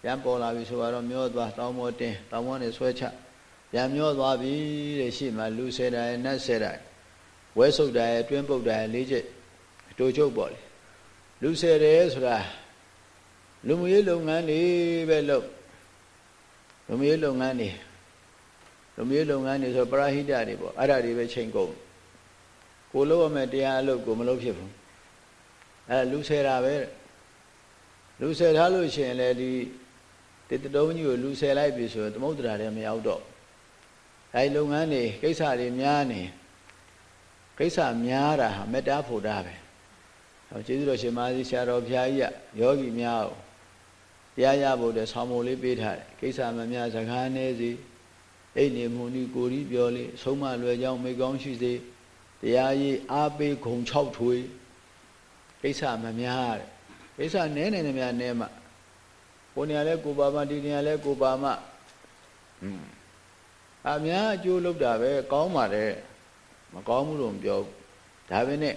ပြန်ပေါ်လာပြီဆိုတော့မျောသွားတောင်မောတင်းတောင်မောနေဆွဲချပြန်မျောသွားပြီတဲ့ရှိမှလူဆယ်တိုင်နတ်ဆယ်တိုင်ဝဲဆုပ်တိုင်အတွင်းပုတ်တိုင်လေးချက်အတူချုပ်ပေါ့လေလူဆယ်တယ်ဆိုတာ လူမှုရေးလုပ်ငန်းတွေပဲလုပ်လူမှုရေးလုပ်ငန်းတွေလူမှုရေးလုပ်ငန်းတွေဆိုပရာဟိတတွေပေါ့အဲ့ဒါတွေပဲချိန်ကုန်ကိုလုပ်ရမယ်တရားအလုပ်ကိုမလုပ်ဖြစ်ဘူးအဲ့လူဆယ်တာပဲလူဆယ်ထားလို့ရှိရင်လည်းဒီတေတတုံးကြီးကိုလူဆယ်လိုက်ပြီဆိုရင်သမုဒ္ဒရာတွေမရောက်တော့အဲလုပ်ငန်းတွေကိစ္စတွေများနေကိစ္စများတာဟာမေတ္တာဖို့တာပဲဟောကျေးဇူးတော်ရှင်မာသီဆရာတော်ဘုရားကြီးကယောဂီများကို တရားရဖို့တဲ့ဆောင်းမလေးပေးထားတယ်ကိစ္စမများစကားနည်းစီအိတ်နေမူနီကိုရီပြောလေးဆုံးမလွယ်ကြောင်းမိကောင်းရှိစေတရားရေးအားပေးခုံ6ထွေးကိစ္စမများတဲ့ကိစ္စနည်းနေနေများနည်းမှကိုနေရာလဲကိုပါမဒီနေရာလဲကိုပါမอืมအများအကျိုးလုပ်တာပဲကောင်းပါတယ်မကောင်းဘူးလို့မပြောဘူးဒါပဲနဲ့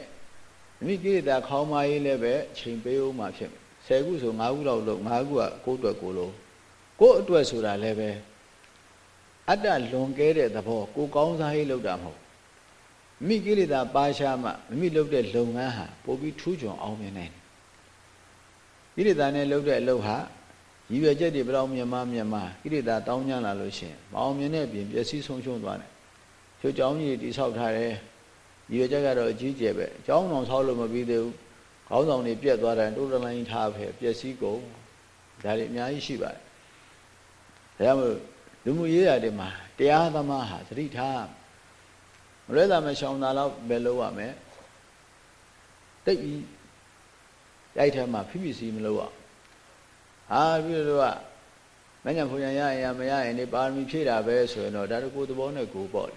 မိကိလေသာခေါင်းမရေးလည်းပဲချိန်ပေးဦးမှာဖြစ်မယ် 10ခုဆို5ခုလောက်လို့5ခုကကိုယ့်အတွက်ကိုလို့ကိုယ့်အတွက်ဆိုတာလည်းပဲအတ္တလွန်ကဲတဲ့သဘောကိုကောင်းစားရေးလုပ်တာမဟုတ်မိကိလေသာပါရှားမှမိလုပ်တဲ့လုပ်ငန်းဟာပိုပြီးထူးချွန်အောင်မြင်နိုင်တယ်ကိလေသာနဲ့လုပ်တဲ့အလုပ်ဟာရည်ရွယ်ချက်တွေဘယ်တော့မြန်မာမြန်မာကိလေသာတောင်းကြလာလို့ရှိရင်မအောင်မြင်တဲ့အပြင်ပျက်စီးဆုံးရှုံးသွားတယ်ချိုးချောင်းကြီးတိဆောက်ထားတယ်ရည်ရွယ်ချက်ကတော့အကြီးကျယ်ပဲအကြောင်းအောင်ဆောက်လို့မပြီးသေးဘူး ခေါင်းဆောင်တွေပြက်သွားတယ်တိုးတလိုင်းထားဖယ်ပျက်စီးကုန်ဒါတွေအများကြီးရှိပါတယ်ဒါကြောင့်လူမှုရေးရာတွေမှာတရားသမားဟာသတိထားမလွဲတာမရှောင်တာတော့ပဲလုပ်ရမယ်တိတ်ပြီးရိုက်ထဲမှာဖိဖိစီမလုပ်ရဟာပြီးတော့ကမညာဖွညာရရင်မရရင်ဒီပါရမီဖြည့်တာပဲဆိုရင်တော့ဒါတကူသဘောနဲ့ကိုပေါ့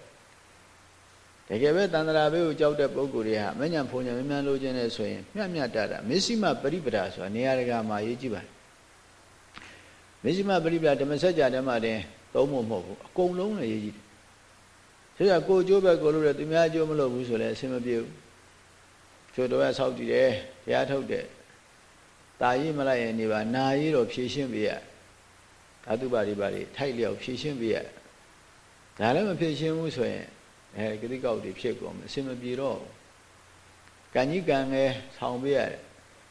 တကယ်ပဲတန်ត្រာဘေးကိုကြောက်တဲ့ပုဂ္ဂိုလ်တွေဟာမဉ္ဇဉ်ဖုန်ဉ္ဇဉ်မမြန်လို့ခြင်းနဲ့ဆိုရင်မြတ်မြတ်တတာမစ္စည်းမပရိပဒါဆိုတာနေရာတကာမှာရေးကြည့်ပါမမစ္စည်းမပရိပဒဓမ္မစကြာဓမ္မတင်သုံးဖို့မဟုတ်ဘူးအကုန်လုံးလည်းရေးကြည့်တယ်ဒါကြောင့်ကိုကျိုးပဲကိုလို့ရသူများကျိုးမလို့ဘူးဆိုလည်းအဆင်မပြေဘူးချို့တော့ဆောက်တည်တယ်တရားထုတ်တယ်တာရေးမလိုက်ရင်နေပါနာရေးတော့ဖြည့်ရှင်းပေးရဓာတုပါရိပါတွေထိုက်လျောက်ဖြည့်ရှင်းပေးရဒါလည်းမဖြည့်ရှင်းဘူးဆိုရင် အဲဂတိကောက်တွေဖြစ်ကုန်အဆင်မပြေတော့ကံကြီးကံငယ်ဆောင်ပေးရတယ်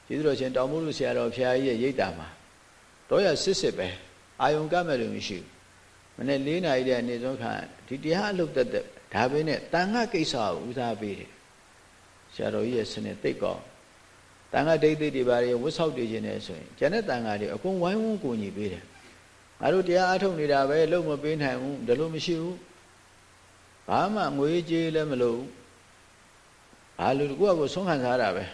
ကျေးဇူးတော်ရှင်တောင်မို့လို့ဆရာတော်ဖရာကြီးရဲ့ရိတ်တာမှာတော့ရစစ်စစ်ပဲအာယုံကမဲ့လို့မရှိဘူးမနေ့၄နာရီတဲ့အနေဆုံးခံဒီတရားအလုပ်တက်တက်ဒါပဲနဲ့တန်ခါကိစ္စကိုဦးစားပေးတယ်ဆရာတော်ကြီးရဲ့စနစ်သိကောင်းတန်ခါဒိဋ္ဌိတွေဘာတွေဝတ်ဆောက်တည်ခြင်းနဲ့ဆိုရင်ကျန်တဲ့တန်ခါတွေအကုန်ဝိုင်းဝန်းကူညီပေးတယ်ငါတို့တရားအထုတ်နေတာပဲလုံးမပေးနိုင်ဘူးဒါလို့မရှိဘူး ဘာမှငွေကြေးလည်းမလို့ဘာလို့ကိုယ့်အကိုဆုံးခံစားတာပဲ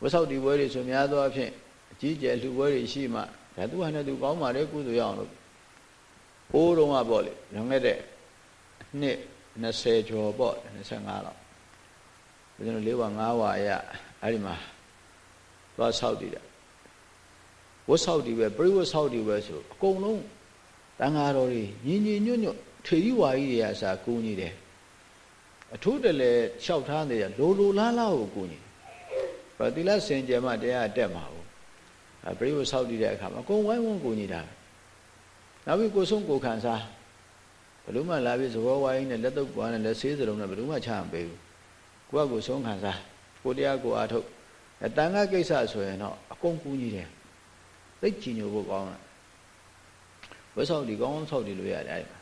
ဝတ်ဆောက်ဒီပွဲတွေဆိုများသောအားဖြင့်အကြီးကျယ်လှူပွဲတွေရှိမှဒါသူဟာနဲ့သူကောင်းပါလေကုသိုလ်ရအောင်လို့ဘိုးတော်ကပေါ့လေလွန်ခဲ့တဲ့နှစ်20ကျော်ပေါ့25လောက်ဘုရားတို့၄ဝါ5ဝါရအဲ့ဒီမှာသွားဆောက်တည်တယ်ဝတ်ဆောက်တည်ပဲပြိဝတ်ဆောက်တည်ပဲဆိုအကုန်လုံးတန်ဃာတော်တွေညီညီညွတ်ညွတ် ထေရီဝါကြီးတွေအစားကူညီတယ်အထူးတလဲလျှောက်ထားနေရလိုလိုလားလားကိုကူညီဘာတိလစင်ကြယ်မှတရားတက်မှာဘူးအပြိဝတ်ဆောက်တည်တဲ့အခါမှာအကုန်ဝိုင်းဝန်းကူညီတာနောက်ပြီးကိုဆုံးကိုခံစားဘယ်လိုမှလာပြီးသဘောဝိုင်းနဲ့လက်တော့ပွားနဲ့လက်ဆေးစလုံးနဲ့ဘယ်လိုမှချမပေးဘူးကိုကကိုဆုံးခံစားကိုတရားကိုအားထုတ်အတန်ခါကိစ္စဆိုရင်တော့အကုန်ကူညီတယ်သိကြည်ညိုဖို့ကောင်းတယ်ဝတ်ဆောက်ဒီကောင်းဆောက်ဒီလို့ရတယ်အဲ့ဒါ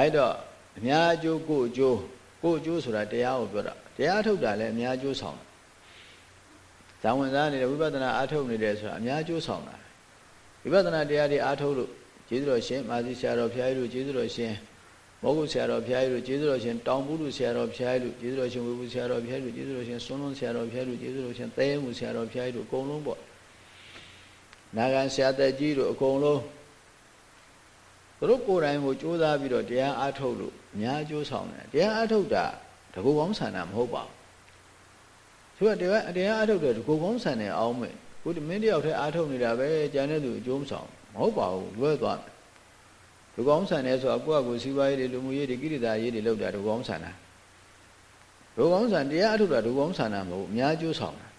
အဲ့တော့အများအကျိုးကိုအကျိုးကိုအကျိုးဆိုတာတရားကိုပြောတာတရားထုတ်တာလည်းအများအကျိုးဆောင်ဇာဝင်စားနေတဲ့ဝိပဿနာအားထုတ်နေတယ်ဆိုတာအများအကျိုးဆောင်တာဝိပဿနာတရားတွေအားထုတ်လို့ကျေးဇူးတော်ရှင်မာသီဆရာတော်ဘုရားကြီးတို့ကျေးဇူးတော်ရှင်မောဂုဆရာတော်ဘုရားကြီးတို့ကျေးဇူးတော်ရှင်တောင်ပုလူဆရာတော်ဘုရားကြီးတို့ကျေးဇူးတော်ရှင်ဝေဘူးဆရာတော်ဘုရားကြီးတို့ကျေးဇူးတော်ရှင်စွန်းလွန်ဆရာတော်ဘုရားကြီးတို့ကျေးဇူးတော်ရှင်သဲမှုဆရာတော်ဘုရားကြီးတို့အကုန်လုံးပေါ့နာဂန်ဆရာသက်ကြီးတို့အကုန်လုံး သူတို့ကိုယ်တိုင်ကိုကြိုးစားပြီးတော့တရားအားထုတ်လို့အများအကျိုးဆောင်တယ်တရားအားထုတ်တာတကူကောင်းဆန္ဒမဟုတ်ပါဘူးသူကတရားတရားအားထုတ်တယ်တကူကောင်းဆန္ဒအောင်မယ်ကိုဒီမင်းတယောက်တည်းအားထုတ်နေတာပဲကျန်တဲ့သူအကျိုးမဆောင်မဟုတ်ပါဘူးလွဲသွားတယ်တကူကောင်းဆန္ဒဆိုတာကိုယ့်အကိုစီးပွားရေးတွေလူမှုရေးတွေကိရိတာရေးတွေလုပ်တာတကူကောင်းဆန္ဒတကူကောင်းဆန္ဒတရားအားထုတ်တာတကူကောင်းဆန္ဒမဟုတ်အများအကျိုးဆောင်တယ်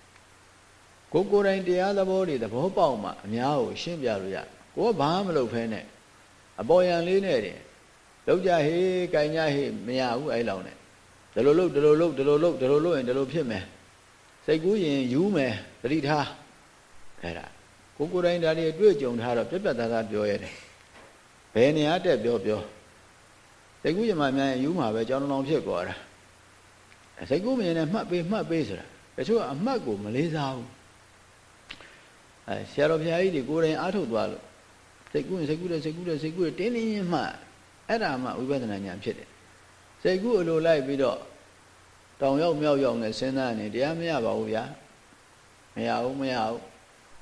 ကိုကိုယ်တိုင်တရားသဘောတွေသဘောပေါက်မှအများကိုရှင်းပြလို့ရကိုကဘာမှမလုပ်ဖဲနဲ့ အပေါ်ယံလေးနဲ့တင်လောက်ကြဟေးကြိုင်ကြဟေးမရဘူးအဲ့လောက်နဲ့ဒီလိုလုပ်ဒီလိုလုပ်ဒီလိုလုပ်ဒီလိုလုပ်ရင်ဒီလိုဖြစ်မယ်စိတ်ကူးရင်ယူမယ်သတိထားအဲ့ဒါကိုကိုယ်တိုင်ဒါတွေအတွေ့အကြုံထားတော့ပြက်ပြက်သားသားပြောရတယ်ဘယ်နေရာတက်ပြောပြောစိတ်ကူးရင်မှများရင်ယူမှာပဲကြောင်းတောင်ဖြစ်သွားတာစိတ်ကူးမြင်နဲ့မှတ်ပေးမှတ်ပေးဆိုတာတချို့ကအမှတ်ကိုမလေးစားဘူးအဲဆရာတော်ဘုရားကြီးတွေကိုယ်တိုင်အားထုတ်သွားလို့ စိတ်ကူးရင်စိတ်ကူးတယ်စိတ်ကူးတယ်စိတ်ကူးတယ်တင်းတင်းရင်မှအဲ့ဒါမှဝိပဿနာဉာဏ်ဖြစ်တယ်စိတ်ကူးအလိုလိုက်ပြီးတော့တောင်ရောက်မြောက်ရောက်နဲ့စဉ်းစားနေတရားမရပါဘူးဗျာမရဘူးမရဘူး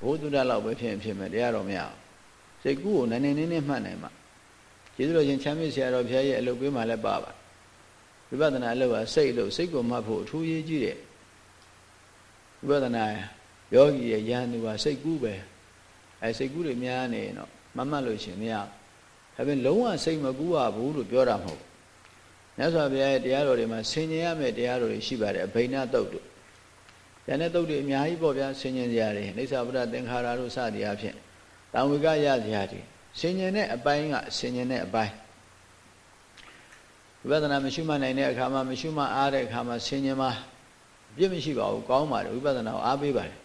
ဘုဒ္ဓတလောက်ပဲဖြစ်ရင်ဖြစ်မယ်တရားတော့မရဘူးစိတ်ကူးကိုနည်းနည်းနည်းနည်းမှတ်နိုင်မှာကျေးဇူးတော်ရှင်ချမ်းမြေ့ဆရာတော်ဘုရားရဲ့အလုပ်ပေးမှလည်းပါပါဝိပဿနာအလုပ်ကစိတ်လို့စိတ်ကိုမှတ်ဖို့အထူးရေးကြီးတယ်ဝိပဿနာယောဂီရဲ့ယန္တုကစိတ်ကူးပဲအဲစိတ်ကူးတွေများနေရင်တော့ မမှတ်လို့ရှင်မရဒါပေမဲ့လုံးဝစိတ်မကူးရဘူးလို့ပြောတာမဟုတ်မြတ်စွာဘုရားရဲ့တရားတော်တွေမှာဆင်ញင်ရမယ့်တရားတော်တွေရှိပါတယ်အဘိနတုတ်တို့ဉာဏ်နဲ့တုတ်တွေအများကြီးပေါ့ဗျာဆင်ញင်ကြရတယ်အိဋ္ဌဗုဒ္ဓသင်္ခါရတို့စသည်အဖြစ်တံဝိကရစရာတွေဆင်ញင်တဲ့အပိုင်းကဆင်ញင်တဲ့အပိုင်းဝိပဿနာမရှိမှနိုင်တဲ့အခါမှာမရှိမှအားတဲ့အခါမှာဆင်ញင်မှာပြည့်မရှိပါဘူးကောင်းပါတယ်ဝိပဿနာကိုအားပေးပါတယ်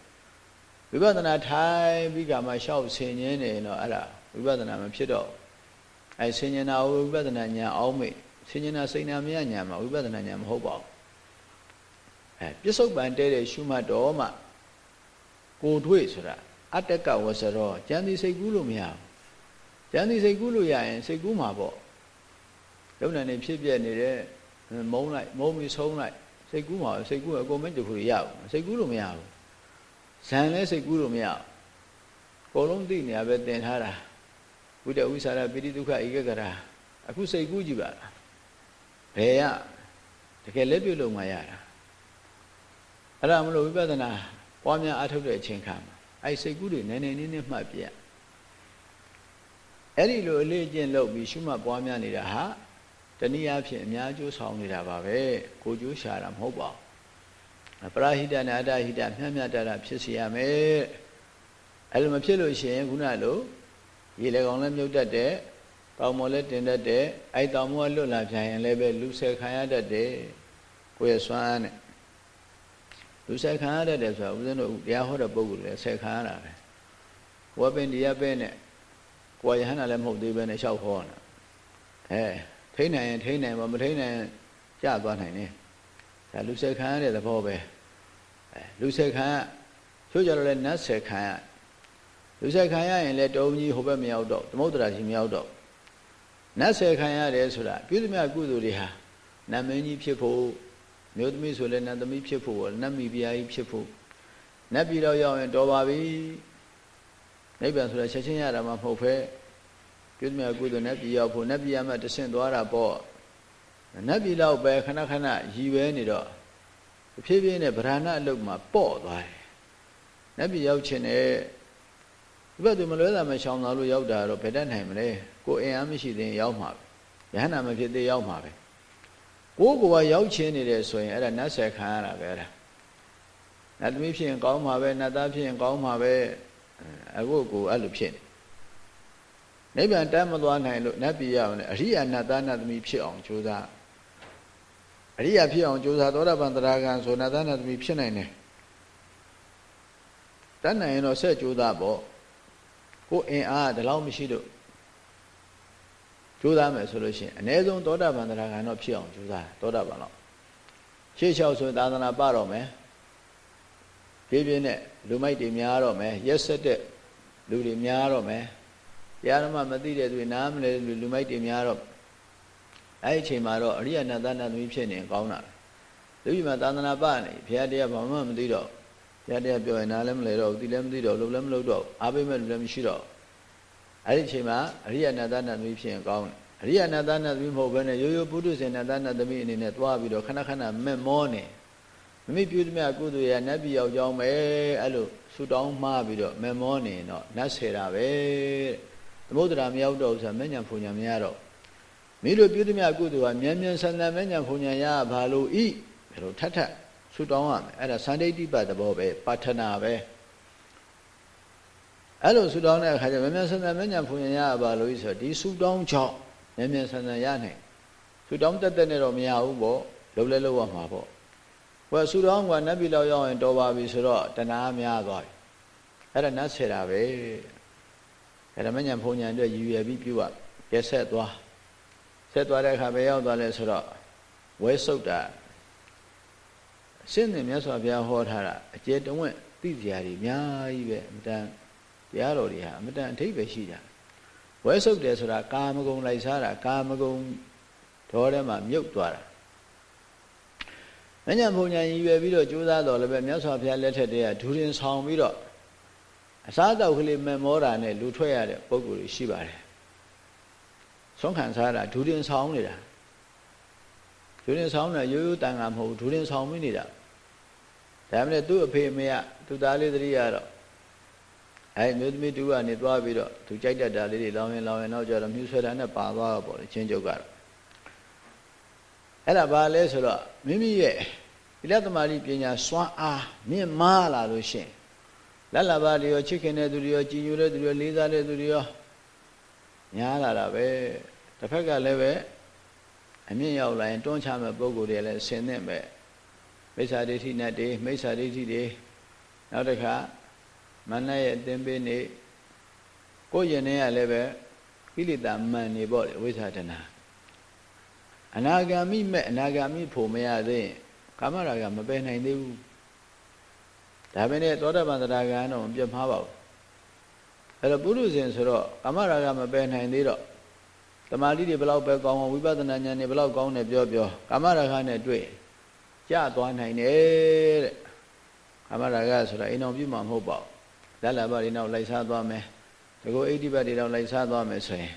ဝိပဿနာထိုင်ပြီးကမှရှောက်ဆင်ញင်းနေတော့အဲ့ဒါဝိပဿနာမဖြစ်တော့အဲဆင်ញနာဝိပဿနာညာအောင်မေဆင်ញနာစိတ်နာမရညာမှာဝိပဿနာညာမဟုတ်ပါဘူးအဲပြစ္ဆုတ်ပံတဲတဲ့ရှုမှတ်တော်မှကိုတွေ့ဆိုတာအတ္တကဝဆရောဉာဏ်ဒီစိတ်ကူးလို့မရဘူးဉာဏ်ဒီစိတ်ကူးလို့ရရင်စိတ်ကူးမှာပေါ့လုံနေနေဖြစ်ပြနေတဲ့မုံလိုက်မုံပြီးဆုံးလိုက်စိတ်ကူးမှာစိတ်ကူးအကုန်မတခုရအောင်စိတ်ကူးလို့မရဘူး ဇန်လဲစိတ်ကူးလို့မရဘူးအကုန်လုံးသိနေရပဲတင်ထားတာဝိတဝိသရာပိဋိဒုက္ခဧကကရာအခုစိတ်ကူးကြည့်ပါလားဘယ်ရတကယ်လက်တွေ့လို့မှရတာအဲ့ဒါမလို့ဝိပဿနာပွားများအားထုတ်တဲ့အချိန်ခါမှာအဲ့စိတ်ကူးတွေနည်းနည်းနည်းနည်းမှတ်ပြအဲ့ဒီလိုအလေးကျင့်လုပ်ပြီးရှုမှတ်ပွားများနေတာဟာတနည်းအားဖြင့်အများကျိုးဆောင်နေတာပါပဲကိုကျိုးရှာတာမဟုတ်ပါဘူး ပရာဟိတနဲ့အတ္တဟိတမျှမျှတတာဖြစ်စီရမယ်အဲ့လိုမဖြစ်လို့ရှိရင်ခုနလိုရေလေကောင်လည်းမြုပ်တတ်တယ်တောင်မော်လည်းတင်တတ်တယ်အဲ့တောင်မော်ကလွတ်လာပြန်ရင်လည်းပဲလူဆယ်ခံရတတ်တယ်ကိုယ့်ရဲ့စွမ်းအားနဲ့လူဆယ်ခံရတတ်တယ်ဆိုတာဦးဇင်းတို့တရားဟောတဲ့ပုဂ္ဂိုလ်လည်းဆယ်ခံရတာပဲကိုယ်ပင်တရားပဲနဲ့ကိုယ်ရဟန္တာလည်းမဟုတ်သေးပဲနဲ့ရှောက်ဟောတာအဲထိန်းနိုင်ရင်ထိန်းနိုင်ပါမထိန်းနိုင်ကြသွားနိုင်တယ်ဒါလူဆယ်ခံရတဲ့သဘောပဲအဲ လူဆယ်ခံရချို့ကြတော့လည်းနတ်ဆယ်ခံရလူဆယ်ခံရရင်လည်းတုံးကြီးဟိုဘက်မရောက်တော့သမုဒ္ဒရာကြီးမရောက်တော့နတ်ဆယ်ခံရတယ်ဆိုတာပြုသမျှကုသိုလ်တွေဟာနတ်မင်းကြီးဖြစ်ဖို့မျိုးသမီးဆိုလည်းနတ်သမီးဖြစ်ဖို့နတ်မိဖုရားကြီးဖြစ်ဖို့နတ်ပြည်တော့ရောက်ရင်တော်ပါပြီနိဗ္ဗာန်ဆိုတာချက်ချင်းရတာမှမဟုတ်ဖဲပြုသမျှကုသိုလ်နတ်ပြည်ရောက်ဖို့နတ်ပြည်ရမှတဆင့်သွားတာပေါ့နတ်ပြည်တော့ပဲခဏခဏရည်ပဲနေတော့ ဖြည်းဖြည်းနဲ့ဗราဏအလုတ်မှာပေါ့သွားတယ်နတ်ပြည်ရောက်ခြင်းနဲ့ဒီဘက်သူမလွဲတာမရှောင်သာလို့ရောက်တာတော့ဘယ်တတ်နိုင်မလဲကိုအင်အားမရှိသေးရင်ရောက်မှာပဲယဟန္တာမဖြစ်သေးရောက်မှာပဲကိုကိုကရောက်ချင်းနေတယ်ဆိုရင်အဲ့ဒါနတ်ဆယ်ခံရတာပဲအဲ့ဒါနတ်သမီးဖြစ်ရင်ကောင်းမှာပဲနတ်သားဖြစ်ရင်ကောင်းမှာပဲအခုကိုအဲ့လိုဖြစ်နေနိဗ္ဗာန်တမ်းမသွားနိုင်လို့နတ်ပြည်ရအောင်လေအရိယာနတ်သားနတ်သမီးဖြစ်အောင်ကြိုးစား အရိယာဖြစ်အောင်ကြိုးစားသောတာပန်တရားကံဆိုနတ်သားနတ်သမီးဖြစ်နိုင်တယ်တတ်နိုင်ရင်တော့ဆက်ကြိုးစားပေါ့ကိုအင်အားဒီလောက်မရှိလို့ကြိုးစားမယ်ဆိုလို့ရှိရင်အ ਨੇ ဆုံးသောတာပန်တရားကံတော့ဖြစ်အောင်ကြိုးစားသောတာပန်တော့ရှေ့လျှောက်ဆိုသာသနာပတော့မယ်ပြည့်ပြည့်နဲ့လူမိုက်တွေများတော့မယ်ရက်ဆက်တဲ့လူတွေများတော့မယ်တရားဓမ္မမသိတဲ့သူနားမလဲလူလူမိုက်တွေများတော့ အဲ့ဒီအချိန်မှာတော့အရိယနာသနာသမီးဖြစ်နေကောင်းတာလူကြီးမှာသာသနာပနေဘုရားတရားဘာမှမသိတော့ဘုရားတရားပြောရင်နားလည်းမလဲတော့ဘူးသိလည်းမသိတော့လုပ်လည်းမလုပ်တော့အားပေးမဲ့လူလည်းမရှိတော့အဲ့ဒီအချိန်မှာအရိယနာသနာသမီးဖြစ်ရင်ကောင်းတယ်အရိယနာသနာသမီးမဟုတ်ဘဲနဲ့ရိုးရိုးပုထုဇဉ်နာသနာသမီးအနေနဲ့သွားပြီးတော့ခဏခဏမက်မောနေမမိပြုသမျှကုသိုလ်ရနတ်ပြည်ရောက်ကြောင်းပဲအဲ့လိုဆူတောင်းမှားပြီးတော့မက်မောနေတော့နတ်ဆယ်တာပဲသမုဒ္ဒရာမရောက်တော့ဆိုမဉ္ဇဉ်ဖုန်ညာမရတော့ မိတို့ပြုသမျှကုသိုလ်ကမြန်မြန်ဆန်ဆန်မဉ္ဇဉ်ဖုန်ညာရဘာလို့ဤဘယ်လိုထပ်ထပ်ဆူတောင်းရမယ်အဲ့ဒါသန္တိတိပသဘောပဲပါထနာပဲအဲ့လိုဆူတောင်းတဲ့အခါကျမြန်မြန်ဆန်ဆန်မဉ္ဇဉ်ဖုန်ညာရဘာလို့ဤဆိုဒီဆူတောင်းကြောင့်မြန်မြန်ဆန်ဆန်ရနိုင်ဆူတောင်းတက်တက်နဲ့တော့မရဘူးပေါ့လုံးလဲလုံးရမှာပေါ့ဟိုဆူတောင်းကနတ်ပြည်လောက်ရောက်ရင်တော်ပါပြီဆိုတော့တဏှာများသွားပြီအဲ့ဒါနတ်ဆယ်တာပဲအဲ့ဒါမညံဖုန်ညာအတွက်ရည်ရွယ်ပြီးပြုရပြဆက်သွား ဆက်သွားတဲ့အခါပဲရောက်သွားလဲဆိုတော့ဝဲဆုတ်တာအရှင်းနဲ့မြတ်စွာဘုရားဟောထားတာအကျေတဝင့်သိစရာတွေအများကြီးပဲအမတန်တရားတော်တွေဟာအမတန်အထိပ္ပယ်ရှိကြဝဲဆုတ်တယ်ဆိုတာကာမဂုဏ်လိုက်စားတာကာမဂုဏ်ဒေါ်ထဲမှာမြုပ်သွားတာမညံဘုံညာရည်ရွယ်ပြီးတော့ကြိုးစားတော်လည်းပဲမြတ်စွာဘုရားလက်ထက်တည်းကဒူရင်ဆောင်ပြီးတော့အစားအသောက်ကလေးမမောတာနဲ့လူထွက်ရတဲ့ပုံကိုယ်ရှိပါတယ် ဆုံးခံစားတာဒူရင်ဆောင်နေတာဒူရင်ဆောင်တာရိုးရိုးတန်ခါမဟုတ်ဘူးဒူရင်ဆောင်မိနေတာဒါမှမဟုတ်သူ့အဖေအမေကသူ့သားလေးတည်းရတော့အဲမျိုးသမီးတူကနေသွားပြီးတော့သူကြိုက်တတ်တာလေးတွေလောင်းရင်လောင်းရင်တော့ကြတော့မြူဆွဲတာနဲ့ပါသွားတော့ပေါ့လေချင်းကျုပ်ကတော့အဲ့ဒါဘာလဲဆိုတော့မိမိရဲ့ဒီလက်သမารီပညာစွမ်းအားမြင့်မားလာလို့ရှင်လက်လာပါတွေရောချစ်ခင်တဲ့သူတွေရောကြည်ညိုတဲ့သူတွေရောလေးစားတဲ့သူတွေရောညားလာတာပဲ တစ်ဖက်ကလည်းပဲအမြင့်ရောက်လာရင်တွန်းချမဲ့ပုံကိုယ်တွေလည်းဆင်သင့်ပဲမိစ္ဆာဒိဋ္ဌိနဲ့တွေမိစ္ဆာဒိဋ္ဌိတွေနောက်တစ်ခါမနရဲ့အသင်ပေးနေကိုယ်ရင်ထဲကလည်းပဲကိလေသာမှန်နေပေါ့လေဝိသဒနာအနာဂါမိမဲ့အနာဂါမိဖို့မရသေးရင်ကာမရာဂမပယ်နိုင်သေးဘူးဒါပဲနဲ့သောတာပန်တရားကတော့မပြတ်မှားပါဘူးအဲ့တော့ပုရုဇဉ်ဆိုတော့ကာမရာဂမပယ်နိုင်သေးတော့တ မာတိတွေဘလောက်ပဲကောင်းအောင်ဝိပဿနာဉာဏ်တွေဘလောက်ကောင်းတယ်ပြောပြောကာမရာဂနဲ့တွေ့ကြသွားနိုင်တယ်တဲ့ကာမရာဂဆိုတာအိမ်အောင်ပြုမှာမဟုတ်ပါဘူးလက်လာပါတွေနောက်လိုက်စားသွားမယ်တကောအိဋ္ဌိပတ်တွေနောက်လိုက်စားသွားမယ်ဆိုရင်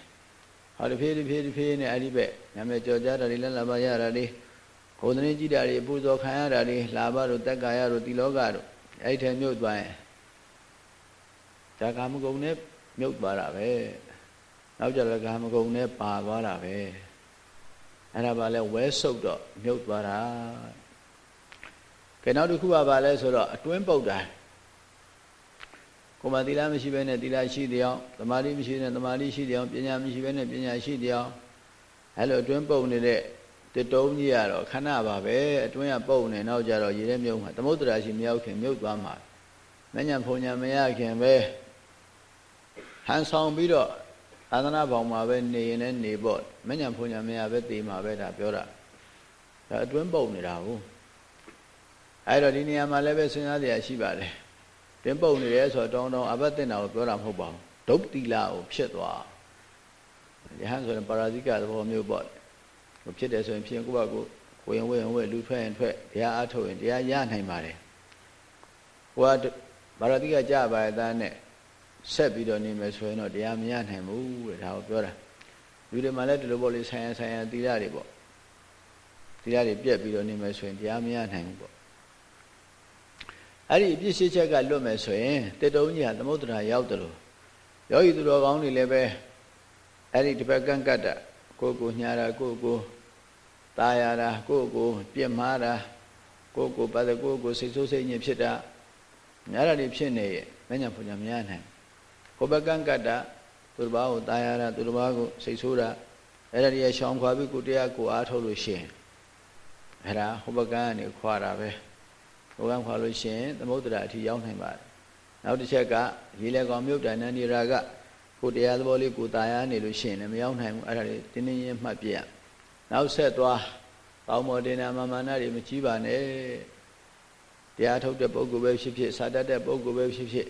ဟောဒီဖြည်းဖြည်းဖြည်းနဲ့အဲ့ဒီဘက်နာမည်ကြော်ကြတာတွေလက်လာပါရတာတွေဟိုသတင်းကြည့်တာတွေအပူဇော်ခံရတာတွေလာဘတို့တက်ကာယတို့တိလောကတို့အဲ့ဒီထဲမြုပ်သွားရင်ဇာကာမဂုံနဲ့မြုပ်သွားတာပဲ နောက်ကြတော့ကာမဂုဏ်နဲ့ပါသွားတာပဲအဲ့ဒါပါလဲဝဲဆုပ်တော့မြုပ်သွားတာကဲနောက်တစ်ခုကပါလဲဆိုတော့အတွင်းပုတ်တာကိုယ်မသီလမရှိဘဲနဲ့သီလရှိတဲ့အောင်သမာဓိမရှိတဲ့သမာဓိရှိတဲ့အောင်ပညာမရှိဘဲနဲ့ပညာရှိတဲ့အောင်အဲ့လိုအတွင်းပုတ်နေတဲ့တတုံးကြီးကတော့ခဏပါပဲအတွင်းကပုတ်နေနောက်ကြတော့ရေထဲမြုပ်မှာသမုဒ္ဒရာရှိမြောက်ခင်မြုပ်သွားမှာမညံဖုန်ညာမရခင်ပဲဟန်ဆောင်ပြီးတော့ သာသနာဘောင်မှာပဲနေရင်လည်းနေပေါ့မညံဖုန်ညာမရပဲတေးမှာပဲဒါပြောတာဒါအတွင်းပုတ်နေတာဟုတ်အဲ့တော့ဒီနေရာမှာလည်းပဲစဉ်းစားကြရရှိပါတယ်တွင်းပုတ်နေတယ်ဆိုတော့တောင်းတောင်းအဘတ်တင်တာကိုပြောတာမဟုတ်ပါဘူးဒုတ်တိလာကိုဖြစ်သွားယဟန်ဆိုရင်ပါရာဇိကသဘောမျိုးပေါ့ဟိုဖြစ်တယ်ဆိုရင်ဖြစ်ကိုယ့်ဘက်ကိုဝင်ဝင်ဝင်လူထွက်ရင်ထွက်တရားအားထုတ်ရင်တရားရနိုင်ပါတယ်ဟိုကပါရာဇိကကြပါရဲ့သားနဲ့ ဆက်ပြီးတော့နေမယ်ဆိုရင်တော့တရားမရနိုင်ဘူးတဲ့ဒါကိုပြောတာလူတွေမှလည်းဒီလိုပေါ့လေဆိုင်ရဆိုင်ရသီလတွေပေါ့သီလတွေပြက်ပြီးတော့နေမယ်ဆိုရင်တရားမရနိုင်ဘူးပေါ့အဲ့ဒီအပြစ်ရှိချက်ကလွတ်မယ်ဆိုရင်တေတုံးကြီးဟာသမုဒ္ဒရာရောက်တယ်လို့ယောဂီသူတော်ကောင်းတွေလည်းပဲအဲ့ဒီတစ်ပတ်ကန့်ကတ်တာကိုကိုညာတာကိုကိုตายရတာကိုကိုပြစ်မှားတာကိုကိုပါတဲ့ကိုကိုစိတ်ဆိုးစိတ်ညစ်ဖြစ်တာညာတာတွေဖြစ်နေရဲ့မညာပူညာမရနိုင်ကိုဘ ဟောပကံကတ္တသူတစ်ပါးကိုတာယာတာသူတစ်ပါးကိုစိတ်ဆိုးတာအဲ့ဒါတည်းရှောင်ခွာပြီးကိုတရားကိုအားထုတ်လို့ရှိရင်အဲ့ဒါဟောပကံကနေခွာတာပဲဟောပကံခွာလို့ရှိရင်သမုဒ္ဒရာအထိရောက်နိုင်ပါတယ်နောက်တစ်ချက်ကရေလက်ကောင်မြုပ်တန်နန္ဒီရာကကိုတရားသဘောလေးကိုတာယာနေလို့ရှိရင်လည်းမရောက်နိုင်ဘူးအဲ့ဒါလေးတင်းတင်းရင်းမှတ်ပြရနောက်ဆက်သွားပေါင်းမော်တင်နာမာမာနာတွေမကြီးပါနဲ့တရားထုတ်တဲ့ပုဂ္ဂိုလ်ပဲဖြစ်ဖြစ်စာတတ်တဲ့ပုဂ္ဂိုလ်ပဲဖြစ်ဖြစ်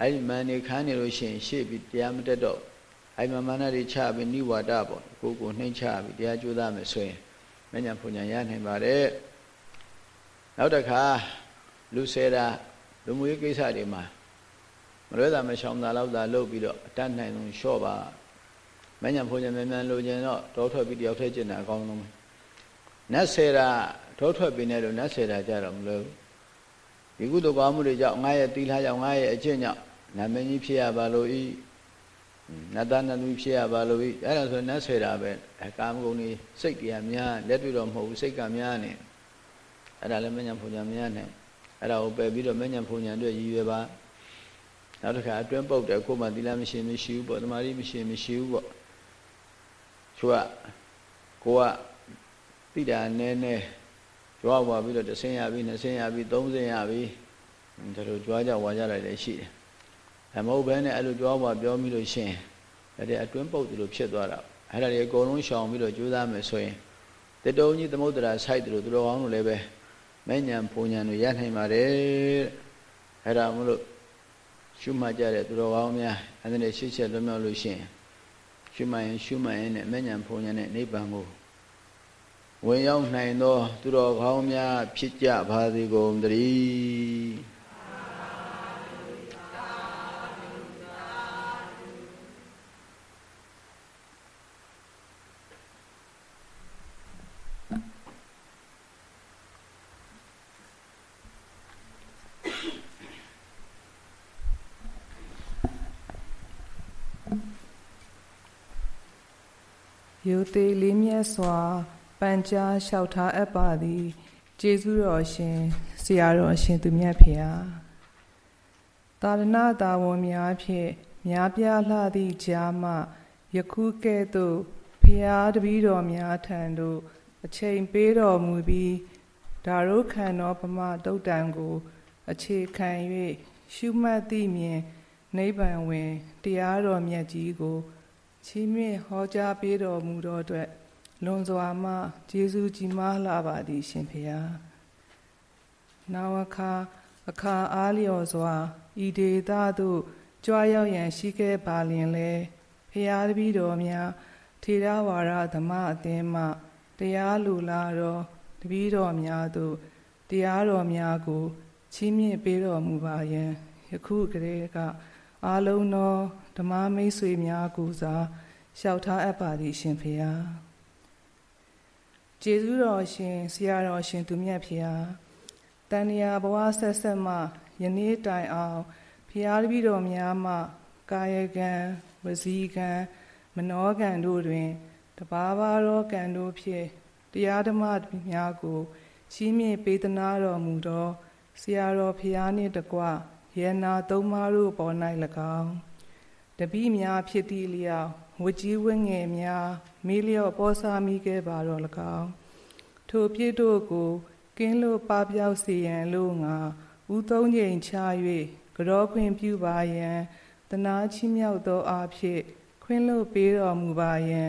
အဲ့ဒီမန်နေခန်းနေလို့ရှိရင်ရှေ့ပြီးတရားမတက်တော့အဲ့မမာနတွေချပြီးနိဝါဒပေါ့ကိုကိုနှိမ့်ချပြီးတရားကြိုးစားမယ်ဆိုရင်မညာဖွညာရနိုင်ပါတယ်နောက်တစ်ခါလူဆဲတာလူမှုရေးကိစ္စတွေမှာမလွဲတာမရှောင်တာလောက်သာလုပ်ပြီးတော့အတတ်နိုင်ဆုံးလျှော့ပါမညံဖွညာမြန်မြန်လိုချင်တော့တောထွက်ပြီးတယောက်ထဲကျင်တာအကောင်းဆုံးနတ်ဆဲတာတောထွက်ပြီးနေလို့နတ်ဆဲတာကြတော့မလို့ဒီကုသိုလ်ကောင်းမှုတွေကြောင့်ငါရဲ့တီလာကြောင့်ငါရဲ့အကျင့်ကြောင့် နာမည်ကြီးဖြစ်ရပါလို့ဤနတ်သားနတ်သမီးဖြစ်ရပါလို့ဤအဲ့ဒါဆိုနတ်ဆဲတာပဲကာမဂုဏ်တွေစိတ်တရားများလက်တွေ့တော့မဟုတ်ဘူးစိတ်ကများနေတယ်အဲ့ဒါလည်းမညံဖုန်ညာမရနိုင်အဲ့ဒါကိုပယ်ပြီးတော့မညံဖုန်ညာအတွက်ရည်ရွယ်ပါနောက်တစ်ခါအတွင်းပုတ်တယ်ကိုမှသီလမရှိမရှိဘူးပေါ့တမာရီမရှိမရှိဘူးပေါ့သူကကိုကတိတာနည်းနည်းကြွားပါပြီးတော့တစ်ဆင်းရပြီးနှစ်ဆင်းရပြီးသုံးဆင်းရပြီးဒါလိုကြွားကြဝါကြလိုက်လည်းရှိတယ်အ မဟုတ်ဘဲနဲ့အဲ့လိုကြွားပါပြောမိလို့ရှိရင်အဲ့ဒီအတွင်းပုတ်တယ်လို့ဖြစ်သွားတာအဲ့ဒါတွေအကုန်လုံးရှောင်ပြီးတော့ကြိုးစားမယ်ဆိုရင်တတုံကြီးသမုဒ္ဒရာစိုက်တယ်လို့သူတော်ကောင်းတို့လည်းပဲမဲ့ညာပုံညာတို့ရနိုင်ပါတယ်အဲ့ဒါမလို့ရှုမှတ်ကြတဲ့သူတော်ကောင်းများအဲ့ဒါနဲ့ရှေ့ချက်လွတ်မြောက်လို့ရှိရင်ရှုမှတ်ရင်ရှုမှတ်ရင်နဲ့မဲ့ညာပုံညာနဲ့နိဗ္ဗာန်ကိုဝင်ရောက်နိုင်သော သူတော်ကောင်းများဖြစ်ကြပါစေကုန်သတည်း ယုသေးလေးမြတ်စွာပန်ကြားလျှောက်ထားအပ်ပါသည်ကျေးဇူးတော်ရှင်ဆရာတော်ရှင်သူမြတ်ဖေဟာသာရဏတာဝန်များဖြင့်များပြားလှသည့်ကြားမှယခုကဲ့သို့ဖျားတပည့်တော်များထံသို့အချိန်ပေးတော်မူပြီးဒါရုခံတော်ပမတုတ်တံကို အခြေခံ၍ရှုမှတ်သိမြင်နိဗ္ဗာန်ဝင်တရားတော်မြတ်ကြီးကို ချီးမြှင့်ဟောကြားပေးတော်မူသောအတွက်လွန်စွာမှကျေးဇူးကြီးမားလာပါသည်ရှင်ဖေယ။နာဝခါအခါအားလျော်စွာဤဒေသသို့ကြွားရောက်ရန်ရှိခဲ့ပါလျင်လေဖရာတပည့်တော်များထေရဝါဒဓမ္မအသင်းမှတရားလူလာတော်တပည့်တော်များသို့တရားတော်များကိုချီးမြှင့်ပေးတော်မူပါယံယခုကလေးကအာလုံးသော ဓမ္မမိတ်ဆွေများကိုစားလျှောက်ထားအပ်ပါသည်ရှင်ဖေဟာကျေးဇူးတော်ရှင်ဆရာတော်ရှင်သူမြတ်ဖေဟာတန်မြာဘဝဆက်ဆက်မှယနေ့တိုင်အောင်ဖရာတပည့်တော်များမှကာယကံဝစီကံမနောကံတို့တွင်တဘာဘာသောကံတို့ဖြင့်တရားဓမ္မများကိုရှိမြင့်ပေးသနာတော်မူသောဆရာတော်ဖျားနှင့်တကွယေနာသုံးပါးတို့ပေါ်၌၎င်း တပိများဖြစ်သည့်လျောက်ဝကြီးဝင်းငယ်များမေးလျော့ပေါ်စားမိခဲ့ပါတော့၎င်းထိုပြည့်တို့ကိုကင်းလို့ပပျောက်စေရန်လို့ငါဥသုံးချိန်ချ၍ကြောခွင်ပြုပါယံတနာချီးမြှောက်သောအားဖြင့်ခွင့်လို့ပေးတော်မူပါယံ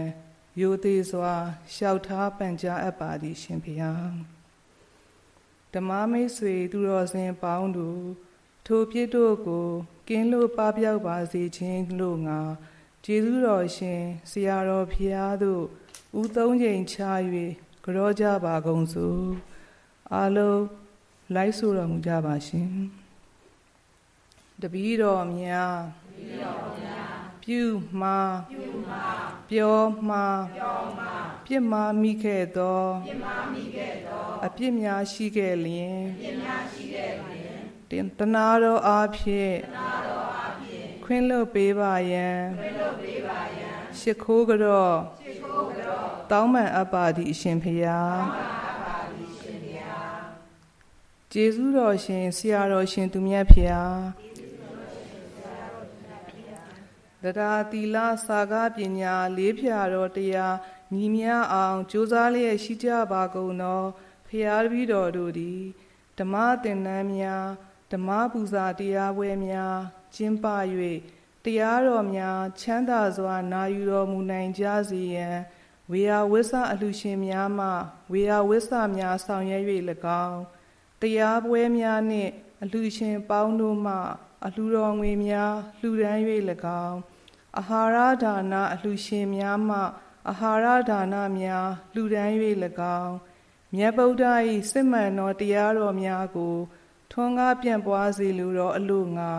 ယိုသေးစွာလျှောက်ထားပန်ကြားအပ်ပါသည်ရှင်ဖျားဓမ္မမိတ်ဆွေသူတော်စင်ပေါင်းတို့ထိုပြစ်တို့ကို ကင်းလို့ပပျောက်ပါစေခြင်းလို့ငါကျေးဇူးတော်ရှင်ဆရာတော်ဖျားတို့ဥသုံးချိန်ချ၍ကြောကြပါကုန်စို့အလုံးလိုက်ဆိုတော်မူကြပါရှင်တပည့်တော်များပြုမှာပြောမှာပြစ်မှာမိခဲ့သောအပြစ်များရှိခဲ့လျင် တင်တနာတော်အားဖြင့်တနာတော်အားဖြင့်ခွင်းလွတ်ပေးပါယံခွင်းလွတ်ပေးပါယံရှ िख ိုးကြောရှ िख ိုးကြောတောင်းပန်အပ်ပါသည်အရှင်ဖုရားတောင်းပန်အပ်ပါသည်အရှင်ဖုရားကျေးဇူးတော်ရှင်ဆရာတော်ရှင်သူမြတ်ဖုရားတရားသီလစာကားပညာလေးဖြာတော်တရားညီများအောင်ကြိုးစားလျက်ရှိကြပါကုန်သောဖရာတပည့်တော်တို့သည်ဓမ္မသင်တန်းများ ဓမ္မပူဇာတရားပွဲများကျင်းပ၍တရားတော်များချမ်းသာစွာနာယူတော်မူနိုင်ကြစေရန်ဝေယဝိဆအလှရှင်များမှဝေယဝိဆများဆောင်ရွက်၍၎င်းတရားပွဲများနှင့်အလှရှင်ပေါင်းတို့မှအလှတော်ငွေများလှူဒန်း၍၎င်းအာဟာရဒါနအလှရှင်များမှအာဟာရဒါနများလှူဒန်း၍၎င်းမြတ်ဗုဒ္ဓ၏စစ်မှန်သောတရားတော်များကို ထွန်းကားပြန့်ပွားစေလိုသောအလို့ငါ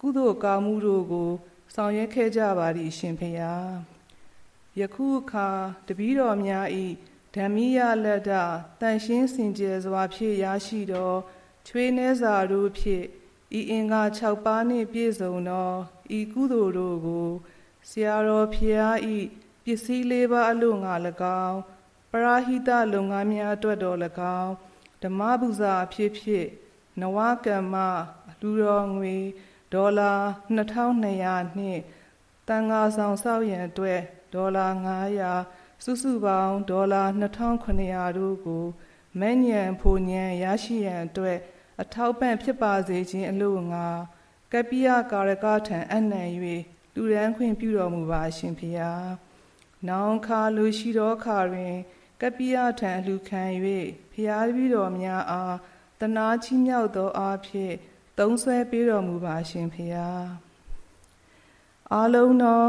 ကုသိုလ်ကောင်းမှုတို့ကို ဆောင်ရွက်ခဲ့ကြပါသည်ရှင်ဖေယယခုအခါတပည့်တော်များ၏ဓမ္မိယလက်ဒတန်ရှင်းစင်ကြယ်စွာဖြည့်ရရှိသောချွေးနှဲစာတို့ဖြင့်ဤအင်္ဂါ6ပါးနှင့်ပြည့်စုံသောဤကုသိုလ်တို့ကိုဆရာတော်ဖျားဤပစ္စည်းလေးပါအလို့ငါ၎င်းပရာဟိတလုပ်ငန်းများအတွက်တော်၎င်းဓမ္မပူဇာအဖြစ်ဖြစ် နဝကမ္မလူတော်ငွေဒေါ်လာ2200နှင့်တန်ငါဆောင်ဆောက်ရန်အတွက်ဒေါ်လာ900စုစုပေါင်းဒေါ်လာ2900တို့ကိုမဲ့ညံဖိုညံရရှိရန်အတွက်အထောက်ပံ့ဖြစ်ပါစေခြင်းအလို့ငါကပိယကာရကထံအနံ့၍လူရန်ခွင့်ပြုတော်မူပါရှင်ဖျား။နောင်ခါလူရှိသောခါတွင်ကပိယထံအလူခံ၍ဖျားပြီးတော်များအား တနာချီးမြှောက်သောအားဖြင့်သုံးဆွဲပေးတော်မူပါရှင်ဖျား။အားလုံးသော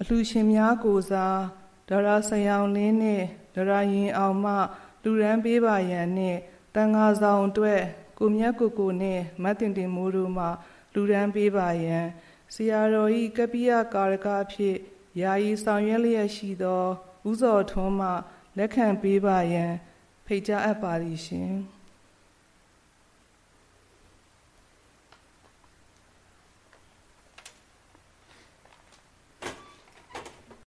အလှရှင်များကိုစားဒရာဆယောင်လင်းနှင့်ဒရာရင်အောင်မှလူရန်ပေးပါရန်နှင့်တန်ဃာဆောင်အတွက်ကိုမြတ်ကိုကိုနှင့်မတ်တင်တင်မိုးတို့မှလူရန်ပေးပါရန်ဆရာတော်ဤကပိယကာရကအဖြစ်ယာယီဆောင်ရွက်လျက်ရှိသောဥဇော်ထွန်းမှလက်ခံပေးပါရန်ဖိတ်ကြားအပ်ပါသည်ရှင်။